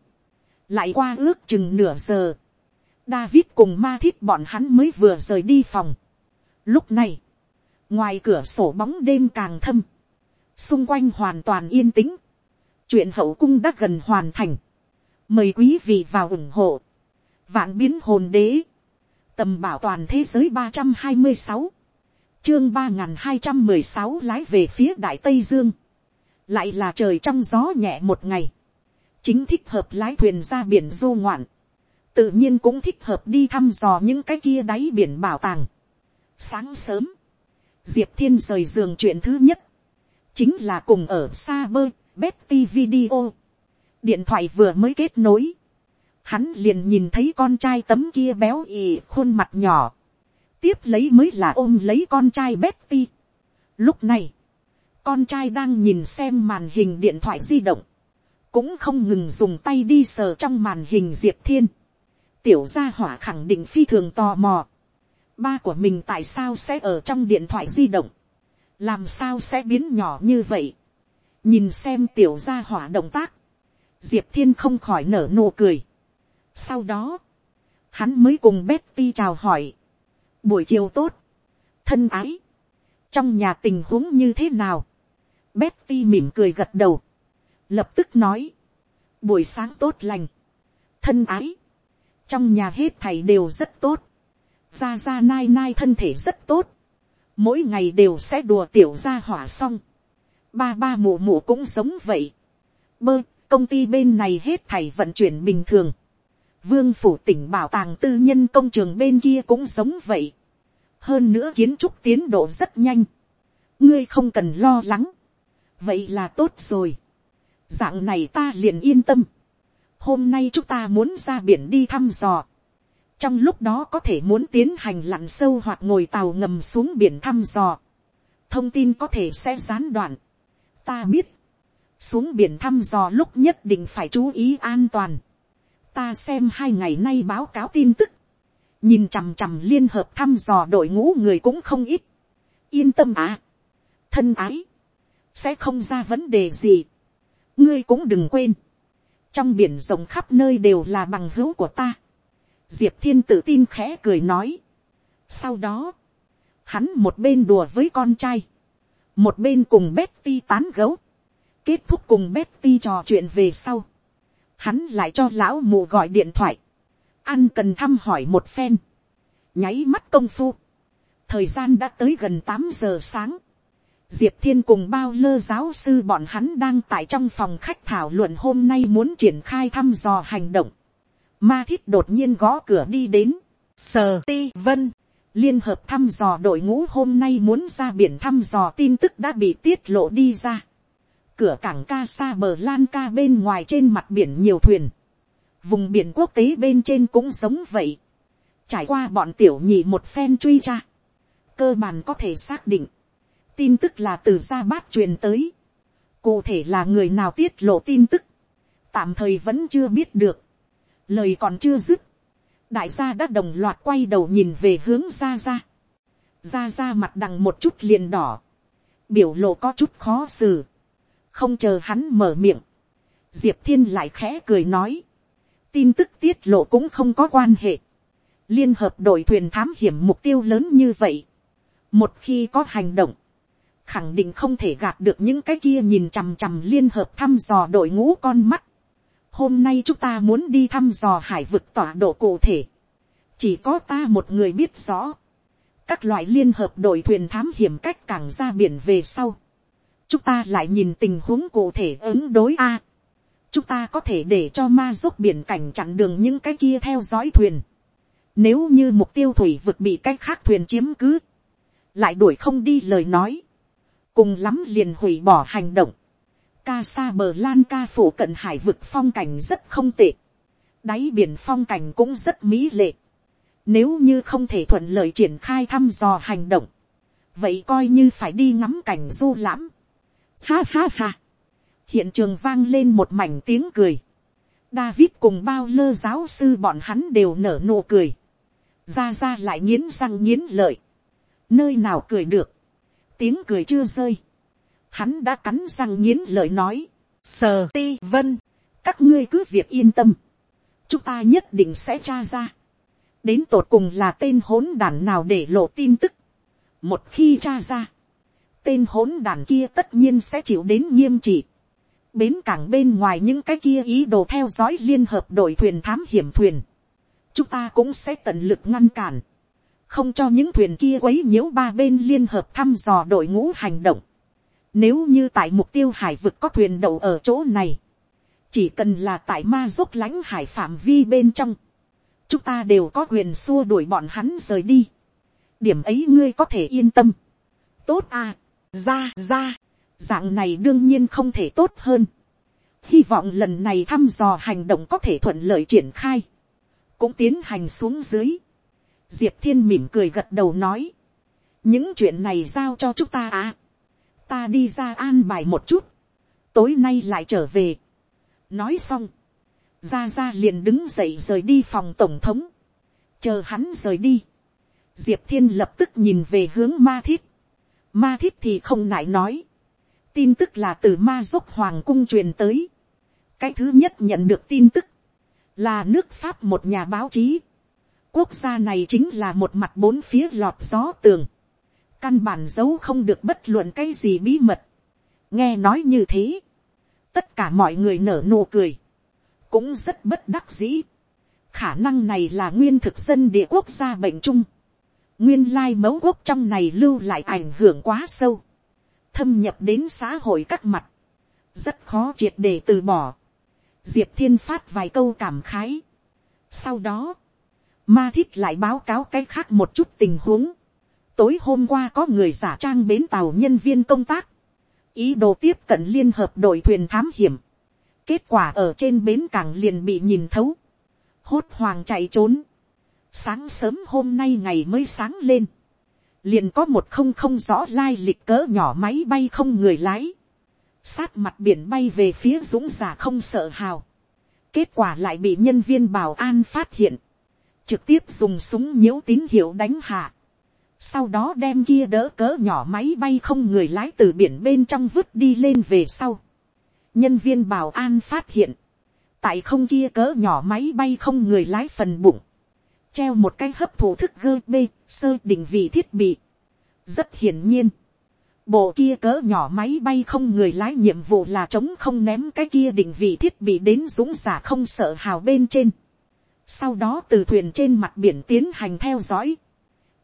lại qua ước chừng nửa giờ, David cùng ma thiết bọn hắn mới vừa rời đi phòng. Lúc này, ngoài cửa sổ bóng đêm càng thâm, xung quanh hoàn toàn yên tĩnh, chuyện hậu cung đã gần hoàn thành, mời quý vị vào ủng hộ, vạn biến hồn đế, tầm bảo toàn thế giới ba trăm hai mươi sáu, chương ba n g h n hai trăm mười sáu lái về phía đại tây dương, lại là trời trong gió nhẹ một ngày, chính thích hợp lái thuyền ra biển du ngoạn, tự nhiên cũng thích hợp đi thăm dò những cái kia đáy biển bảo tàng. Sáng sớm, diệp thiên rời giường chuyện thứ nhất, chính là cùng ở xa bơ, Betty video. điện thoại vừa mới kết nối, hắn liền nhìn thấy con trai tấm kia béo ì khuôn mặt nhỏ, tiếp lấy mới là ôm lấy con trai Betty. Lúc này, con trai đang nhìn xem màn hình điện thoại di động, cũng không ngừng dùng tay đi sờ trong màn hình diệp thiên tiểu gia hỏa khẳng định phi thường tò mò. ba của mình tại sao sẽ ở trong điện thoại di động, làm sao sẽ biến nhỏ như vậy. nhìn xem tiểu gia hỏa động tác, diệp thiên không khỏi nở nụ cười. sau đó, hắn mới cùng Betty chào hỏi. buổi chiều tốt, thân ái, trong nhà tình huống như thế nào, Betty mỉm cười gật đầu. Lập tức nói. Buổi sáng tốt lành. Thân ái. Trong nhà hết thầy đều rất tốt. Ra ra nai nai thân thể rất tốt. Mỗi ngày đều sẽ đùa tiểu ra hỏa xong. Ba ba mụ mụ cũng sống vậy. Bơ, công ty bên này hết thầy vận chuyển bình thường. Vương phủ tỉnh bảo tàng tư nhân công trường bên kia cũng giống vậy. Hơn nữa kiến trúc tiến độ rất nhanh. Ngươi không cần lo lắng vậy là tốt rồi. dạng này ta liền yên tâm hôm nay chúng ta muốn ra biển đi thăm dò. trong lúc đó có thể muốn tiến hành lặn sâu hoặc ngồi tàu ngầm xuống biển thăm dò. thông tin có thể sẽ gián đoạn. ta biết, xuống biển thăm dò lúc nhất định phải chú ý an toàn. ta xem hai ngày nay báo cáo tin tức. nhìn chằm chằm liên hợp thăm dò đội ngũ người cũng không ít. yên tâm à. thân ái sẽ không ra vấn đề gì. ngươi cũng đừng quên, trong biển rộng khắp nơi đều là bằng hữu của ta. diệp thiên tự tin khẽ cười nói. sau đó, hắn một bên đùa với con trai, một bên cùng Betty tán gấu, kết thúc cùng Betty trò chuyện về sau, hắn lại cho lão mù gọi điện thoại, ăn cần thăm hỏi một phen, nháy mắt công phu, thời gian đã tới gần tám giờ sáng, Diệp Thiên cùng bao lơ giáo sư bọn hắn đang tại trong phòng khách thảo luận hôm nay muốn triển khai thăm dò hành động. Ma thiết đột nhiên gõ cửa đi đến. Sờ ti vân. Liên hợp thăm dò đội ngũ hôm nay muốn ra biển thăm dò tin tức đã bị tiết lộ đi ra. Cửa cảng ca xa bờ lan ca bên ngoài trên mặt biển nhiều thuyền. Vùng biển quốc tế bên trên cũng giống vậy. Trải qua bọn tiểu nhị một phen truy tra, Cơ bản có thể xác định tin tức là từ gia bát truyền tới. Cụ thể là người nào tiết lộ tin tức. Tạm thời vẫn chưa biết được. Lời còn chưa dứt. Đại gia đã đồng loạt quay đầu nhìn về hướng ra ra. Ra ra mặt đằng một chút liền đỏ. Biểu lộ có chút khó xử. Không chờ hắn mở miệng. Diệp thiên lại khẽ cười nói. Tin tức tiết lộ cũng không có quan hệ. Liên hợp đội thuyền thám hiểm mục tiêu lớn như vậy. Một khi có hành động khẳng định không thể gạt được những cái kia nhìn chằm chằm liên hợp thăm dò đội ngũ con mắt. Hôm nay chúng ta muốn đi thăm dò hải vực tọa độ cụ thể. Chỉ có ta một người biết rõ. Các loại liên hợp đội thuyền thám hiểm cách cảng ra biển về sau. Chúng ta lại nhìn tình huống cụ thể ứng đối A. chúng ta có thể để cho ma giúp biển cảnh chặn đường những cái kia theo dõi thuyền. Nếu như mục tiêu thủy vực bị cái khác thuyền chiếm cứ. Lại đuổi không đi lời nói cùng lắm liền hủy bỏ hành động. ca xa bờ lan ca phủ cận hải vực phong cảnh rất không tệ. đáy biển phong cảnh cũng rất mỹ lệ. nếu như không thể thuận lợi triển khai thăm dò hành động, vậy coi như phải đi ngắm cảnh du lãm. ha ha ha. hiện trường vang lên một mảnh tiếng cười. David cùng bao lơ giáo sư bọn hắn đều nở nụ cười. Ra ra lại nghiến răng nghiến lợi. Nơi nào cười được tiếng cười chưa rơi. Hắn đã cắn răng nghiến lời nói. Sờ ti vân. Các ngươi cứ việc yên tâm. Chúng ta nhất định sẽ tra ra. Đến tột cùng là tên hỗn đàn nào để lộ tin tức. Một khi tra ra. Tên hỗn đàn kia tất nhiên sẽ chịu đến nghiêm trị. Bến cảng bên ngoài những cái kia ý đồ theo dõi liên hợp đội thuyền thám hiểm thuyền. Chúng ta cũng sẽ tận lực ngăn cản không cho những thuyền kia quấy nhiễu ba bên liên hợp thăm dò đội ngũ hành động. Nếu như tại mục tiêu hải vực có thuyền đậu ở chỗ này, chỉ cần là tại ma giúp lãnh hải phạm vi bên trong, chúng ta đều có quyền xua đuổi bọn hắn rời đi. điểm ấy ngươi có thể yên tâm. tốt à, ra ra, dạng này đương nhiên không thể tốt hơn. hy vọng lần này thăm dò hành động có thể thuận lợi triển khai, cũng tiến hành xuống dưới diệp thiên mỉm cười gật đầu nói, những chuyện này giao cho chúng ta à, ta đi ra an bài một chút, tối nay lại trở về. nói xong, ra ra liền đứng dậy rời đi phòng tổng thống, chờ hắn rời đi. diệp thiên lập tức nhìn về hướng ma thiết, ma thiết thì không nại nói, tin tức là từ ma dốc hoàng cung truyền tới. cái thứ nhất nhận được tin tức, là nước pháp một nhà báo chí quốc gia này chính là một mặt bốn phía lọt gió tường. căn bản giấu không được bất luận cái gì bí mật. nghe nói như thế, tất cả mọi người nở nụ cười, cũng rất bất đắc dĩ. khả năng này là nguyên thực dân địa quốc gia bệnh chung. nguyên lai mấu quốc trong này lưu lại ảnh hưởng quá sâu thâm nhập đến xã hội các mặt, rất khó triệt để từ bỏ. Diệp thiên phát vài câu cảm khái. Sau đó, ma thiết lại báo cáo cái khác một chút tình huống. Tối hôm qua có người giả trang bến tàu nhân viên công tác. Ý đồ tiếp cận liên hợp đội thuyền thám hiểm. Kết quả ở trên bến cảng liền bị nhìn thấu. Hốt hoàng chạy trốn. Sáng sớm hôm nay ngày mới sáng lên liền có một không không rõ lai lịch cỡ nhỏ máy bay không người lái, sát mặt biển bay về phía dũng giả không sợ hào, kết quả lại bị nhân viên bảo an phát hiện, trực tiếp dùng súng nhiễu tín hiệu đánh hạ, sau đó đem kia đỡ cỡ nhỏ máy bay không người lái từ biển bên trong vứt đi lên về sau. nhân viên bảo an phát hiện, tại không kia cỡ nhỏ máy bay không người lái phần bụng, treo một cái hấp thụ thức gơ bê sơ định vị thiết bị. rất hiển nhiên, bộ kia cỡ nhỏ máy bay không người lái nhiệm vụ là chống không ném cái kia định vị thiết bị đến dũng giả không sợ hào bên trên sau đó từ thuyền trên mặt biển tiến hành theo dõi.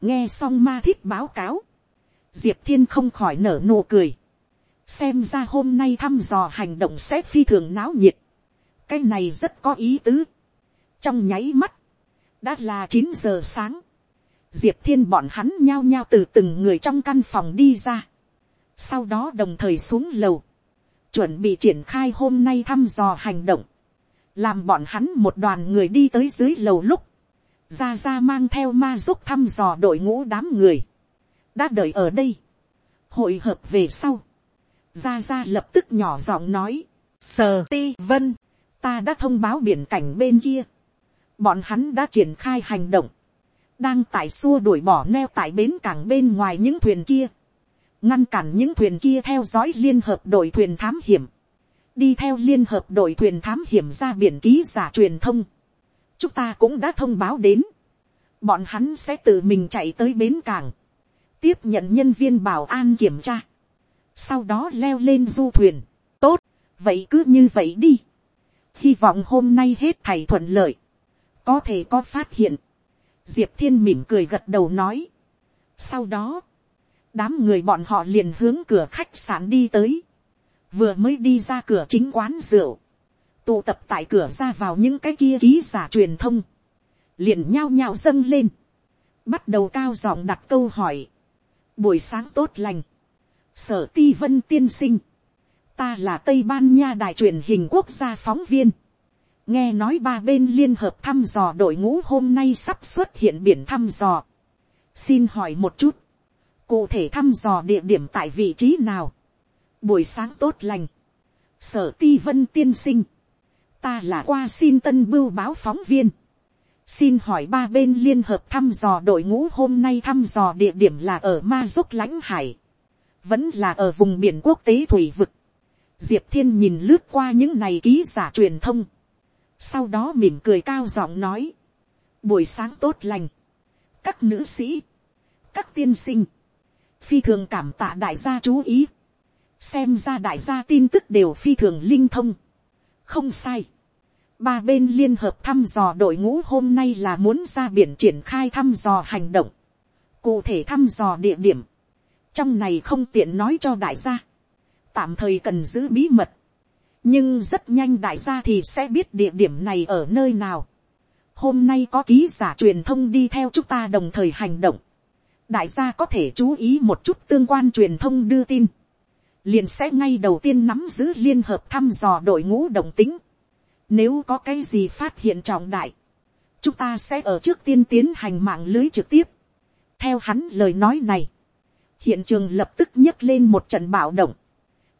nghe xong ma thích báo cáo, diệp thiên không khỏi nở nụ cười. xem ra hôm nay thăm dò hành động sẽ phi thường náo nhiệt. cái này rất có ý tứ. trong nháy mắt, đã là chín giờ sáng, diệp thiên bọn hắn nhao nhao từ từng người trong căn phòng đi ra, sau đó đồng thời xuống lầu, chuẩn bị triển khai hôm nay thăm dò hành động, làm bọn hắn một đoàn người đi tới dưới lầu lúc, ra ra mang theo ma giúp thăm dò đội ngũ đám người, đã đợi ở đây, hội hợp về sau, ra ra lập tức nhỏ giọng nói, sờ ti vân, ta đã thông báo biển cảnh bên kia, bọn hắn đã triển khai hành động, đang tại xua đuổi bỏ neo tại bến cảng bên ngoài những thuyền kia, ngăn cản những thuyền kia theo dõi liên hợp đội thuyền thám hiểm, đi theo liên hợp đội thuyền thám hiểm ra biển ký giả truyền thông. chúng ta cũng đã thông báo đến, bọn hắn sẽ tự mình chạy tới bến cảng, tiếp nhận nhân viên bảo an kiểm tra, sau đó leo lên du thuyền, tốt, vậy cứ như vậy đi, hy vọng hôm nay hết thầy thuận lợi, có thể có phát hiện, diệp thiên mỉm cười gật đầu nói. sau đó, đám người bọn họ liền hướng cửa khách sạn đi tới, vừa mới đi ra cửa chính quán rượu, tụ tập tại cửa ra vào những cái kia ký giả truyền thông, liền nhao nhao dâng lên, bắt đầu cao giọng đặt câu hỏi, buổi sáng tốt lành, sở ti vân tiên sinh, ta là tây ban nha đài truyền hình quốc gia phóng viên, nghe nói ba bên liên hợp thăm dò đội ngũ hôm nay sắp xuất hiện biển thăm dò. xin hỏi một chút, cụ thể thăm dò địa điểm tại vị trí nào buổi sáng tốt lành, sở ti vân tiên sinh, ta là qua xin tân bưu báo phóng viên. xin hỏi ba bên liên hợp thăm dò đội ngũ hôm nay thăm dò địa điểm là ở ma dốc lãnh hải, vẫn là ở vùng biển quốc tế thủy vực. diệp thiên nhìn lướt qua những này ký giả truyền thông. Sau đó mỉm cười cao giọng nói, buổi sáng tốt lành, các nữ sĩ, các tiên sinh, phi thường cảm tạ đại gia chú ý, xem ra đại gia tin tức đều phi thường linh thông, không sai, ba bên liên hợp thăm dò đội ngũ hôm nay là muốn ra biển triển khai thăm dò hành động, cụ thể thăm dò địa điểm, trong này không tiện nói cho đại gia, tạm thời cần giữ bí mật, nhưng rất nhanh đại gia thì sẽ biết địa điểm này ở nơi nào. hôm nay có ký giả truyền thông đi theo chúng ta đồng thời hành động, đại gia có thể chú ý một chút tương quan truyền thông đưa tin, liền sẽ ngay đầu tiên nắm giữ liên hợp thăm dò đội ngũ đồng tính. Nếu có cái gì phát hiện trọng đại, chúng ta sẽ ở trước tiên tiến hành mạng lưới trực tiếp. theo hắn lời nói này, hiện trường lập tức nhấc lên một trận bạo động,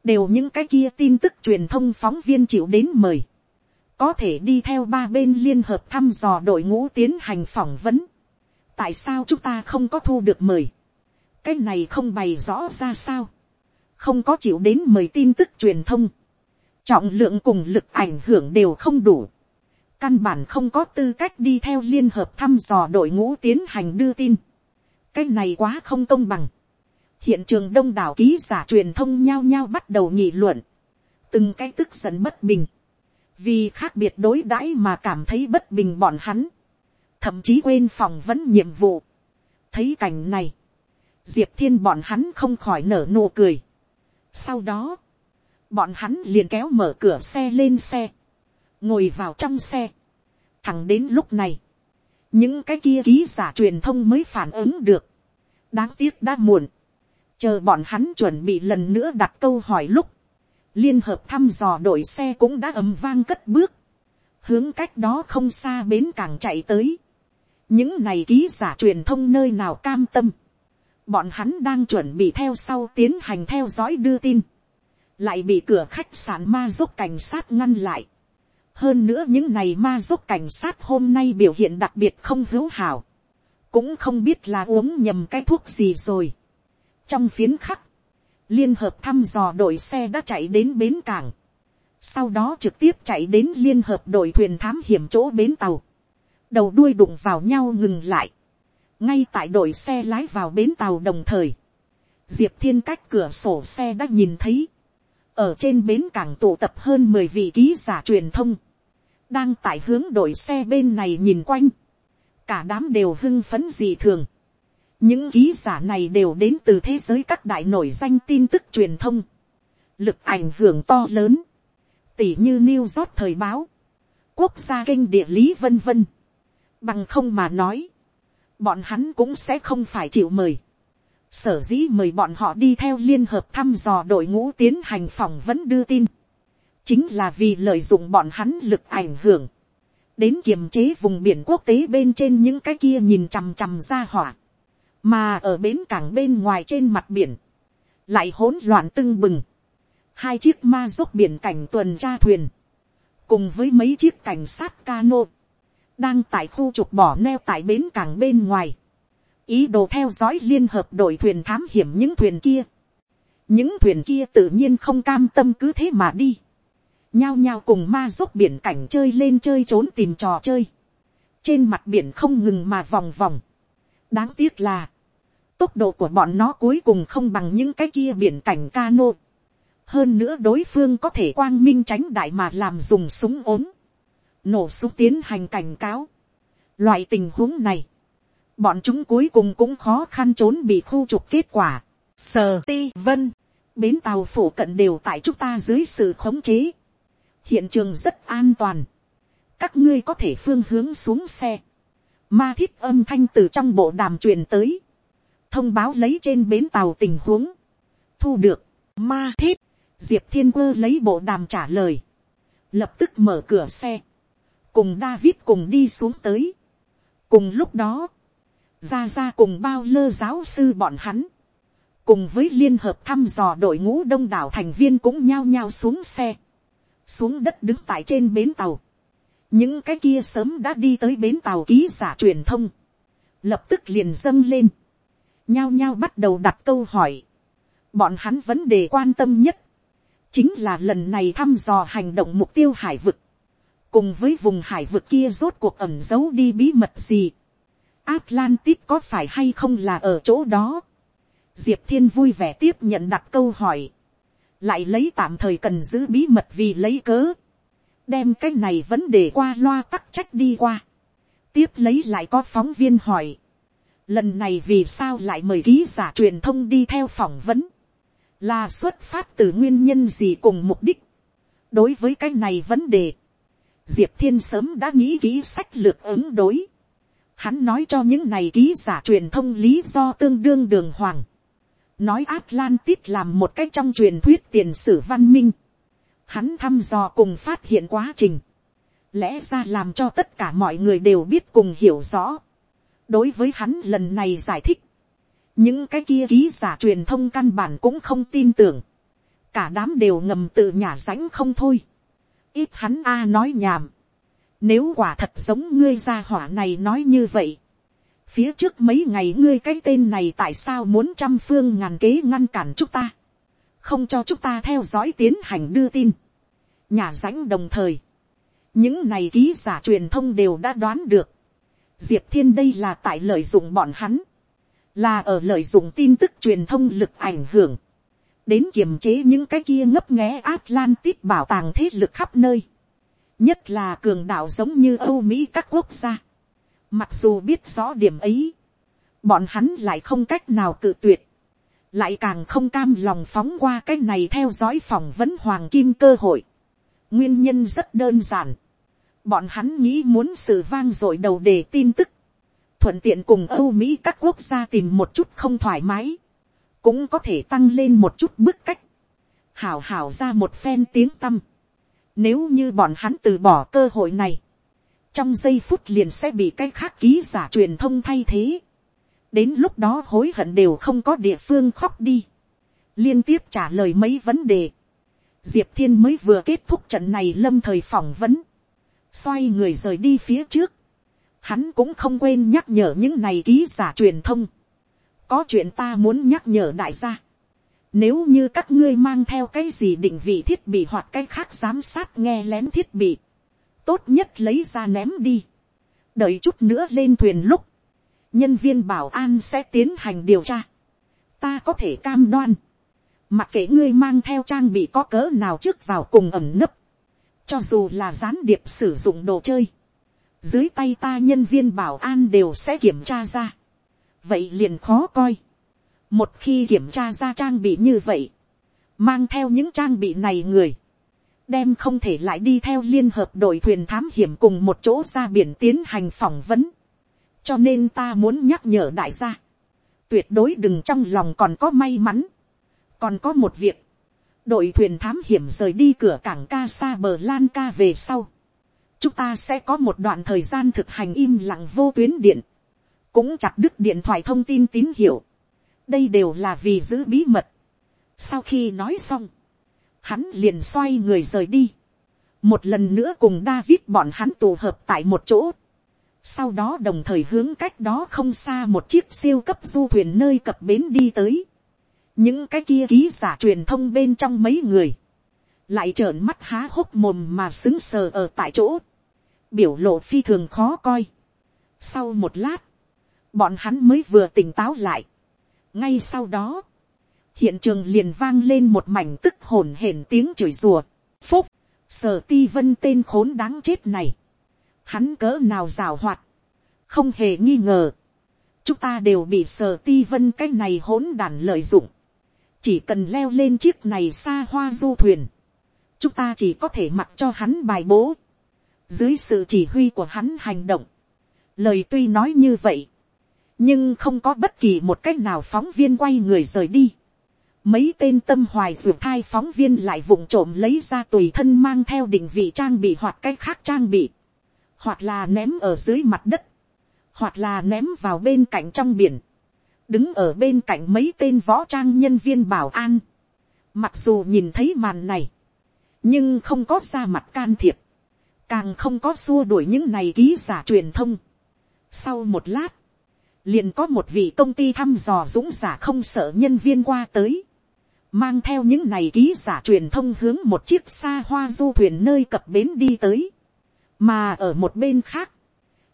đều những cái kia tin tức truyền thông phóng viên chịu đến mời, có thể đi theo ba bên liên hợp thăm dò đội ngũ tiến hành phỏng vấn. tại sao chúng ta không có thu được mời, cái này không bày rõ ra sao, không có chịu đến mời tin tức truyền thông, trọng lượng cùng lực ảnh hưởng đều không đủ, căn bản không có tư cách đi theo liên hợp thăm dò đội ngũ tiến hành đưa tin, cái này quá không công bằng, hiện trường đông đảo ký giả truyền thông nhao nhao bắt đầu nghị luận, từng cái tức giận bất bình, vì khác biệt đối đãi mà cảm thấy bất bình bọn hắn, thậm chí quên phòng vấn nhiệm vụ. thấy cảnh này, diệp thiên bọn hắn không khỏi nở nụ cười sau đó, bọn hắn liền kéo mở cửa xe lên xe, ngồi vào trong xe. thẳng đến lúc này, những cái kia ký giả truyền thông mới phản ứng được. đáng tiếc đã muộn, chờ bọn hắn chuẩn bị lần nữa đặt câu hỏi lúc, liên hợp thăm dò đội xe cũng đã ầm vang cất bước, hướng cách đó không xa bến cảng chạy tới. những này ký giả truyền thông nơi nào cam tâm, bọn hắn đang chuẩn bị theo sau tiến hành theo dõi đưa tin, lại bị cửa khách sạn ma dốc cảnh sát ngăn lại. hơn nữa những này ma dốc cảnh sát hôm nay biểu hiện đặc biệt không hữu hảo, cũng không biết là uống nhầm cái thuốc gì rồi. trong phiến khắc, liên hợp thăm dò đội xe đã chạy đến bến cảng, sau đó trực tiếp chạy đến liên hợp đội thuyền thám hiểm chỗ bến tàu, đầu đuôi đụng vào nhau ngừng lại, ngay tại đội xe lái vào bến tàu đồng thời, diệp thiên cách cửa sổ xe đã nhìn thấy, ở trên bến cảng tụ tập hơn mười vị ký giả truyền thông, đang tại hướng đội xe bên này nhìn quanh, cả đám đều hưng phấn dị thường, những ký giả này đều đến từ thế giới các đại nổi danh tin tức truyền thông, lực ảnh hưởng to lớn, tỷ như New York thời báo, quốc gia kênh địa lý vân vân, bằng không mà nói, bọn hắn cũng sẽ không phải chịu mời, sở dĩ mời bọn họ đi theo liên hợp thăm dò đội ngũ tiến hành phỏng vấn đưa tin, chính là vì lợi dụng bọn hắn lực ảnh hưởng, đến kiềm chế vùng biển quốc tế bên trên những cái kia nhìn chằm chằm ra hỏa, mà ở bến cảng bên ngoài trên mặt biển, lại hỗn loạn tưng bừng, hai chiếc ma dốc biển cảnh tuần tra thuyền, cùng với mấy chiếc cảnh sát cano, đang tại khu trục bỏ neo tại bến cảng bên ngoài, ý đồ theo dõi liên hợp đội thuyền thám hiểm những thuyền kia. những thuyền kia tự nhiên không cam tâm cứ thế mà đi, nhao nhao cùng ma giúp biển cảnh chơi lên chơi trốn tìm trò chơi, trên mặt biển không ngừng mà vòng vòng. đáng tiếc là, tốc độ của bọn nó cuối cùng không bằng những cái kia biển cảnh cano. hơn nữa đối phương có thể quang minh tránh đại mà làm dùng súng ốm, nổ súng tiến hành cảnh cáo. loại tình huống này, bọn chúng cuối cùng cũng khó khăn trốn bị khu trục kết quả. sờ ti vân, bến tàu phủ cận đều tại chúng ta dưới sự khống chế. hiện trường rất an toàn. các ngươi có thể phương hướng xuống xe. ma thiết âm thanh từ trong bộ đàm truyền tới thông báo lấy trên bến tàu tình huống, thu được, ma thiết, diệp thiên quơ lấy bộ đàm trả lời, lập tức mở cửa xe, cùng David cùng đi xuống tới. cùng lúc đó, ra ra cùng bao lơ giáo sư bọn hắn, cùng với liên hợp thăm dò đội ngũ đông đảo thành viên cũng nhao nhao xuống xe, xuống đất đứng tại trên bến tàu. những cái kia sớm đã đi tới bến tàu ký giả truyền thông, lập tức liền dâng lên, nhao nhao bắt đầu đặt câu hỏi. Bọn hắn vấn đề quan tâm nhất, chính là lần này thăm dò hành động mục tiêu hải vực, cùng với vùng hải vực kia rốt cuộc ẩm giấu đi bí mật gì. Atlantis có phải hay không là ở chỗ đó. Diệp thiên vui vẻ tiếp nhận đặt câu hỏi. Lại lấy tạm thời cần giữ bí mật vì lấy cớ. Đem cái này vấn đề qua loa tắc trách đi qua. Tiếp lấy lại có phóng viên hỏi lần này vì sao lại mời ký giả truyền thông đi theo phỏng vấn, là xuất phát từ nguyên nhân gì cùng mục đích. đối với cái này vấn đề, diệp thiên sớm đã nghĩ kỹ sách lược ứng đối, Hắn nói cho những này ký giả truyền thông lý do tương đương đường hoàng. Nói Atlantis làm một cách trong truyền thuyết tiền sử văn minh. Hắn thăm dò cùng phát hiện quá trình. Lẽ ra làm cho tất cả mọi người đều biết cùng hiểu rõ. Đối với hắn lần này giải thích. Những cái kia ký giả truyền thông căn bản cũng không tin tưởng. Cả đám đều ngầm tự nhả rãnh không thôi. Ít hắn a nói nhảm nếu quả thật giống ngươi ra hỏa này nói như vậy. Phía trước mấy ngày ngươi cái tên này tại sao muốn trăm phương ngàn kế ngăn cản chúng ta. Không cho chúng ta theo dõi tiến hành đưa tin. Nhà rãnh đồng thời. Những này ký giả truyền thông đều đã đoán được. Diệp Thiên đây là tại lợi dụng bọn hắn. Là ở lợi dụng tin tức truyền thông lực ảnh hưởng. Đến kiềm chế những cái kia ngấp nghé Atlantis bảo tàng thế lực khắp nơi. Nhất là cường đạo giống như âu mỹ các quốc gia, mặc dù biết rõ điểm ấy, bọn hắn lại không cách nào cự tuyệt, lại càng không cam lòng phóng qua cái này theo dõi phỏng vấn hoàng kim cơ hội. nguyên nhân rất đơn giản, bọn hắn nghĩ muốn sự vang dội đầu đề tin tức, thuận tiện cùng âu mỹ các quốc gia tìm một chút không thoải mái, cũng có thể tăng lên một chút bức cách, hảo hảo ra một phen tiếng tâm, nếu như bọn hắn từ bỏ cơ hội này, trong giây phút liền sẽ bị cái khác ký giả truyền thông thay thế. Đến lúc đó hối hận đều không có địa phương khóc đi. Liên tiếp trả lời mấy vấn đề. Diệp Thiên mới vừa kết thúc trận này lâm thời phỏng vấn. Xoay người rời đi phía trước. Hắn cũng không quên nhắc nhở những này ký giả truyền thông. Có chuyện ta muốn nhắc nhở đại gia. Nếu như các ngươi mang theo cái gì định vị thiết bị hoặc cái khác giám sát nghe lén thiết bị. Tốt nhất lấy ra ném đi. Đợi chút nữa lên thuyền lúc. Nhân viên bảo an sẽ tiến hành điều tra. Ta có thể cam đoan. Mặc kệ ngươi mang theo trang bị có cỡ nào trước vào cùng ẩm nấp. Cho dù là gián điệp sử dụng đồ chơi. Dưới tay ta nhân viên bảo an đều sẽ kiểm tra ra. Vậy liền khó coi một khi kiểm tra ra trang bị như vậy, mang theo những trang bị này người, đem không thể lại đi theo liên hợp đội thuyền thám hiểm cùng một chỗ ra biển tiến hành phỏng vấn. cho nên ta muốn nhắc nhở đại gia, tuyệt đối đừng trong lòng còn có may mắn. còn có một việc, đội thuyền thám hiểm rời đi cửa cảng ca xa bờ lan ca về sau. chúng ta sẽ có một đoạn thời gian thực hành im lặng vô tuyến điện, cũng chặt đứt điện thoại thông tin tín hiệu đây đều là vì giữ bí mật. sau khi nói xong, hắn liền xoay người rời đi. một lần nữa cùng David bọn hắn tụ hợp tại một chỗ. sau đó đồng thời hướng cách đó không xa một chiếc siêu cấp du thuyền nơi cập bến đi tới. những cái kia ký giả truyền thông bên trong mấy người, lại trợn mắt há hốc mồm mà xứng sờ ở tại chỗ, biểu lộ phi thường khó coi. sau một lát, bọn hắn mới vừa tỉnh táo lại, ngay sau đó, hiện trường liền vang lên một mảnh tức hồn hển tiếng chửi rùa. phúc, sở ti vân tên khốn đáng chết này. hắn cỡ nào rào hoạt, không hề nghi ngờ. chúng ta đều bị sở ti vân cái này hỗn đản lợi dụng. chỉ cần leo lên chiếc này xa hoa du thuyền. chúng ta chỉ có thể mặc cho hắn bài bố. dưới sự chỉ huy của hắn hành động. lời tuy nói như vậy nhưng không có bất kỳ một cách nào phóng viên quay người rời đi. Mấy tên tâm hoài ruột thai phóng viên lại vụng trộm lấy ra tùy thân mang theo định vị trang bị hoặc cách khác trang bị. Hoặc là ném ở dưới mặt đất. Hoặc là ném vào bên cạnh trong biển. Đứng ở bên cạnh mấy tên võ trang nhân viên bảo an. Mặc dù nhìn thấy màn này. Nhưng không có ra mặt can thiệp. Càng không có xua đuổi những này ký giả truyền thông. Sau một lát liền có một vị công ty thăm dò dũng giả không sợ nhân viên qua tới, mang theo những này ký giả truyền thông hướng một chiếc xa hoa du thuyền nơi cập bến đi tới, mà ở một bên khác,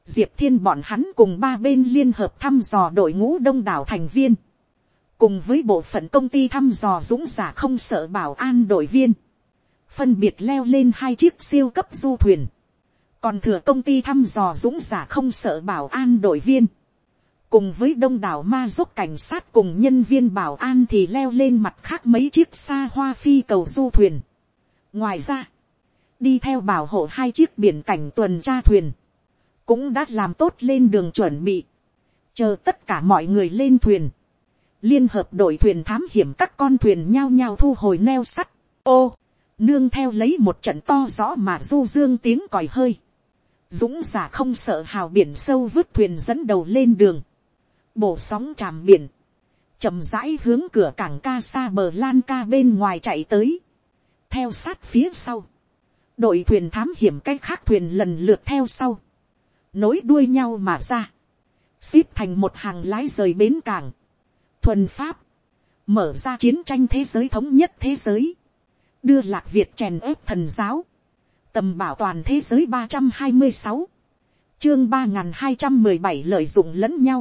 diệp thiên bọn hắn cùng ba bên liên hợp thăm dò đội ngũ đông đảo thành viên, cùng với bộ phận công ty thăm dò dũng giả không sợ bảo an đội viên, phân biệt leo lên hai chiếc siêu cấp du thuyền, còn thừa công ty thăm dò dũng giả không sợ bảo an đội viên, cùng với đông đảo ma giúp cảnh sát cùng nhân viên bảo an thì leo lên mặt khác mấy chiếc xa hoa phi cầu du thuyền. ngoài ra, đi theo bảo hộ hai chiếc biển cảnh tuần tra thuyền, cũng đã làm tốt lên đường chuẩn bị, chờ tất cả mọi người lên thuyền, liên hợp đội thuyền thám hiểm các con thuyền nhao nhao thu hồi neo sắt, ô, nương theo lấy một trận to rõ mà du dương tiếng còi hơi, dũng giả không sợ hào biển sâu vứt thuyền dẫn đầu lên đường, bổ sóng tràm biển, chậm rãi hướng cửa cảng ca xa bờ lan ca bên ngoài chạy tới, theo sát phía sau, đội thuyền thám hiểm cái khác thuyền lần lượt theo sau, nối đuôi nhau mà ra, xếp thành một hàng lái rời bến cảng, thuần pháp, mở ra chiến tranh thế giới thống nhất thế giới, đưa lạc việt chèn ớp thần giáo, tầm bảo toàn thế giới ba trăm hai mươi sáu, chương ba n g h n hai trăm mười bảy lợi dụng lẫn nhau,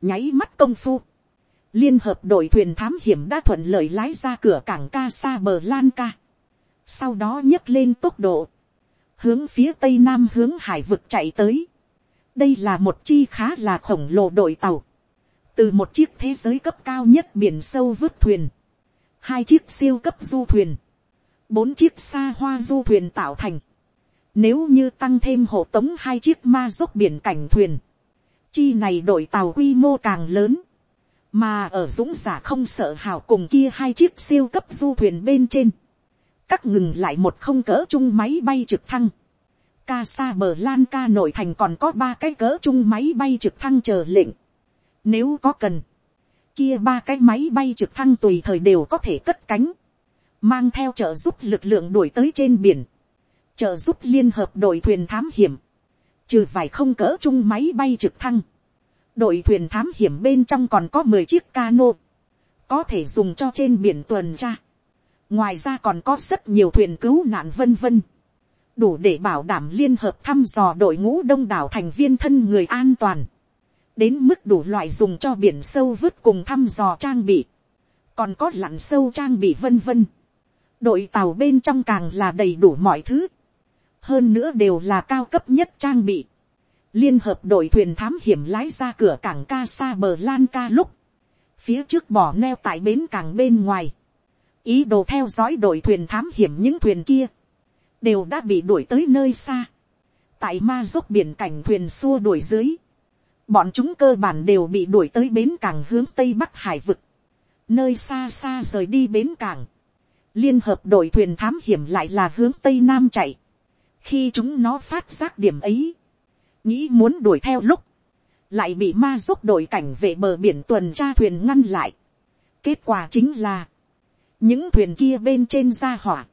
nháy mắt công phu, liên hợp đội thuyền thám hiểm đã thuận lợi lái ra cửa cảng ca xa bờ lan ca, sau đó nhấc lên tốc độ, hướng phía tây nam hướng hải vực chạy tới, đây là một chi khá là khổng lồ đội tàu, từ một chiếc thế giới cấp cao nhất biển sâu vứt thuyền, hai chiếc siêu cấp du thuyền, bốn chiếc xa hoa du thuyền tạo thành. Nếu như tăng thêm hộ tống hai chiếc ma dốc biển cảnh thuyền, chi này đội tàu quy mô càng lớn, mà ở dũng giả không sợ hào cùng kia hai chiếc siêu cấp du thuyền bên trên, cắt ngừng lại một không cỡ chung máy bay trực thăng, ca xa bờ lan ca nội thành còn có ba cái cỡ chung máy bay trực thăng chờ lệnh, nếu có cần, kia ba cái máy bay trực thăng tùy thời đều có thể cất cánh, mang theo trợ giúp lực lượng đuổi tới trên biển, trợ giúp liên hợp đội thuyền thám hiểm, trừ vài không cỡ chung máy bay trực thăng, đội thuyền thám hiểm bên trong còn có mười chiếc cano, có thể dùng cho trên biển tuần tra. ngoài ra còn có rất nhiều thuyền cứu nạn vân vân, đủ để bảo đảm liên hợp thăm dò đội ngũ đông đảo thành viên thân người an toàn, đến mức đủ loại dùng cho biển sâu vứt cùng thăm dò trang bị, còn có lặn sâu trang bị vân vân. Đội tàu bên trong càng là đầy đủ mọi thứ, hơn nữa đều là cao cấp nhất trang bị. liên hợp đội thuyền thám hiểm lái ra cửa cảng ca xa bờ lan ca lúc, phía trước bỏ neo tại bến cảng bên ngoài, ý đồ theo dõi đội thuyền thám hiểm những thuyền kia, đều đã bị đuổi tới nơi xa, tại ma dốc biển cảnh thuyền xua đuổi dưới, bọn chúng cơ bản đều bị đuổi tới bến cảng hướng tây bắc hải vực, nơi xa xa rời đi bến cảng, liên hợp đội thuyền thám hiểm lại là hướng tây nam chạy, khi chúng nó phát giác điểm ấy, nghĩ muốn đuổi theo lúc, lại bị ma giúp đội cảnh vệ bờ biển tuần tra thuyền ngăn lại. kết quả chính là, những thuyền kia bên trên ra hỏa,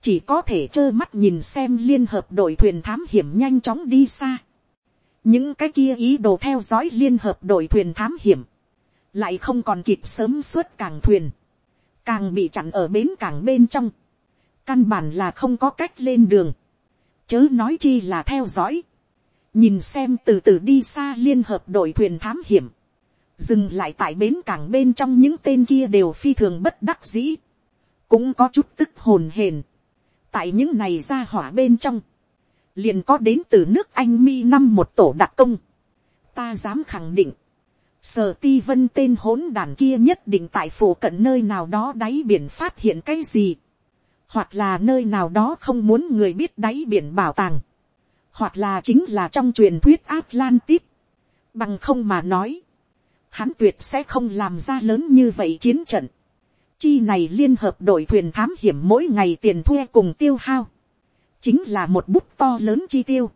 chỉ có thể trơ mắt nhìn xem liên hợp đội thuyền thám hiểm nhanh chóng đi xa. những cái kia ý đồ theo dõi liên hợp đội thuyền thám hiểm, lại không còn kịp sớm suốt càng thuyền càng bị chặn ở bến càng bên trong, căn bản là không có cách lên đường, chớ nói chi là theo dõi, nhìn xem từ từ đi xa liên hợp đội thuyền thám hiểm, dừng lại tại bến cảng bên trong những tên kia đều phi thường bất đắc dĩ, cũng có chút tức hồn hền, tại những này ra hỏa bên trong, liền có đến từ nước anh mi năm một tổ đặc công, ta dám khẳng định, Sở ti vân tên hỗn đàn kia nhất định tại phủ cận nơi nào đó đáy biển phát hiện cái gì. Hoặc là nơi nào đó không muốn người biết đáy biển bảo tàng. Hoặc là chính là trong truyền thuyết Atlantis. Bằng không mà nói. Hắn tuyệt sẽ không làm ra lớn như vậy chiến trận. Chi này liên hợp đội thuyền thám hiểm mỗi ngày tiền thuê cùng tiêu hao. Chính là một bút to lớn chi tiêu.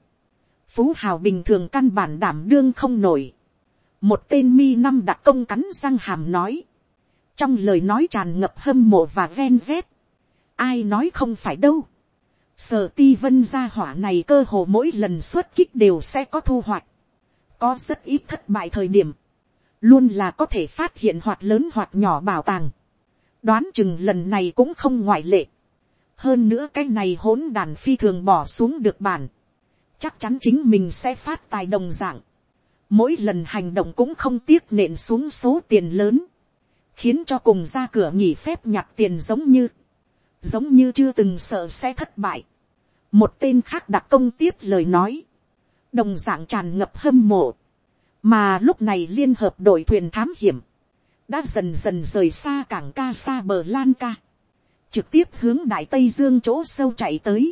Phú hào bình thường căn bản đảm đương không nổi một tên mi năm đặc công cắn răng hàm nói, trong lời nói tràn ngập hâm mộ và ven rét ai nói không phải đâu, sở ti vân gia hỏa này cơ hồ mỗi lần xuất kích đều sẽ có thu hoạch, có rất ít thất bại thời điểm, luôn là có thể phát hiện hoạt lớn hoặc nhỏ bảo tàng, đoán chừng lần này cũng không ngoại lệ, hơn nữa cái này hỗn đàn phi thường bỏ xuống được bản, chắc chắn chính mình sẽ phát tài đồng dạng, mỗi lần hành động cũng không tiếc nện xuống số tiền lớn, khiến cho cùng ra cửa nghỉ phép nhặt tiền giống như, giống như chưa từng sợ sẽ thất bại. một tên khác đặc công tiếp lời nói, đồng d ạ n g tràn ngập hâm mộ, mà lúc này liên hợp đội thuyền thám hiểm, đã dần dần rời xa cảng ca xa bờ lan ca, trực tiếp hướng đại tây dương chỗ sâu chạy tới,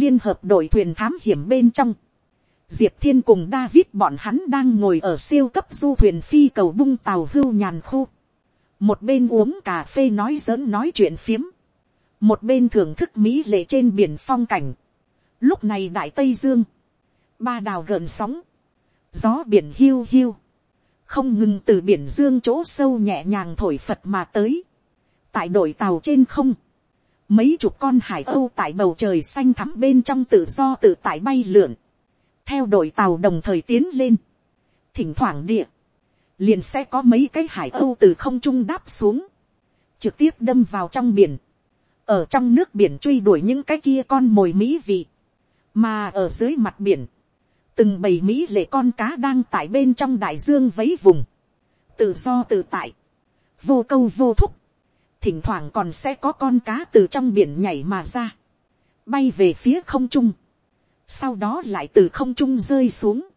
liên hợp đội thuyền thám hiểm bên trong, diệp thiên cùng david bọn hắn đang ngồi ở siêu cấp du thuyền phi cầu bung tàu hưu nhàn khu, một bên uống cà phê nói giỡn nói chuyện phiếm, một bên thưởng thức mỹ lệ trên biển phong cảnh. lúc này đại tây dương, ba đào gợn sóng, gió biển hiu hiu, không ngừng từ biển dương chỗ sâu nhẹ nhàng thổi phật mà tới, tại đội tàu trên không, mấy chục con hải âu tại bầu trời xanh thắm bên trong tự do tự tại bay lượn, theo đội tàu đồng thời tiến lên, thỉnh thoảng địa, liền sẽ có mấy cái hải âu từ không trung đáp xuống, trực tiếp đâm vào trong biển, ở trong nước biển truy đuổi những cái kia con mồi mỹ vị, mà ở dưới mặt biển, từng bầy mỹ lệ con cá đang tại bên trong đại dương vấy vùng, tự do tự tại, vô câu vô thúc, thỉnh thoảng còn sẽ có con cá từ trong biển nhảy mà ra, bay về phía không trung, sau đó lại từ không trung rơi xuống,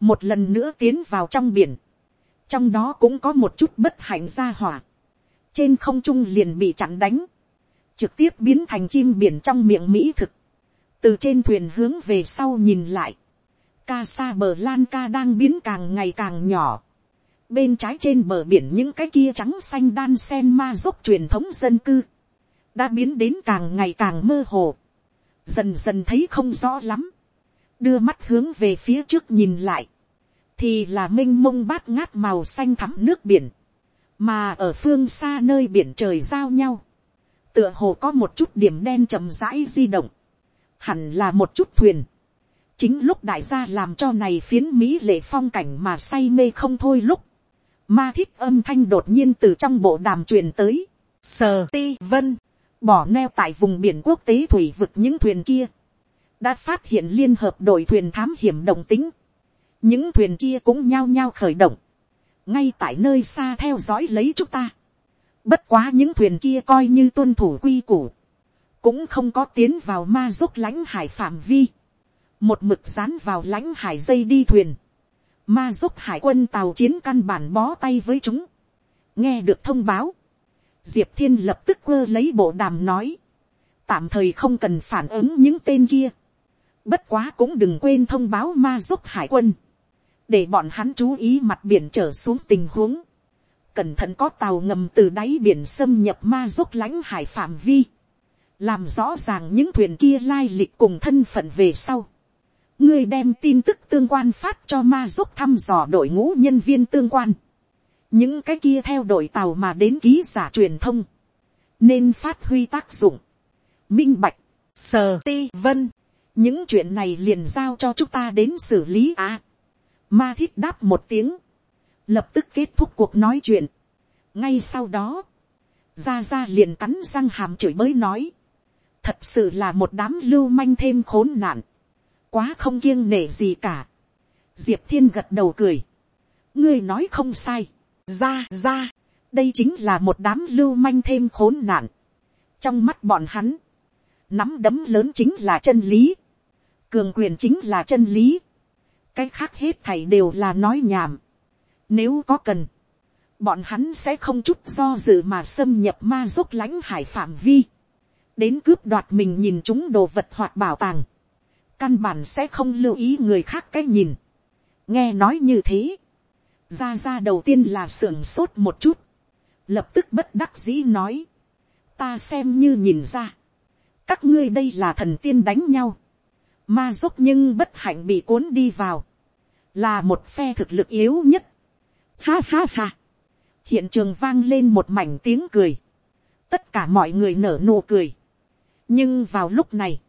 một lần nữa tiến vào trong biển, trong đó cũng có một chút bất hạnh ra hỏa, trên không trung liền bị chặn đánh, trực tiếp biến thành chim biển trong miệng mỹ thực, từ trên thuyền hướng về sau nhìn lại, ca xa bờ lan ca đang biến càng ngày càng nhỏ, bên trái trên bờ biển những cái kia trắng xanh đan sen ma dốc truyền thống dân cư, đã biến đến càng ngày càng mơ hồ, dần dần thấy không rõ lắm, đưa mắt hướng về phía trước nhìn lại, thì là m i n h mông bát ngát màu xanh thắm nước biển, mà ở phương xa nơi biển trời giao nhau, tựa hồ có một chút điểm đen chậm rãi di động, hẳn là một chút thuyền, chính lúc đại gia làm cho này phiến mỹ lệ phong cảnh mà say mê không thôi lúc, ma thích âm thanh đột nhiên từ trong bộ đàm truyền tới, sờ ti vân, bỏ neo tại vùng biển quốc tế thủy vực những thuyền kia, đã phát hiện liên hợp đội thuyền thám hiểm đồng tính, những thuyền kia cũng nhao nhao khởi động, ngay tại nơi xa theo dõi lấy chúng ta. Bất quá những thuyền kia coi như tuân thủ quy củ, cũng không có tiến vào ma giúp lãnh hải phạm vi, một mực dán vào lãnh hải dây đi thuyền, ma giúp hải quân tàu chiến căn bản bó tay với chúng, nghe được thông báo, diệp thiên lập tức quơ lấy bộ đàm nói, tạm thời không cần phản ứng những tên kia, bất quá cũng đừng quên thông báo ma giúp hải quân, để bọn hắn chú ý mặt biển trở xuống tình huống, cẩn thận có tàu ngầm từ đáy biển xâm nhập ma giúp lãnh hải phạm vi, làm rõ ràng những thuyền kia lai lịch cùng thân phận về sau. ngươi đem tin tức tương quan phát cho ma giúp thăm dò đội ngũ nhân viên tương quan. những cái kia theo đội tàu mà đến ký giả truyền thông, nên phát huy tác dụng. minh bạch, sờ ti vân, những chuyện này liền giao cho chúng ta đến xử lý à. Ma thiết đáp một tiếng. Lập tức kết thúc cuộc nói chuyện. Ngay sau đó. Ra ra liền cắn răng hàm chửi mới nói. Thật sự là một đám lưu manh thêm khốn nạn. Quá không kiêng nể gì cả. Diệp thiên gật đầu cười. Ngươi nói không sai. Ra ra. Đây chính là một đám lưu manh thêm khốn nạn. Trong mắt bọn hắn. Nắm đấm lớn chính là chân lý. Cường quyền chính là chân lý cái khác hết thảy đều là nói nhảm. Nếu có cần, bọn hắn sẽ không chút do dự mà xâm nhập ma giúp lãnh hải phạm vi. Đến cướp đoạt mình nhìn chúng đồ vật hoặc bảo tàng. Căn bản sẽ không lưu ý người khác cái nhìn. Nghe nói như thế. Ra ra đầu tiên là sưởng sốt một chút. Lập tức bất đắc dĩ nói. Ta xem như nhìn ra. Các ngươi đây là thần tiên đánh nhau ma dốc nhưng bất hạnh bị cuốn đi vào, là một phe thực lực yếu nhất. Ha ha ha, hiện trường vang lên một mảnh tiếng cười, tất cả mọi người nở nụ cười. nhưng vào lúc này,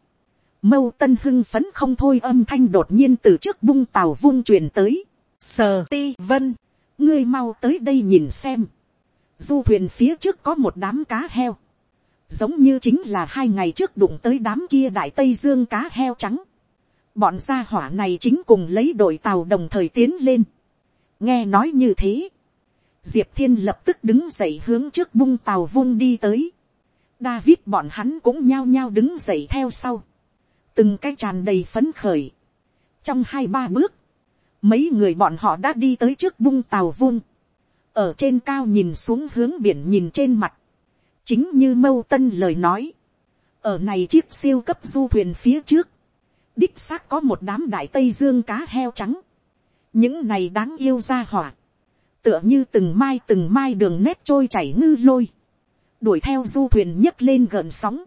mâu tân hưng phấn không thôi âm thanh đột nhiên từ trước bung tàu vung truyền tới, sờ ti vân, ngươi mau tới đây nhìn xem, du thuyền phía trước có một đám cá heo, giống như chính là hai ngày trước đụng tới đám kia đại tây dương cá heo trắng, Bọn gia hỏa này chính cùng lấy đội tàu đồng thời tiến lên. Nghe nói như thế. Diệp Thiên lập tức đứng dậy hướng trước bung tàu vung đi tới. David bọn hắn cũng nhao nhao đứng dậy theo sau. Từng cái tràn đầy phấn khởi. Trong hai ba bước. Mấy người bọn họ đã đi tới trước bung tàu vung. Ở trên cao nhìn xuống hướng biển nhìn trên mặt. Chính như mâu tân lời nói. Ở này chiếc siêu cấp du thuyền phía trước đích xác có một đám đại tây dương cá heo trắng, những này đáng yêu ra hỏa, tựa như từng mai từng mai đường nét trôi chảy ngư lôi, đuổi theo du thuyền nhấc lên gợn sóng,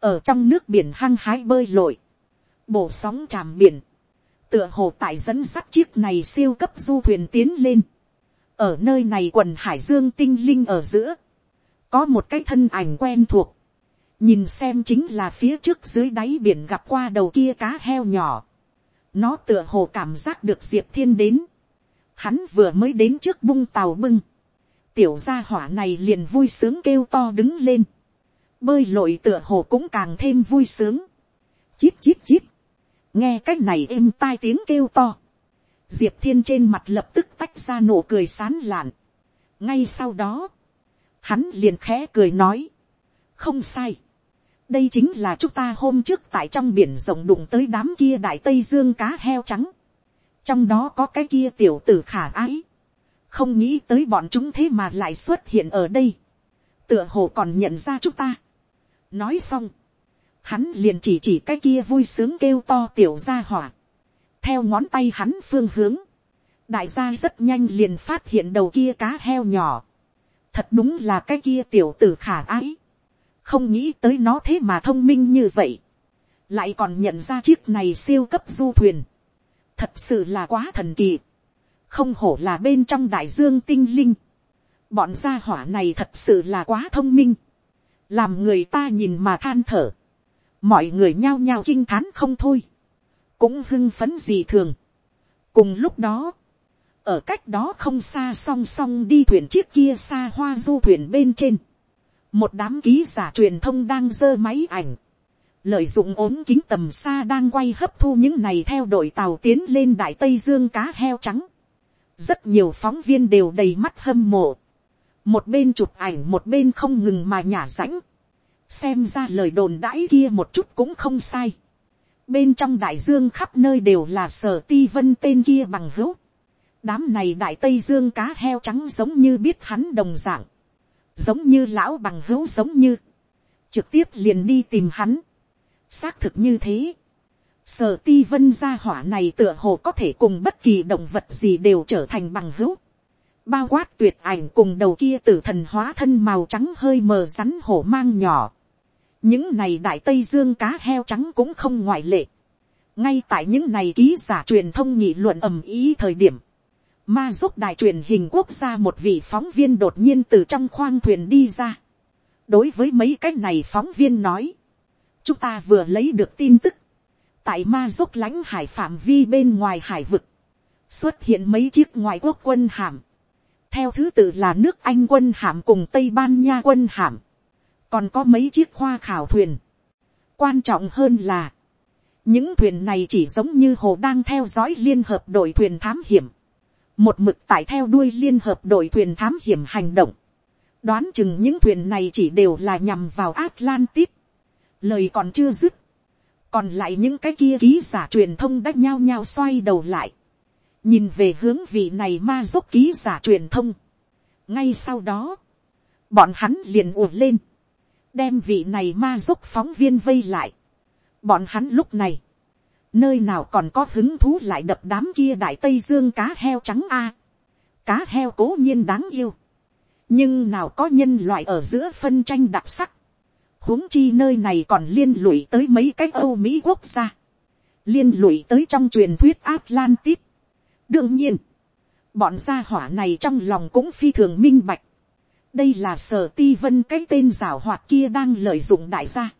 ở trong nước biển hăng hái bơi lội, bổ sóng tràm biển, tựa hồ tại dẫn sắt chiếc này siêu cấp du thuyền tiến lên, ở nơi này quần hải dương tinh linh ở giữa, có một cái thân ảnh quen thuộc, nhìn xem chính là phía trước dưới đáy biển gặp qua đầu kia cá heo nhỏ, nó tựa hồ cảm giác được diệp thiên đến, hắn vừa mới đến trước bung tàu bưng, tiểu gia hỏa này liền vui sướng kêu to đứng lên, bơi lội tựa hồ cũng càng thêm vui sướng, chít chít chít, nghe cách này êm tai tiếng kêu to, diệp thiên trên mặt lập tức tách ra nụ cười sán lạn, ngay sau đó, hắn liền khẽ cười nói, không sai, đây chính là chúng ta hôm trước tại trong biển rộng đụng tới đám kia đại tây dương cá heo trắng, trong đó có cái kia tiểu tử khả ái, không nghĩ tới bọn chúng thế mà lại xuất hiện ở đây, tựa hồ còn nhận ra chúng ta. nói xong, hắn liền chỉ chỉ cái kia vui sướng kêu to tiểu ra hỏa, theo ngón tay hắn phương hướng, đại gia rất nhanh liền phát hiện đầu kia cá heo nhỏ, thật đúng là cái kia tiểu tử khả ái, không nghĩ tới nó thế mà thông minh như vậy, lại còn nhận ra chiếc này siêu cấp du thuyền, thật sự là quá thần kỳ, không hổ là bên trong đại dương tinh linh, bọn gia hỏa này thật sự là quá thông minh, làm người ta nhìn mà than thở, mọi người nhao nhao kinh thán không thôi, cũng hưng phấn gì thường. cùng lúc đó, ở cách đó không xa song song đi thuyền chiếc kia xa hoa du thuyền bên trên, một đám ký giả truyền thông đang giơ máy ảnh, lợi dụng ốm kính tầm xa đang quay hấp thu những này theo đội tàu tiến lên đại tây dương cá heo trắng. rất nhiều phóng viên đều đầy mắt hâm mộ. một bên chụp ảnh một bên không ngừng mà nhả rãnh. xem ra lời đồn đãi kia một chút cũng không sai. bên trong đại dương khắp nơi đều là sở ti vân tên kia bằng hữu. đám này đại tây dương cá heo trắng giống như biết hắn đồng dạng giống như lão bằng hữu giống như. trực tiếp liền đi tìm hắn xác thực như thế. Sở ti vân gia hỏa này tựa hồ có thể cùng bất kỳ động vật gì đều trở thành bằng hữu. Bao quát tuyệt ảnh cùng đầu kia tử thần hóa thân màu trắng hơi mờ rắn hổ mang nhỏ. Những này đại tây dương cá heo trắng cũng không ngoại lệ. Ngay tại những này ký giả truyền thông nghị luận ầm ý thời điểm. Ma giúp đài truyền hình quốc gia một vị phóng viên đột nhiên từ trong khoang thuyền đi ra. Đối với mấy cái này phóng viên nói chúng ta vừa lấy được tin tức, tại ma giúp lãnh hải phạm vi bên ngoài hải vực, xuất hiện mấy chiếc ngoại quốc quân hàm, theo thứ tự là nước anh quân hàm cùng tây ban nha quân hàm, còn có mấy chiếc khoa khảo thuyền. quan trọng hơn là, những thuyền này chỉ giống như hồ đang theo dõi liên hợp đội thuyền thám hiểm, một mực tại theo đuôi liên hợp đội thuyền thám hiểm hành động, đoán chừng những thuyền này chỉ đều là nhằm vào Atlantis, lời còn chưa dứt, còn lại những cái kia ký giả truyền thông đã nhao nhao xoay đầu lại, nhìn về hướng vị này ma dốc ký giả truyền thông. ngay sau đó, bọn hắn liền ùa lên, đem vị này ma dốc phóng viên vây lại. bọn hắn lúc này, nơi nào còn có hứng thú lại đập đám kia đại tây dương cá heo trắng a. cá heo cố nhiên đáng yêu, nhưng nào có nhân loại ở giữa phân tranh đặc sắc, huống chi nơi này còn liên lụy tới mấy cái âu mỹ quốc gia, liên lụy tới trong truyền thuyết atlantis. đương nhiên, bọn gia hỏa này trong lòng cũng phi thường minh bạch. đây là sở ti vân cái tên rào hoạt kia đang lợi dụng đại gia,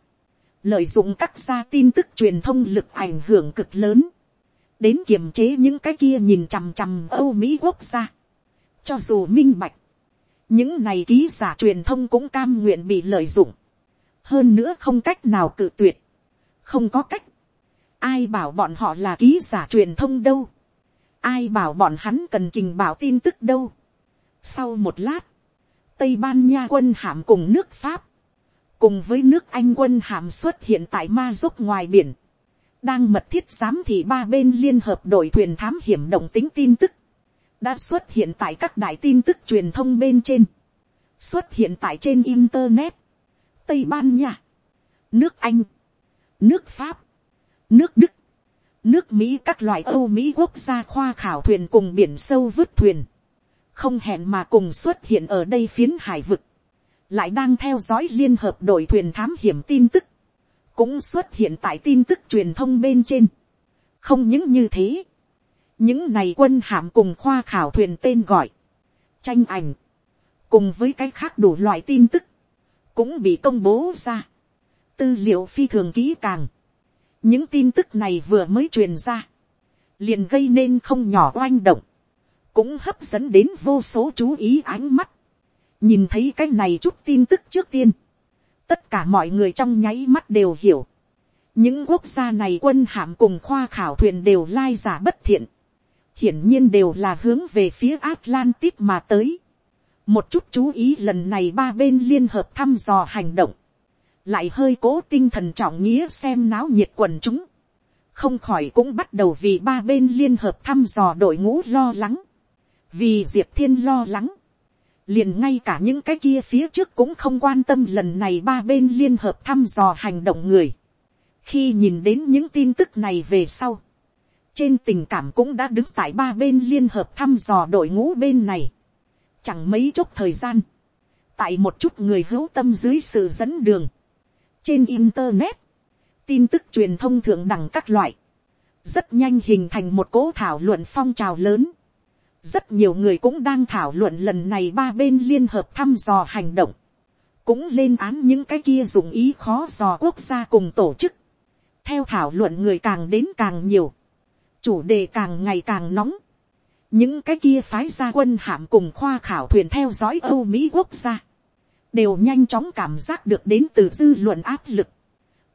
lợi dụng các gia tin tức truyền thông lực ảnh hưởng cực lớn, đến kiềm chế những cái kia nhìn chằm chằm âu mỹ quốc gia. cho dù minh bạch, những này ký giả truyền thông cũng cam nguyện bị lợi dụng hơn nữa không cách nào cự tuyệt, không có cách, ai bảo bọn họ là ký giả truyền thông đâu, ai bảo bọn hắn cần trình bảo tin tức đâu. Sau một lát, tây ban nha quân hạm cùng nước pháp, cùng với nước anh quân hàm xuất hiện tại ma dốc ngoài biển, đang mật thiết giám thị ba bên liên hợp đội thuyền thám hiểm động tính tin tức, đã xuất hiện tại các đại tin tức truyền thông bên trên, xuất hiện tại trên internet, tây ban nha, nước anh, nước pháp, nước đức, nước mỹ các loại âu mỹ quốc gia khoa khảo thuyền cùng biển sâu vứt thuyền, không hẹn mà cùng xuất hiện ở đây phiến hải vực, lại đang theo dõi liên hợp đội thuyền thám hiểm tin tức, cũng xuất hiện tại tin tức truyền thông bên trên. không những như thế, những này quân hạm cùng khoa khảo thuyền tên gọi, tranh ảnh, cùng với cái khác đủ loại tin tức, cũng bị công bố ra. tư liệu phi thường kỹ càng, những tin tức này vừa mới truyền ra, liền gây nên không nhỏ oanh động, cũng hấp dẫn đến vô số chú ý ánh mắt, nhìn thấy cái này chút tin tức trước tiên, tất cả mọi người trong nháy mắt đều hiểu, những quốc gia này quân hạm cùng khoa khảo thuyền đều lai giả bất thiện, hiển nhiên đều là hướng về phía Atlantic mà tới. Một chút chú ý lần này ba bên liên hợp thăm dò hành động, lại hơi cố tinh thần trọng nghĩa xem náo nhiệt quần chúng, không khỏi cũng bắt đầu vì ba bên liên hợp thăm dò đội ngũ lo lắng, vì diệp thiên lo lắng, liền ngay cả những cái kia phía trước cũng không quan tâm lần này ba bên liên hợp thăm dò hành động người, khi nhìn đến những tin tức này về sau, trên tình cảm cũng đã đứng tại ba bên liên hợp thăm dò đội ngũ bên này. Chẳng mấy chốc thời gian, tại một chút người hữu tâm dưới sự dẫn đường, trên internet, tin tức truyền thông thượng đẳng các loại, rất nhanh hình thành một cố thảo luận phong trào lớn rất nhiều người cũng đang thảo luận lần này ba bên liên hợp thăm dò hành động, cũng lên án những cái kia dùng ý khó dò quốc gia cùng tổ chức. theo thảo luận người càng đến càng nhiều, chủ đề càng ngày càng nóng. những cái kia phái gia quân hạm cùng khoa khảo thuyền theo dõi âu mỹ quốc gia, đều nhanh chóng cảm giác được đến từ dư luận áp lực.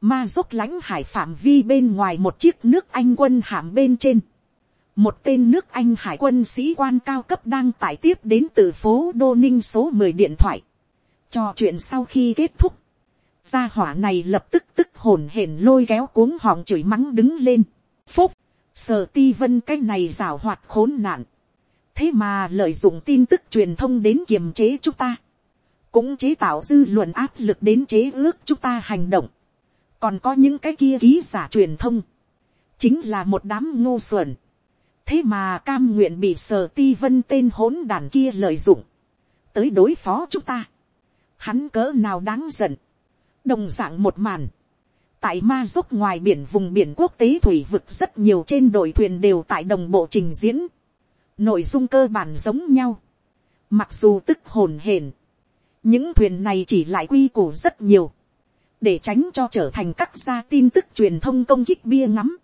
ma dốc lãnh hải phạm vi bên ngoài một chiếc nước anh quân hạm bên trên một tên nước anh hải quân sĩ quan cao cấp đang tải tiếp đến từ phố đô ninh số mười điện thoại. trò chuyện sau khi kết thúc, gia hỏa này lập tức tức hồn hển lôi kéo cuống họng chửi mắng đứng lên. phúc, Sở ti vân cái này rào hoạt khốn nạn. Thế mà lợi dụng tin tức truyền thông đến kiềm chế chúng ta. Cũng chế tạo dư luận áp lực đến chế ước chúng ta hành động. Còn có những cái kia ký giả truyền thông. Chính là một đám ngu xuẩn. Thế mà cam nguyện bị sở ti vân tên hỗn đàn kia lợi dụng. Tới đối phó chúng ta. Hắn cỡ nào đáng giận. Đồng dạng một màn tại ma dốc ngoài biển vùng biển quốc tế thủy vực rất nhiều trên đội thuyền đều tại đồng bộ trình diễn. Nội dung cơ bản giống nhau. Mặc dù tức hồn hển. Những thuyền này chỉ lại quy củ rất nhiều. Để tránh cho trở thành các gia tin tức truyền thông công kích bia ngắm.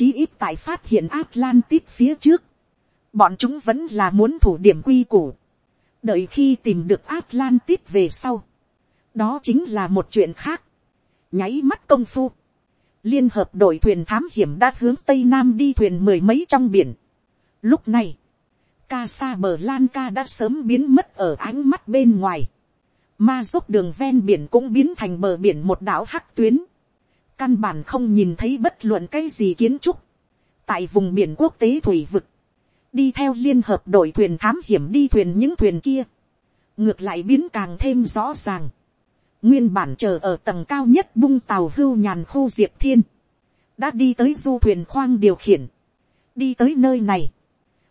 Chí ít tại phát hiện Atlantis phía trước. Bọn chúng vẫn là muốn thủ điểm quy củ. Đợi khi tìm được Atlantis về sau. Đó chính là một chuyện khác nháy mắt công phu, liên hợp đội thuyền thám hiểm đã hướng tây nam đi thuyền mười mấy trong biển. Lúc này, ca sa bờ lan ca đã sớm biến mất ở ánh mắt bên ngoài. Ma dốc đường ven biển cũng biến thành bờ biển một đảo hắc tuyến. Căn bản không nhìn thấy bất luận cái gì kiến trúc. Tại vùng biển quốc tế thủy vực. Đi theo liên hợp đội thuyền thám hiểm đi thuyền những thuyền kia. Ngược lại biến càng thêm rõ ràng nguyên bản chờ ở tầng cao nhất bung tàu hưu nhàn khu diệp thiên, đã đi tới du thuyền khoang điều khiển, đi tới nơi này,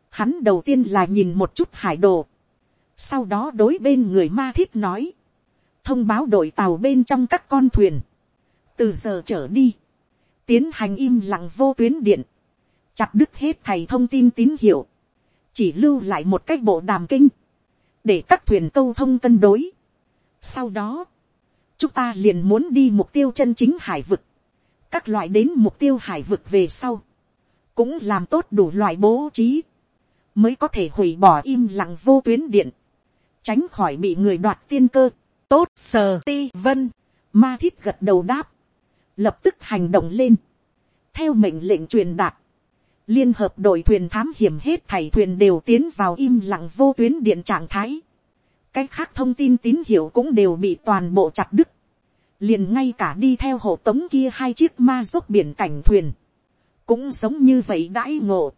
hắn đầu tiên là nhìn một chút hải đồ, sau đó đối bên người ma thiết nói, thông báo đội tàu bên trong các con thuyền, từ giờ trở đi, tiến hành im lặng vô tuyến điện, chặt đứt hết thầy thông tin tín hiệu, chỉ lưu lại một cách bộ đàm kinh, để các thuyền câu thông cân đối. Sau đó, chúng ta liền muốn đi mục tiêu chân chính hải vực, các loại đến mục tiêu hải vực về sau, cũng làm tốt đủ loại bố trí, mới có thể hủy bỏ im lặng vô tuyến điện, tránh khỏi bị người đoạt tiên cơ, tốt sờ ti vân, ma thiết gật đầu đáp, lập tức hành động lên, theo mệnh lệnh truyền đạt, liên hợp đội thuyền thám hiểm hết thảy thuyền đều tiến vào im lặng vô tuyến điện trạng thái, cái khác thông tin tín hiệu cũng đều bị toàn bộ chặt đứt. liền ngay cả đi theo hộ tống kia hai chiếc ma dốc biển cảnh thuyền. cũng giống như vậy đãi ngộ.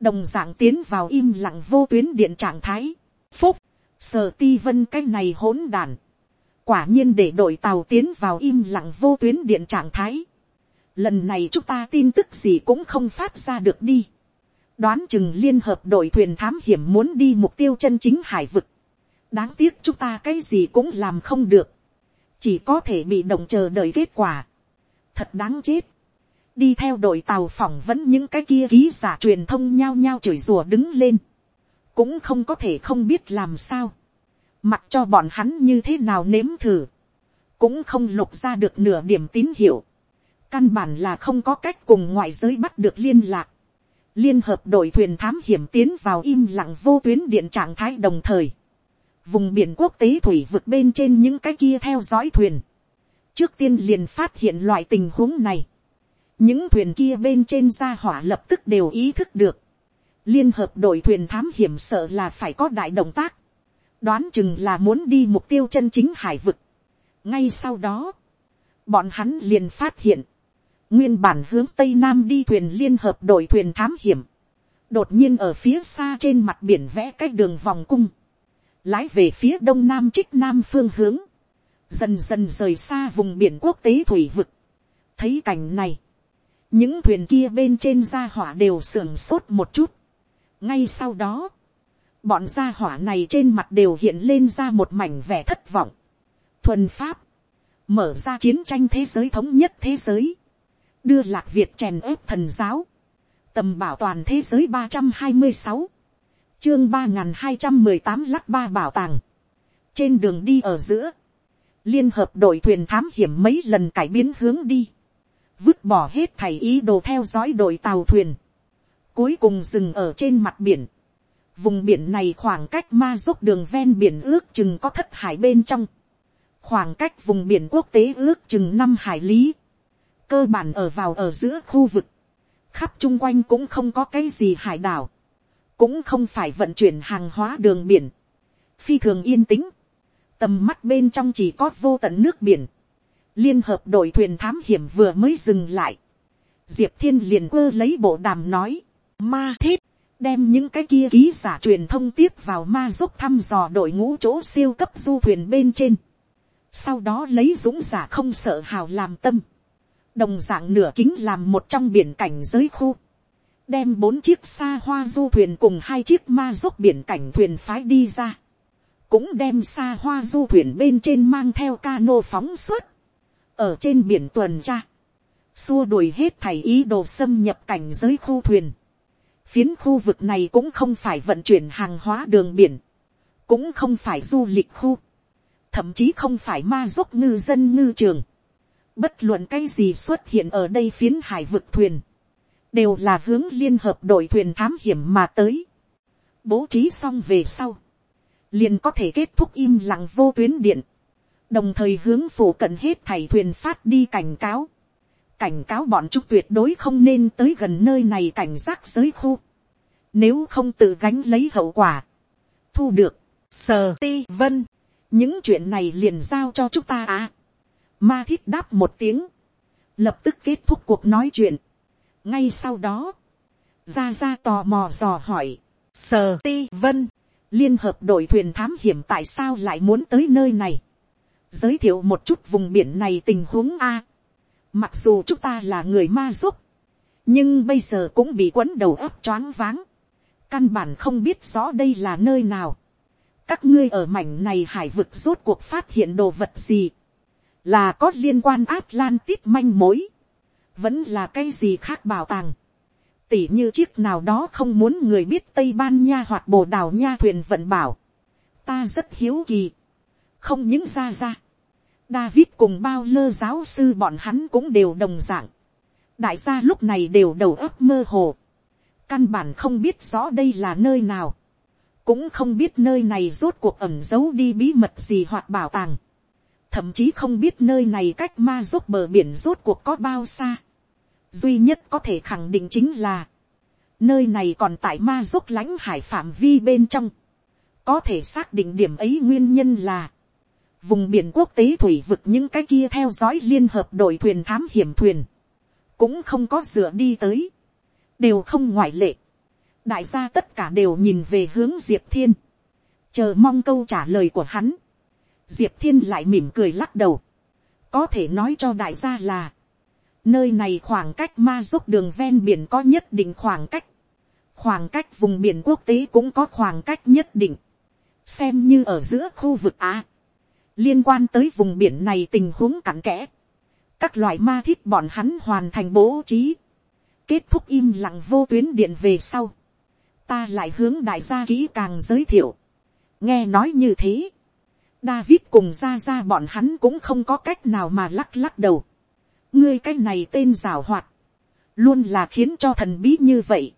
đồng d ạ n g tiến vào im lặng vô tuyến điện trạng thái. phúc, sờ ti vân cái này hỗn đàn quả nhiên để đội tàu tiến vào im lặng vô tuyến điện trạng thái. lần này chúng ta tin tức gì cũng không phát ra được đi. đoán chừng liên hợp đội thuyền thám hiểm muốn đi mục tiêu chân chính hải vực. đáng tiếc chúng ta cái gì cũng làm không được. chỉ có thể bị động chờ đợi kết quả. thật đáng chết. đi theo đội tàu phỏng vấn những cái kia ký giả truyền thông nhao nhao chửi rùa đứng lên. cũng không có thể không biết làm sao mặc cho bọn hắn như thế nào nếm thử. cũng không lục ra được nửa điểm tín hiệu căn bản là không có cách cùng ngoại giới bắt được liên lạc. liên hợp đội thuyền thám hiểm tiến vào im lặng vô tuyến điện trạng thái đồng thời. vùng biển quốc tế thủy vực bên trên những cái kia theo dõi thuyền. trước tiên liền phát hiện loại tình huống này. những thuyền kia bên trên ra hỏa lập tức đều ý thức được. liên hợp đội thuyền thám hiểm sợ là phải có đại động tác đoán chừng là muốn đi mục tiêu chân chính hải vực. ngay sau đó, bọn hắn liền phát hiện, nguyên bản hướng tây nam đi thuyền liên hợp đội thuyền thám hiểm, đột nhiên ở phía xa trên mặt biển vẽ cái đường vòng cung, lái về phía đông nam trích nam phương hướng, dần dần rời xa vùng biển quốc tế thủy vực. thấy cảnh này, những thuyền kia bên trên ra hỏa đều sưởng sốt một chút. ngay sau đó, bọn gia hỏa này trên mặt đều hiện lên ra một mảnh vẻ thất vọng. thuần pháp, mở ra chiến tranh thế giới thống nhất thế giới, đưa lạc việt chèn ớp thần giáo, tầm bảo toàn thế giới ba trăm hai mươi sáu, chương ba n g h n hai trăm mười tám lắc ba bảo tàng, trên đường đi ở giữa, liên hợp đội thuyền thám hiểm mấy lần cải biến hướng đi, vứt bỏ hết thảy ý đồ theo dõi đội tàu thuyền, cuối cùng dừng ở trên mặt biển, vùng biển này khoảng cách ma dốc đường ven biển ước chừng có thất hải bên trong, khoảng cách vùng biển quốc tế ước chừng năm hải lý, cơ bản ở vào ở giữa khu vực, khắp chung quanh cũng không có cái gì hải đảo, cũng không phải vận chuyển hàng hóa đường biển, phi thường yên tĩnh, tầm mắt bên trong chỉ có vô tận nước biển, liên hợp đội thuyền thám hiểm vừa mới dừng lại, diệp thiên liền quơ lấy bộ đàm nói, ma thiết, đem những cái kia ký giả truyền thông tiếp vào ma giúp thăm dò đội ngũ chỗ siêu cấp du thuyền bên trên, sau đó lấy dũng giả không sợ hào làm tâm, đồng dạng nửa kính làm một trong biển cảnh giới khu, đem bốn chiếc xa hoa du thuyền cùng hai chiếc ma giúp biển cảnh thuyền phái đi ra, cũng đem xa hoa du thuyền bên trên mang theo cano phóng suốt, ở trên biển tuần tra, xua đuổi hết thảy ý đồ xâm nhập cảnh giới khu thuyền. Phiến khu vực này cũng không phải vận chuyển hàng hóa đường biển, cũng không phải du lịch khu, thậm chí không phải ma dốc ngư dân ngư trường bất luận cái gì xuất hiện ở đây phiến hải vực thuyền, đều là hướng liên hợp đội thuyền thám hiểm mà tới. Bố trí xong về sau, liền có thể kết thúc im lặng vô tuyến điện, đồng thời hướng phủ cận hết thảy thuyền phát đi cảnh cáo, cảnh cáo bọn chúng tuyệt đối không nên tới gần nơi này cảnh giác giới khu, nếu không tự gánh lấy hậu quả, thu được, sờ ti vân, những chuyện này liền giao cho chúng ta à. Ma thiết đáp một tiếng. Lập tức kết thúc cuộc nói chuyện. Ngay sau đó. Ra ra tò mò dò hỏi. Sờ ti vân. Liên hợp đội thuyền thám hiểm tại sao lại muốn tới nơi này. Giới thiệu một chút vùng biển này tình huống A. Mặc dù chúng ta là người ma giúp. Nhưng bây giờ cũng bị quấn đầu ấp choáng váng. Căn bản không biết rõ đây là nơi nào. Các ngươi ở mảnh này hải vực rốt cuộc phát hiện đồ vật gì là có liên quan Atlantis manh mối, vẫn là cái gì khác bảo tàng. Tỉ như chiếc nào đó không muốn người biết Tây Ban Nha hoặc Bồ Đào Nha thuyền vận bảo. Ta rất hiếu kỳ. Không những ra ra. David cùng bao lơ giáo sư bọn hắn cũng đều đồng dạng. Đại gia lúc này đều đầu óc mơ hồ. Căn bản không biết rõ đây là nơi nào. Cũng không biết nơi này rốt cuộc ẩm giấu đi bí mật gì hoặc bảo tàng thậm chí không biết nơi này cách ma rốt bờ biển rốt cuộc có bao xa. duy nhất có thể khẳng định chính là, nơi này còn tại ma rốt lãnh hải phạm vi bên trong, có thể xác định điểm ấy nguyên nhân là, vùng biển quốc tế thủy vực những cái kia theo dõi liên hợp đội thuyền thám hiểm thuyền, cũng không có dựa đi tới, đều không ngoại lệ. đại gia tất cả đều nhìn về hướng diệp thiên, chờ mong câu trả lời của hắn diệp thiên lại mỉm cười lắc đầu, có thể nói cho đại gia là, Nơi này khoảng cách ma giúp đường ven biển có nhất định khoảng cách. Khoảng cách vùng biển quốc tế cũng có khoảng cách nhất định. Xem như ở giữa khu vực Á. Liên quan tới vùng biển này tình huống cặn kẽ. Các loại ma thiết bọn hắn hoàn thành bố trí. Kết thúc im lặng vô tuyến điện về sau. Ta lại hướng đại gia kỹ càng giới thiệu. Nghe nói như thế. David cùng ra ra bọn hắn cũng không có cách nào mà lắc lắc đầu ngươi cái này tên rào hoạt, luôn là khiến cho thần bí như vậy.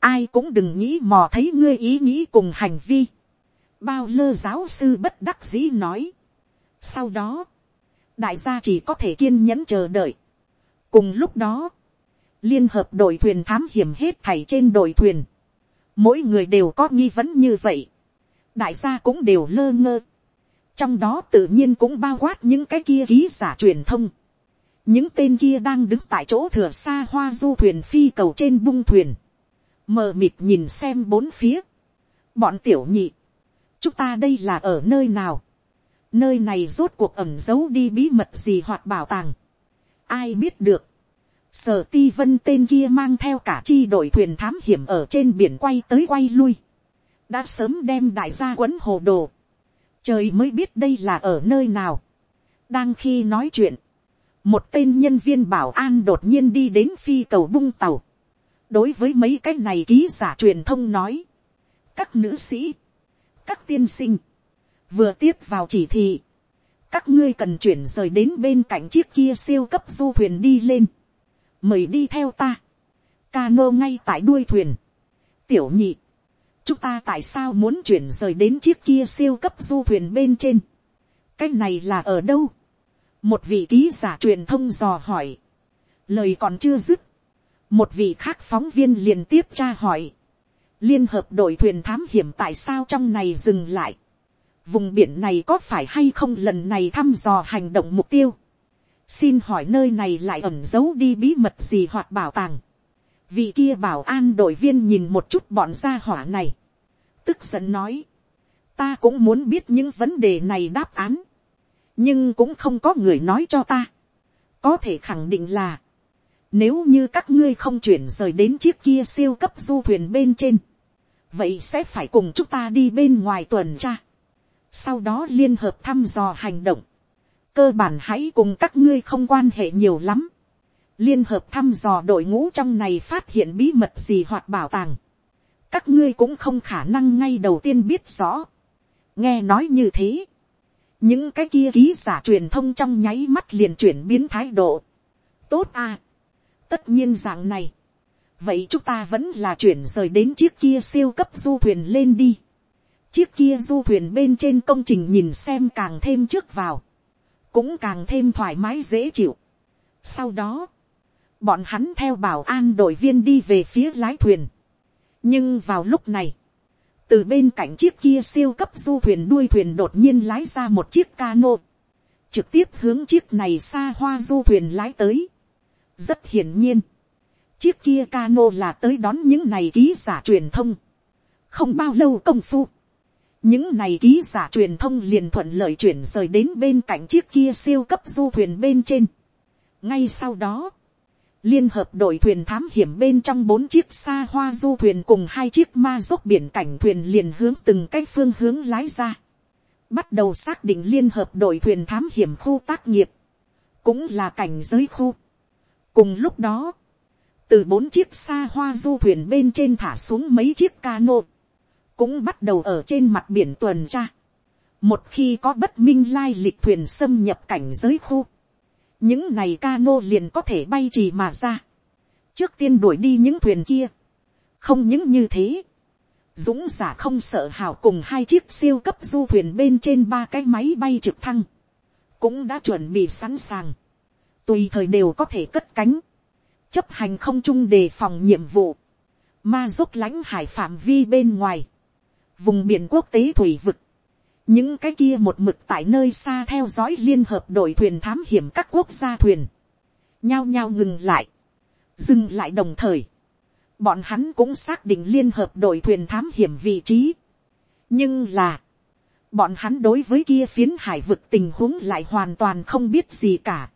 ai cũng đừng nghĩ mò thấy ngươi ý nghĩ cùng hành vi. bao lơ giáo sư bất đắc dĩ nói sau đó, đại gia chỉ có thể kiên nhẫn chờ đợi. cùng lúc đó, liên hợp đội thuyền thám hiểm hết thảy trên đội thuyền. mỗi người đều có nghi vấn như vậy. đại gia cũng đều lơ ngơ. trong đó tự nhiên cũng bao quát những cái kia ký giả truyền thông những tên kia đang đứng tại chỗ thừa xa hoa du thuyền phi cầu trên bung thuyền, mờ mịt nhìn xem bốn phía, bọn tiểu nhị, chúng ta đây là ở nơi nào, nơi này rốt cuộc ẩm giấu đi bí mật gì hoặc bảo tàng, ai biết được, sở ti vân tên kia mang theo cả chi đội thuyền thám hiểm ở trên biển quay tới quay lui, đã sớm đem đại gia quấn hồ đồ, trời mới biết đây là ở nơi nào, đang khi nói chuyện, một tên nhân viên bảo an đột nhiên đi đến phi cầu bung tàu. đối với mấy cái này ký giả truyền thông nói, các nữ sĩ, các tiên sinh, vừa tiếp vào chỉ thị, các ngươi cần chuyển rời đến bên cạnh chiếc kia siêu cấp du thuyền đi lên, mời đi theo ta, cano ngay tại đuôi thuyền, tiểu nhị, chúng ta tại sao muốn chuyển rời đến chiếc kia siêu cấp du thuyền bên trên, cái này là ở đâu, một vị ký giả truyền thông dò hỏi, lời còn chưa dứt, một vị khác phóng viên liền tiếp tra hỏi, liên hợp đội thuyền thám hiểm tại sao trong này dừng lại, vùng biển này có phải hay không lần này thăm dò hành động mục tiêu, xin hỏi nơi này lại ẩn giấu đi bí mật gì hoặc bảo tàng, vị kia bảo an đội viên nhìn một chút bọn gia hỏa này, tức giận nói, ta cũng muốn biết những vấn đề này đáp án, nhưng cũng không có người nói cho ta. có thể khẳng định là, nếu như các ngươi không chuyển rời đến chiếc kia siêu cấp du thuyền bên trên, vậy sẽ phải cùng chúng ta đi bên ngoài tuần tra sau đó liên hợp thăm dò hành động. cơ bản hãy cùng các ngươi không quan hệ nhiều lắm. liên hợp thăm dò đội ngũ trong này phát hiện bí mật gì hoặc bảo tàng. các ngươi cũng không khả năng ngay đầu tiên biết rõ. nghe nói như thế những cái kia ký giả truyền thông trong nháy mắt liền chuyển biến thái độ. tốt à. tất nhiên dạng này. vậy chúng ta vẫn là chuyển rời đến chiếc kia siêu cấp du thuyền lên đi chiếc kia du thuyền bên trên công trình nhìn xem càng thêm trước vào. cũng càng thêm thoải mái dễ chịu. sau đó, bọn hắn theo bảo an đội viên đi về phía lái thuyền. nhưng vào lúc này, từ bên cạnh chiếc kia siêu cấp du thuyền đuôi thuyền đột nhiên lái ra một chiếc cano, trực tiếp hướng chiếc này xa hoa du thuyền lái tới. rất hiển nhiên, chiếc kia cano là tới đón những này ký giả truyền thông. không bao lâu công phu, những này ký giả truyền thông liền thuận lợi chuyển rời đến bên cạnh chiếc kia siêu cấp du thuyền bên trên. ngay sau đó, liên hợp đội thuyền thám hiểm bên trong bốn chiếc xa hoa du thuyền cùng hai chiếc ma dốc biển cảnh thuyền liền hướng từng cái phương hướng lái ra. Bắt đầu xác định liên hợp đội thuyền thám hiểm khu tác nghiệp. Cũng là cảnh giới khu. Cùng lúc đó, từ bốn chiếc xa hoa du thuyền bên trên thả xuống mấy chiếc cano. Cũng bắt đầu ở trên mặt biển tuần tra. Một khi có bất minh lai lịch thuyền xâm nhập cảnh giới khu những này cano liền có thể bay trì mà ra, trước tiên đuổi đi những thuyền kia, không những như thế, dũng giả không sợ hào cùng hai chiếc siêu cấp du thuyền bên trên ba cái máy bay trực thăng, cũng đã chuẩn bị sẵn sàng, tùy thời đều có thể cất cánh, chấp hành không chung đề phòng nhiệm vụ, ma dốc lãnh hải phạm vi bên ngoài, vùng biển quốc tế thủy vực, những cái kia một mực tại nơi xa theo dõi liên hợp đội thuyền thám hiểm các quốc gia thuyền, nhao nhao ngừng lại, dừng lại đồng thời, bọn hắn cũng xác định liên hợp đội thuyền thám hiểm vị trí. nhưng là, bọn hắn đối với kia phiến hải vực tình huống lại hoàn toàn không biết gì cả.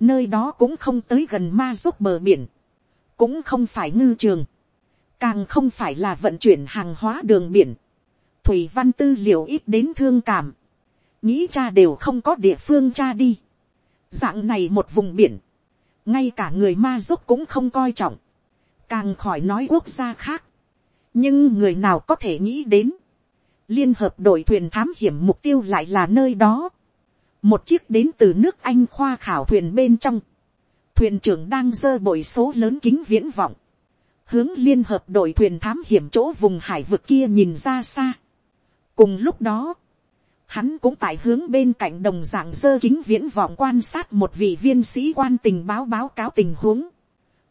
nơi đó cũng không tới gần ma giúp bờ biển, cũng không phải ngư trường, càng không phải là vận chuyển hàng hóa đường biển, thủy văn tư liệu ít đến thương cảm, nghĩ cha đều không có địa phương cha đi, dạng này một vùng biển, ngay cả người ma giúp cũng không coi trọng, càng khỏi nói quốc gia khác, nhưng người nào có thể nghĩ đến, liên hợp đội thuyền thám hiểm mục tiêu lại là nơi đó, một chiếc đến từ nước anh khoa khảo thuyền bên trong, thuyền trưởng đang dơ bội số lớn kính viễn vọng, hướng liên hợp đội thuyền thám hiểm chỗ vùng hải vực kia nhìn ra xa cùng lúc đó, hắn cũng tại hướng bên cạnh đồng dạng dơ kính viễn vọng quan sát một vị viên sĩ quan tình báo báo cáo tình huống.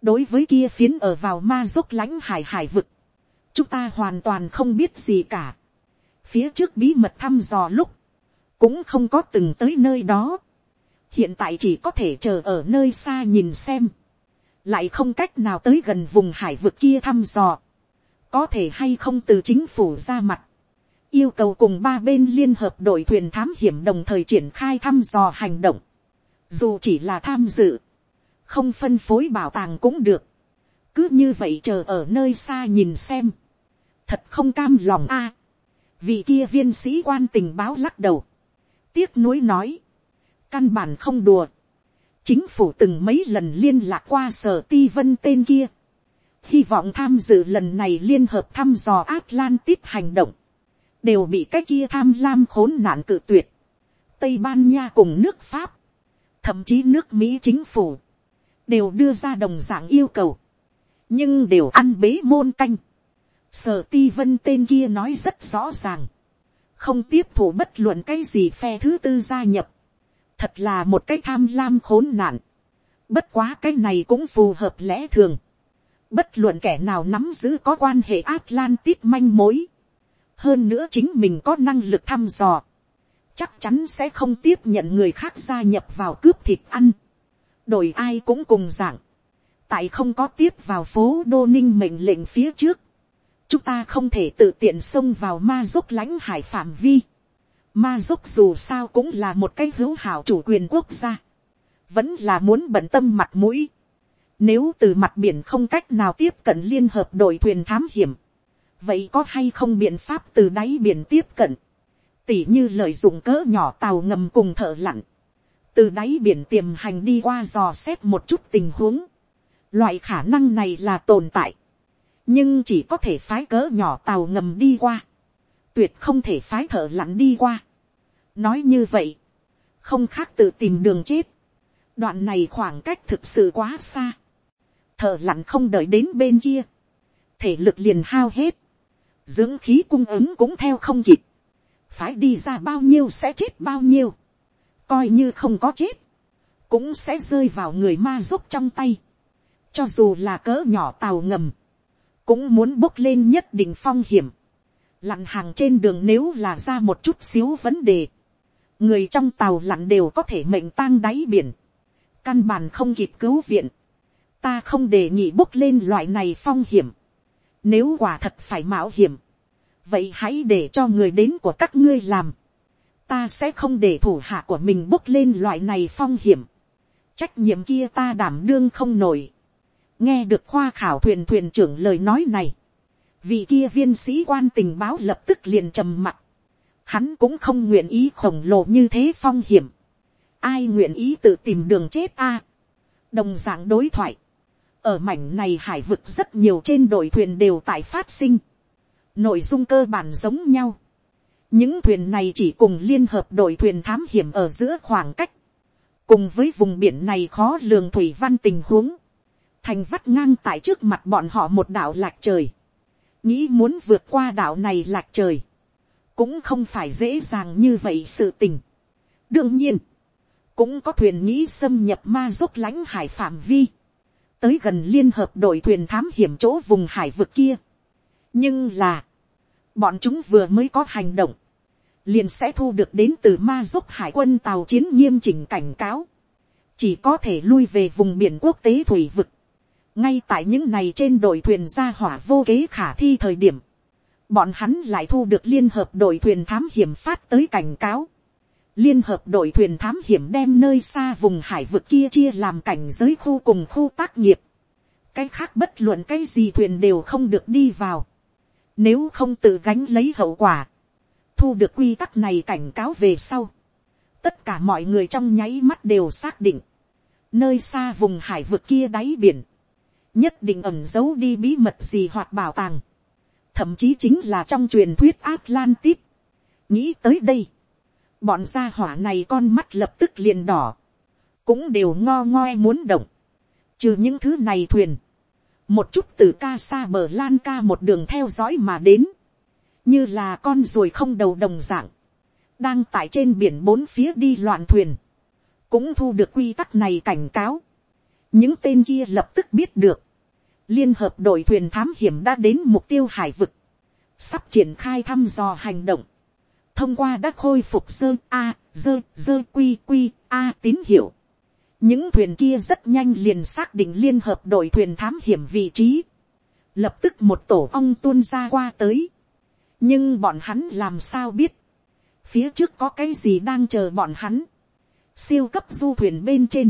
đối với kia phiến ở vào ma dốc lãnh hải hải vực, chúng ta hoàn toàn không biết gì cả. phía trước bí mật thăm dò lúc, cũng không có từng tới nơi đó. hiện tại chỉ có thể chờ ở nơi xa nhìn xem, lại không cách nào tới gần vùng hải vực kia thăm dò, có thể hay không từ chính phủ ra mặt, yêu cầu cùng ba bên liên hợp đội thuyền thám hiểm đồng thời triển khai thăm dò hành động, dù chỉ là tham dự, không phân phối bảo tàng cũng được, cứ như vậy chờ ở nơi xa nhìn xem, thật không cam lòng a, vì kia viên sĩ quan tình báo lắc đầu, tiếc nuối nói, căn bản không đùa, chính phủ từng mấy lần liên lạc qua sở ti vân tên kia, hy vọng tham dự lần này liên hợp thăm dò Atlantis hành động, đều bị cái kia tham lam khốn nạn cự tuyệt, tây ban nha cùng nước pháp, thậm chí nước mỹ chính phủ, đều đưa ra đồng dạng yêu cầu, nhưng đều ăn bế môn canh. Sở ti vân tên kia nói rất rõ ràng, không tiếp thủ bất luận cái gì phe thứ tư gia nhập, thật là một cái tham lam khốn nạn, bất quá cái này cũng phù hợp lẽ thường, bất luận kẻ nào nắm giữ có quan hệ Atlantis manh mối, hơn nữa chính mình có năng lực thăm dò, chắc chắn sẽ không tiếp nhận người khác gia nhập vào cướp thịt ăn, đổi ai cũng cùng dạng, tại không có tiếp vào phố đô ninh mệnh lệnh phía trước, chúng ta không thể tự tiện xông vào ma dốc lãnh hải phạm vi. Ma dốc dù sao cũng là một cái hữu hảo chủ quyền quốc gia, vẫn là muốn bận tâm mặt mũi. Nếu từ mặt biển không cách nào tiếp cận liên hợp đội thuyền thám hiểm, vậy có hay không biện pháp từ đáy biển tiếp cận, tỉ như lợi dụng cỡ nhỏ tàu ngầm cùng thợ lặn, từ đáy biển tiềm hành đi qua dò xét một chút tình huống, loại khả năng này là tồn tại, nhưng chỉ có thể phái cỡ nhỏ tàu ngầm đi qua, tuyệt không thể phái thợ lặn đi qua. nói như vậy, không khác tự tìm đường chết, đoạn này khoảng cách thực sự quá xa, thợ lặn không đợi đến bên kia, thể lực liền hao hết, dưỡng khí cung ứng cũng theo không kịp, phái đi ra bao nhiêu sẽ chết bao nhiêu, coi như không có chết, cũng sẽ rơi vào người ma giúp trong tay, cho dù là cỡ nhỏ tàu ngầm, cũng muốn bốc lên nhất định phong hiểm, lặn hàng trên đường nếu là ra một chút xíu vấn đề, người trong tàu lặn đều có thể mệnh tang đáy biển, căn bản không kịp cứu viện, ta không đề nghị bốc lên loại này phong hiểm, nếu quả thật phải mạo hiểm, vậy hãy để cho người đến của các ngươi làm, ta sẽ không để thủ hạ của mình bốc lên loại này phong hiểm, trách nhiệm kia ta đảm đương không nổi, nghe được khoa khảo thuyền thuyền trưởng lời nói này, vị kia viên sĩ quan tình báo lập tức liền trầm mặt, hắn cũng không nguyện ý khổng lồ như thế phong hiểm, ai nguyện ý tự tìm đường chết a, đồng d ạ n g đối thoại, ở mảnh này hải vực rất nhiều trên đội thuyền đều tại phát sinh, nội dung cơ bản giống nhau, những thuyền này chỉ cùng liên hợp đội thuyền thám hiểm ở giữa khoảng cách, cùng với vùng biển này khó lường thủy văn tình huống, thành vắt ngang tại trước mặt bọn họ một đảo lạc trời, nghĩ muốn vượt qua đảo này lạc trời, cũng không phải dễ dàng như vậy sự tình. đương nhiên, cũng có thuyền nghĩ xâm nhập ma dốc lãnh hải phạm vi, tới gần liên hợp đội thuyền thám hiểm chỗ vùng hải vực kia. nhưng là, bọn chúng vừa mới có hành động, liền sẽ thu được đến từ ma giúp hải quân tàu chiến nghiêm chỉnh cảnh cáo, chỉ có thể lui về vùng biển quốc tế thủy vực, ngay tại những này trên đội thuyền ra hỏa vô kế khả thi thời điểm, bọn hắn lại thu được liên hợp đội thuyền thám hiểm phát tới cảnh cáo liên hợp đội thuyền thám hiểm đem nơi xa vùng hải vực kia chia làm cảnh giới khu cùng khu tác nghiệp. cái khác bất luận cái gì thuyền đều không được đi vào. nếu không tự gánh lấy hậu quả, thu được quy tắc này cảnh cáo về sau. tất cả mọi người trong nháy mắt đều xác định. nơi xa vùng hải vực kia đáy biển, nhất định ẩm giấu đi bí mật gì hoặc bảo tàng. thậm chí chính là trong truyền thuyết Atlantis. nghĩ tới đây bọn gia hỏa này con mắt lập tức liền đỏ, cũng đều ngo ngoe muốn động, trừ những thứ này thuyền, một chút từ ca xa bờ lan ca một đường theo dõi mà đến, như là con ruồi không đầu đồng dạng, đang tại trên biển bốn phía đi loạn thuyền, cũng thu được quy tắc này cảnh cáo, những tên kia lập tức biết được, liên hợp đội thuyền thám hiểm đã đến mục tiêu hải vực, sắp triển khai thăm dò hành động, thông qua đã khôi phục dơ a dơ dơ quy quy, a, tín hiệu. những thuyền kia rất nhanh liền xác định liên hợp đội thuyền thám hiểm vị trí. lập tức một tổ ong tuôn ra qua tới. nhưng bọn hắn làm sao biết. phía trước có cái gì đang chờ bọn hắn. siêu cấp du thuyền bên trên.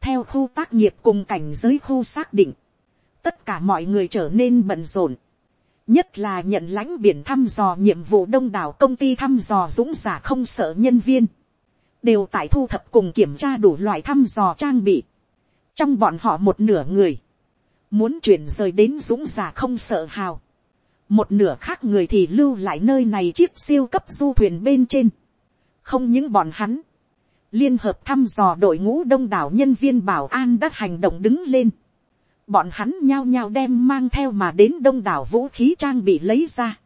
theo khu tác nghiệp cùng cảnh giới khu xác định. tất cả mọi người trở nên bận rộn nhất là nhận lãnh biển thăm dò nhiệm vụ đông đảo công ty thăm dò dũng giả không sợ nhân viên, đều tại thu thập cùng kiểm tra đủ loại thăm dò trang bị. trong bọn họ một nửa người, muốn chuyển rời đến dũng giả không sợ hào, một nửa khác người thì lưu lại nơi này chiếc siêu cấp du thuyền bên trên, không những bọn hắn, liên hợp thăm dò đội ngũ đông đảo nhân viên bảo an đã hành động đứng lên, bọn hắn nhao nhao đem mang theo mà đến đông đảo vũ khí trang bị lấy ra.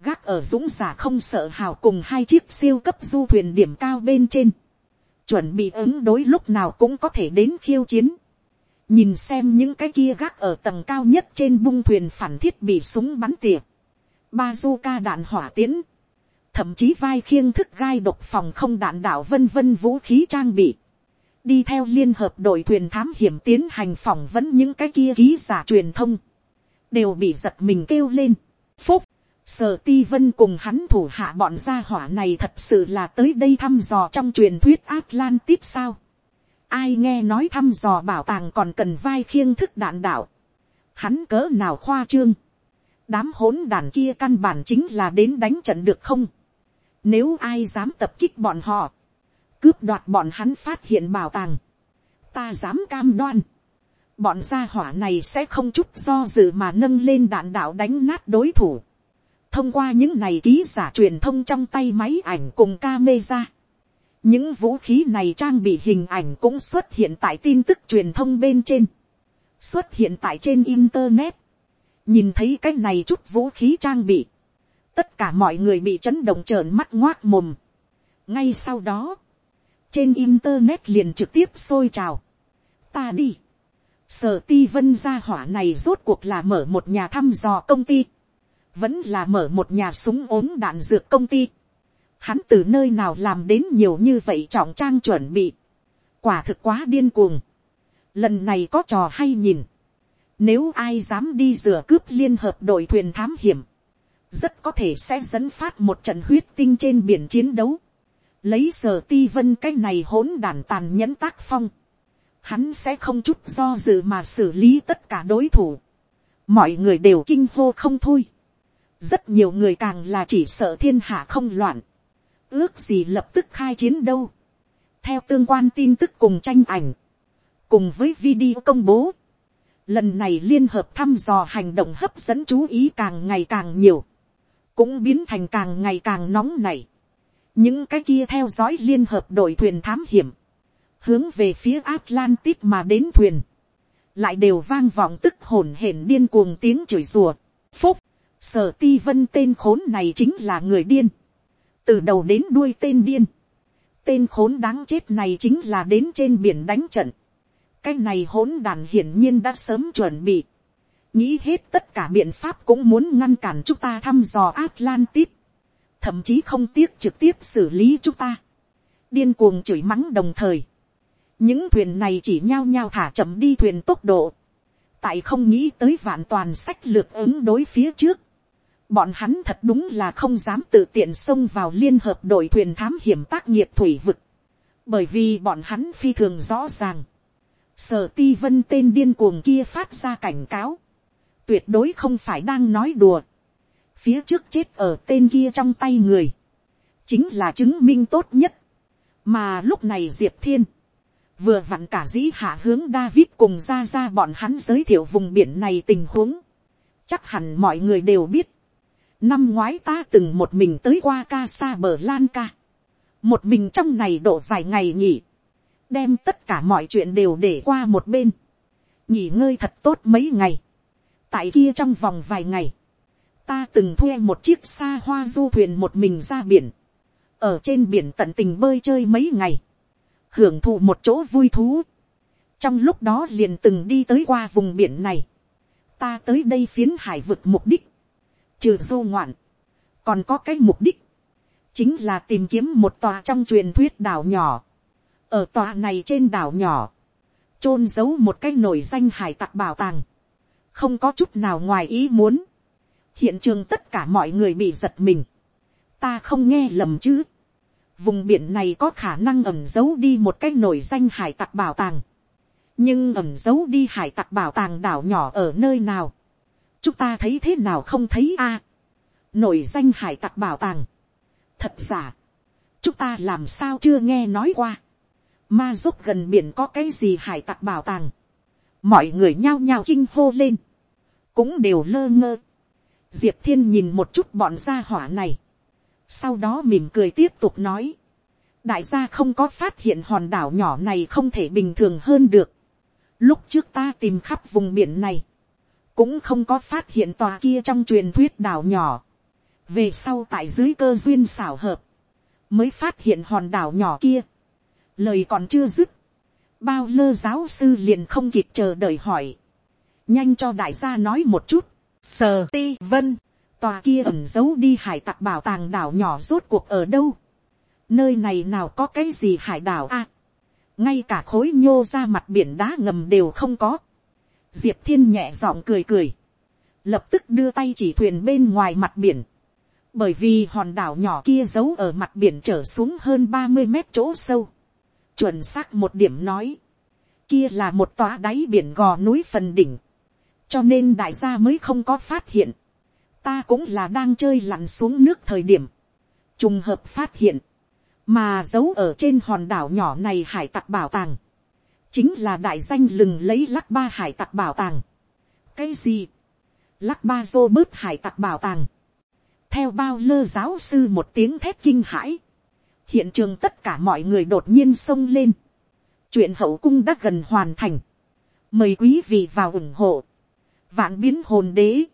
Gác ở dũng giả không sợ hào cùng hai chiếc siêu cấp du thuyền điểm cao bên trên. Chuẩn bị ứng đối lúc nào cũng có thể đến khiêu chiến. Nhìn xem những cái kia gác ở tầng cao nhất trên bung thuyền phản thiết bị súng bắn tỉa. Bazooka đạn hỏa tiễn. Thậm chí vai khiêng thức gai độc phòng không đạn đảo vân vân vũ khí trang bị đi theo liên hợp đội thuyền thám hiểm tiến hành phỏng vấn những cái kia ký giả truyền thông, đều bị giật mình kêu lên. Phúc, sở ti vân cùng hắn thủ hạ bọn gia hỏa này thật sự là tới đây thăm dò trong truyền thuyết Atlantis sao. Ai nghe nói thăm dò bảo tàng còn cần vai khiêng thức đạn đạo. Hắn cỡ nào khoa trương. Đám hỗn đàn kia căn bản chính là đến đánh trận được không. Nếu ai dám tập kích bọn họ cướp đoạt bọn hắn phát hiện bảo tàng, ta dám cam đoan, bọn gia hỏa này sẽ không chút do dự mà nâng lên đạn đạo đánh nát đối thủ. thông qua những này ký giả truyền thông trong tay máy ảnh cùng camera. những vũ khí này trang bị hình ảnh cũng xuất hiện tại tin tức truyền thông bên trên, xuất hiện tại trên internet. nhìn thấy cái này chút vũ khí trang bị, tất cả mọi người bị chấn động trợn mắt ngoác mồm. ngay sau đó, trên internet liền trực tiếp sôi trào. ta đi. sở ti vân gia hỏa này rốt cuộc là mở một nhà thăm dò công ty. vẫn là mở một nhà súng ốm đạn dược công ty. hắn từ nơi nào làm đến nhiều như vậy trọng trang chuẩn bị. quả thực quá điên cuồng. lần này có trò hay nhìn. nếu ai dám đi rửa cướp liên hợp đội thuyền thám hiểm, rất có thể sẽ dẫn phát một trận huyết tinh trên biển chiến đấu lấy sở ti vân cái này hỗn đản tàn nhẫn tác phong, hắn sẽ không chút do dự mà xử lý tất cả đối thủ. mọi người đều kinh hô không thôi. rất nhiều người càng là chỉ sợ thiên hạ không loạn. ước gì lập tức khai chiến đâu. theo tương quan tin tức cùng tranh ảnh, cùng với video công bố, lần này liên hợp thăm dò hành động hấp dẫn chú ý càng ngày càng nhiều, cũng biến thành càng ngày càng nóng nảy những cái kia theo dõi liên hợp đội thuyền thám hiểm, hướng về phía Atlantis mà đến thuyền, lại đều vang vọng tức hồn hển điên cuồng tiếng chửi rùa. Phúc, sở ti vân tên khốn này chính là người điên, từ đầu đến đuôi tên điên, tên khốn đáng chết này chính là đến trên biển đánh trận, cái này hỗn đàn hiển nhiên đã sớm chuẩn bị, nghĩ hết tất cả biện pháp cũng muốn ngăn cản chúng ta thăm dò Atlantis thậm chí không tiếc trực tiếp xử lý chúng ta, điên cuồng chửi mắng đồng thời, những thuyền này chỉ nhao nhao thả chậm đi thuyền tốc độ, tại không nghĩ tới vạn toàn sách lược ứng đối phía trước, Bọn hắn thật đúng là không dám tự tiện xông vào liên hợp đội thuyền thám hiểm tác nghiệp thủy vực. Bởi vì bọn hắn phi thường rõ ràng. Sở ti vân tên điên cuồng kia phát ra cảnh cáo. Tuyệt đối không phải đang nói đùa. Phía trước chết ở tên kia trong tay người. Chính là chứng minh tốt nhất. Mà lúc này Diệp Thiên. Vừa vặn cả dĩ hạ hướng David cùng ra ra bọn hắn giới thiệu vùng biển này tình huống. Chắc hẳn mọi người đều biết Năm ngoái ta từng một mình tới qua ca xa bờ Lan ca. Một mình trong này độ vài ngày nghỉ. Đem tất cả mọi chuyện đều để qua một bên. Nghỉ ngơi thật tốt mấy ngày. Tại kia trong vòng vài ngày. Ta từng thuê một chiếc xa hoa du thuyền một mình ra biển. Ở trên biển tận tình bơi chơi mấy ngày. Hưởng thụ một chỗ vui thú. Trong lúc đó liền từng đi tới qua vùng biển này. Ta tới đây phiến hải vực mục đích trừ du ngoạn, còn có cái mục đích, chính là tìm kiếm một tòa trong truyền thuyết đảo nhỏ. ở tòa này trên đảo nhỏ, chôn giấu một cái nổi danh hải tặc bảo tàng, không có chút nào ngoài ý muốn hiện trường tất cả mọi người bị giật mình, ta không nghe lầm chứ. vùng biển này có khả năng ẩm giấu đi một cái nổi danh hải tặc bảo tàng, nhưng ẩm giấu đi hải tặc bảo tàng đảo nhỏ ở nơi nào, chúng ta thấy thế nào không thấy a. nổi danh hải tặc bảo tàng. thật giả, chúng ta làm sao chưa nghe nói qua. ma giúp gần biển có cái gì hải tặc bảo tàng. mọi người nhao nhao kinh hô lên. cũng đều lơ ngơ diệp thiên nhìn một chút bọn gia hỏa này. sau đó mỉm cười tiếp tục nói. đại gia không có phát hiện hòn đảo nhỏ này không thể bình thường hơn được. lúc trước ta tìm khắp vùng biển này cũng không có phát hiện tòa kia trong truyền thuyết đảo nhỏ. về sau tại dưới cơ duyên xảo hợp, mới phát hiện hòn đảo nhỏ kia. lời còn chưa dứt, bao lơ giáo sư liền không kịp chờ đợi hỏi. nhanh cho đại gia nói một chút sờ ti vân, tòa kia ẩn giấu đi hải tặc bảo tàng đảo nhỏ rốt cuộc ở đâu. nơi này nào có cái gì hải đảo a. ngay cả khối nhô ra mặt biển đá ngầm đều không có. Diệp thiên nhẹ giọng cười cười, lập tức đưa tay chỉ thuyền bên ngoài mặt biển, bởi vì hòn đảo nhỏ kia giấu ở mặt biển trở xuống hơn ba mươi mét chỗ sâu, chuẩn xác một điểm nói, kia là một tòa đáy biển gò núi phần đỉnh, cho nên đại gia mới không có phát hiện, ta cũng là đang chơi lặn xuống nước thời điểm, trùng hợp phát hiện, mà giấu ở trên hòn đảo nhỏ này hải tặc bảo tàng, chính là đại danh lừng lấy lắc ba hải tặc bảo tàng. cái gì, lắc ba dô bớt hải tặc bảo tàng, theo bao lơ giáo sư một tiếng thét kinh hãi, hiện trường tất cả mọi người đột nhiên xông lên, chuyện hậu cung đã gần hoàn thành, mời quý vị vào ủng hộ, vạn biến hồn đế,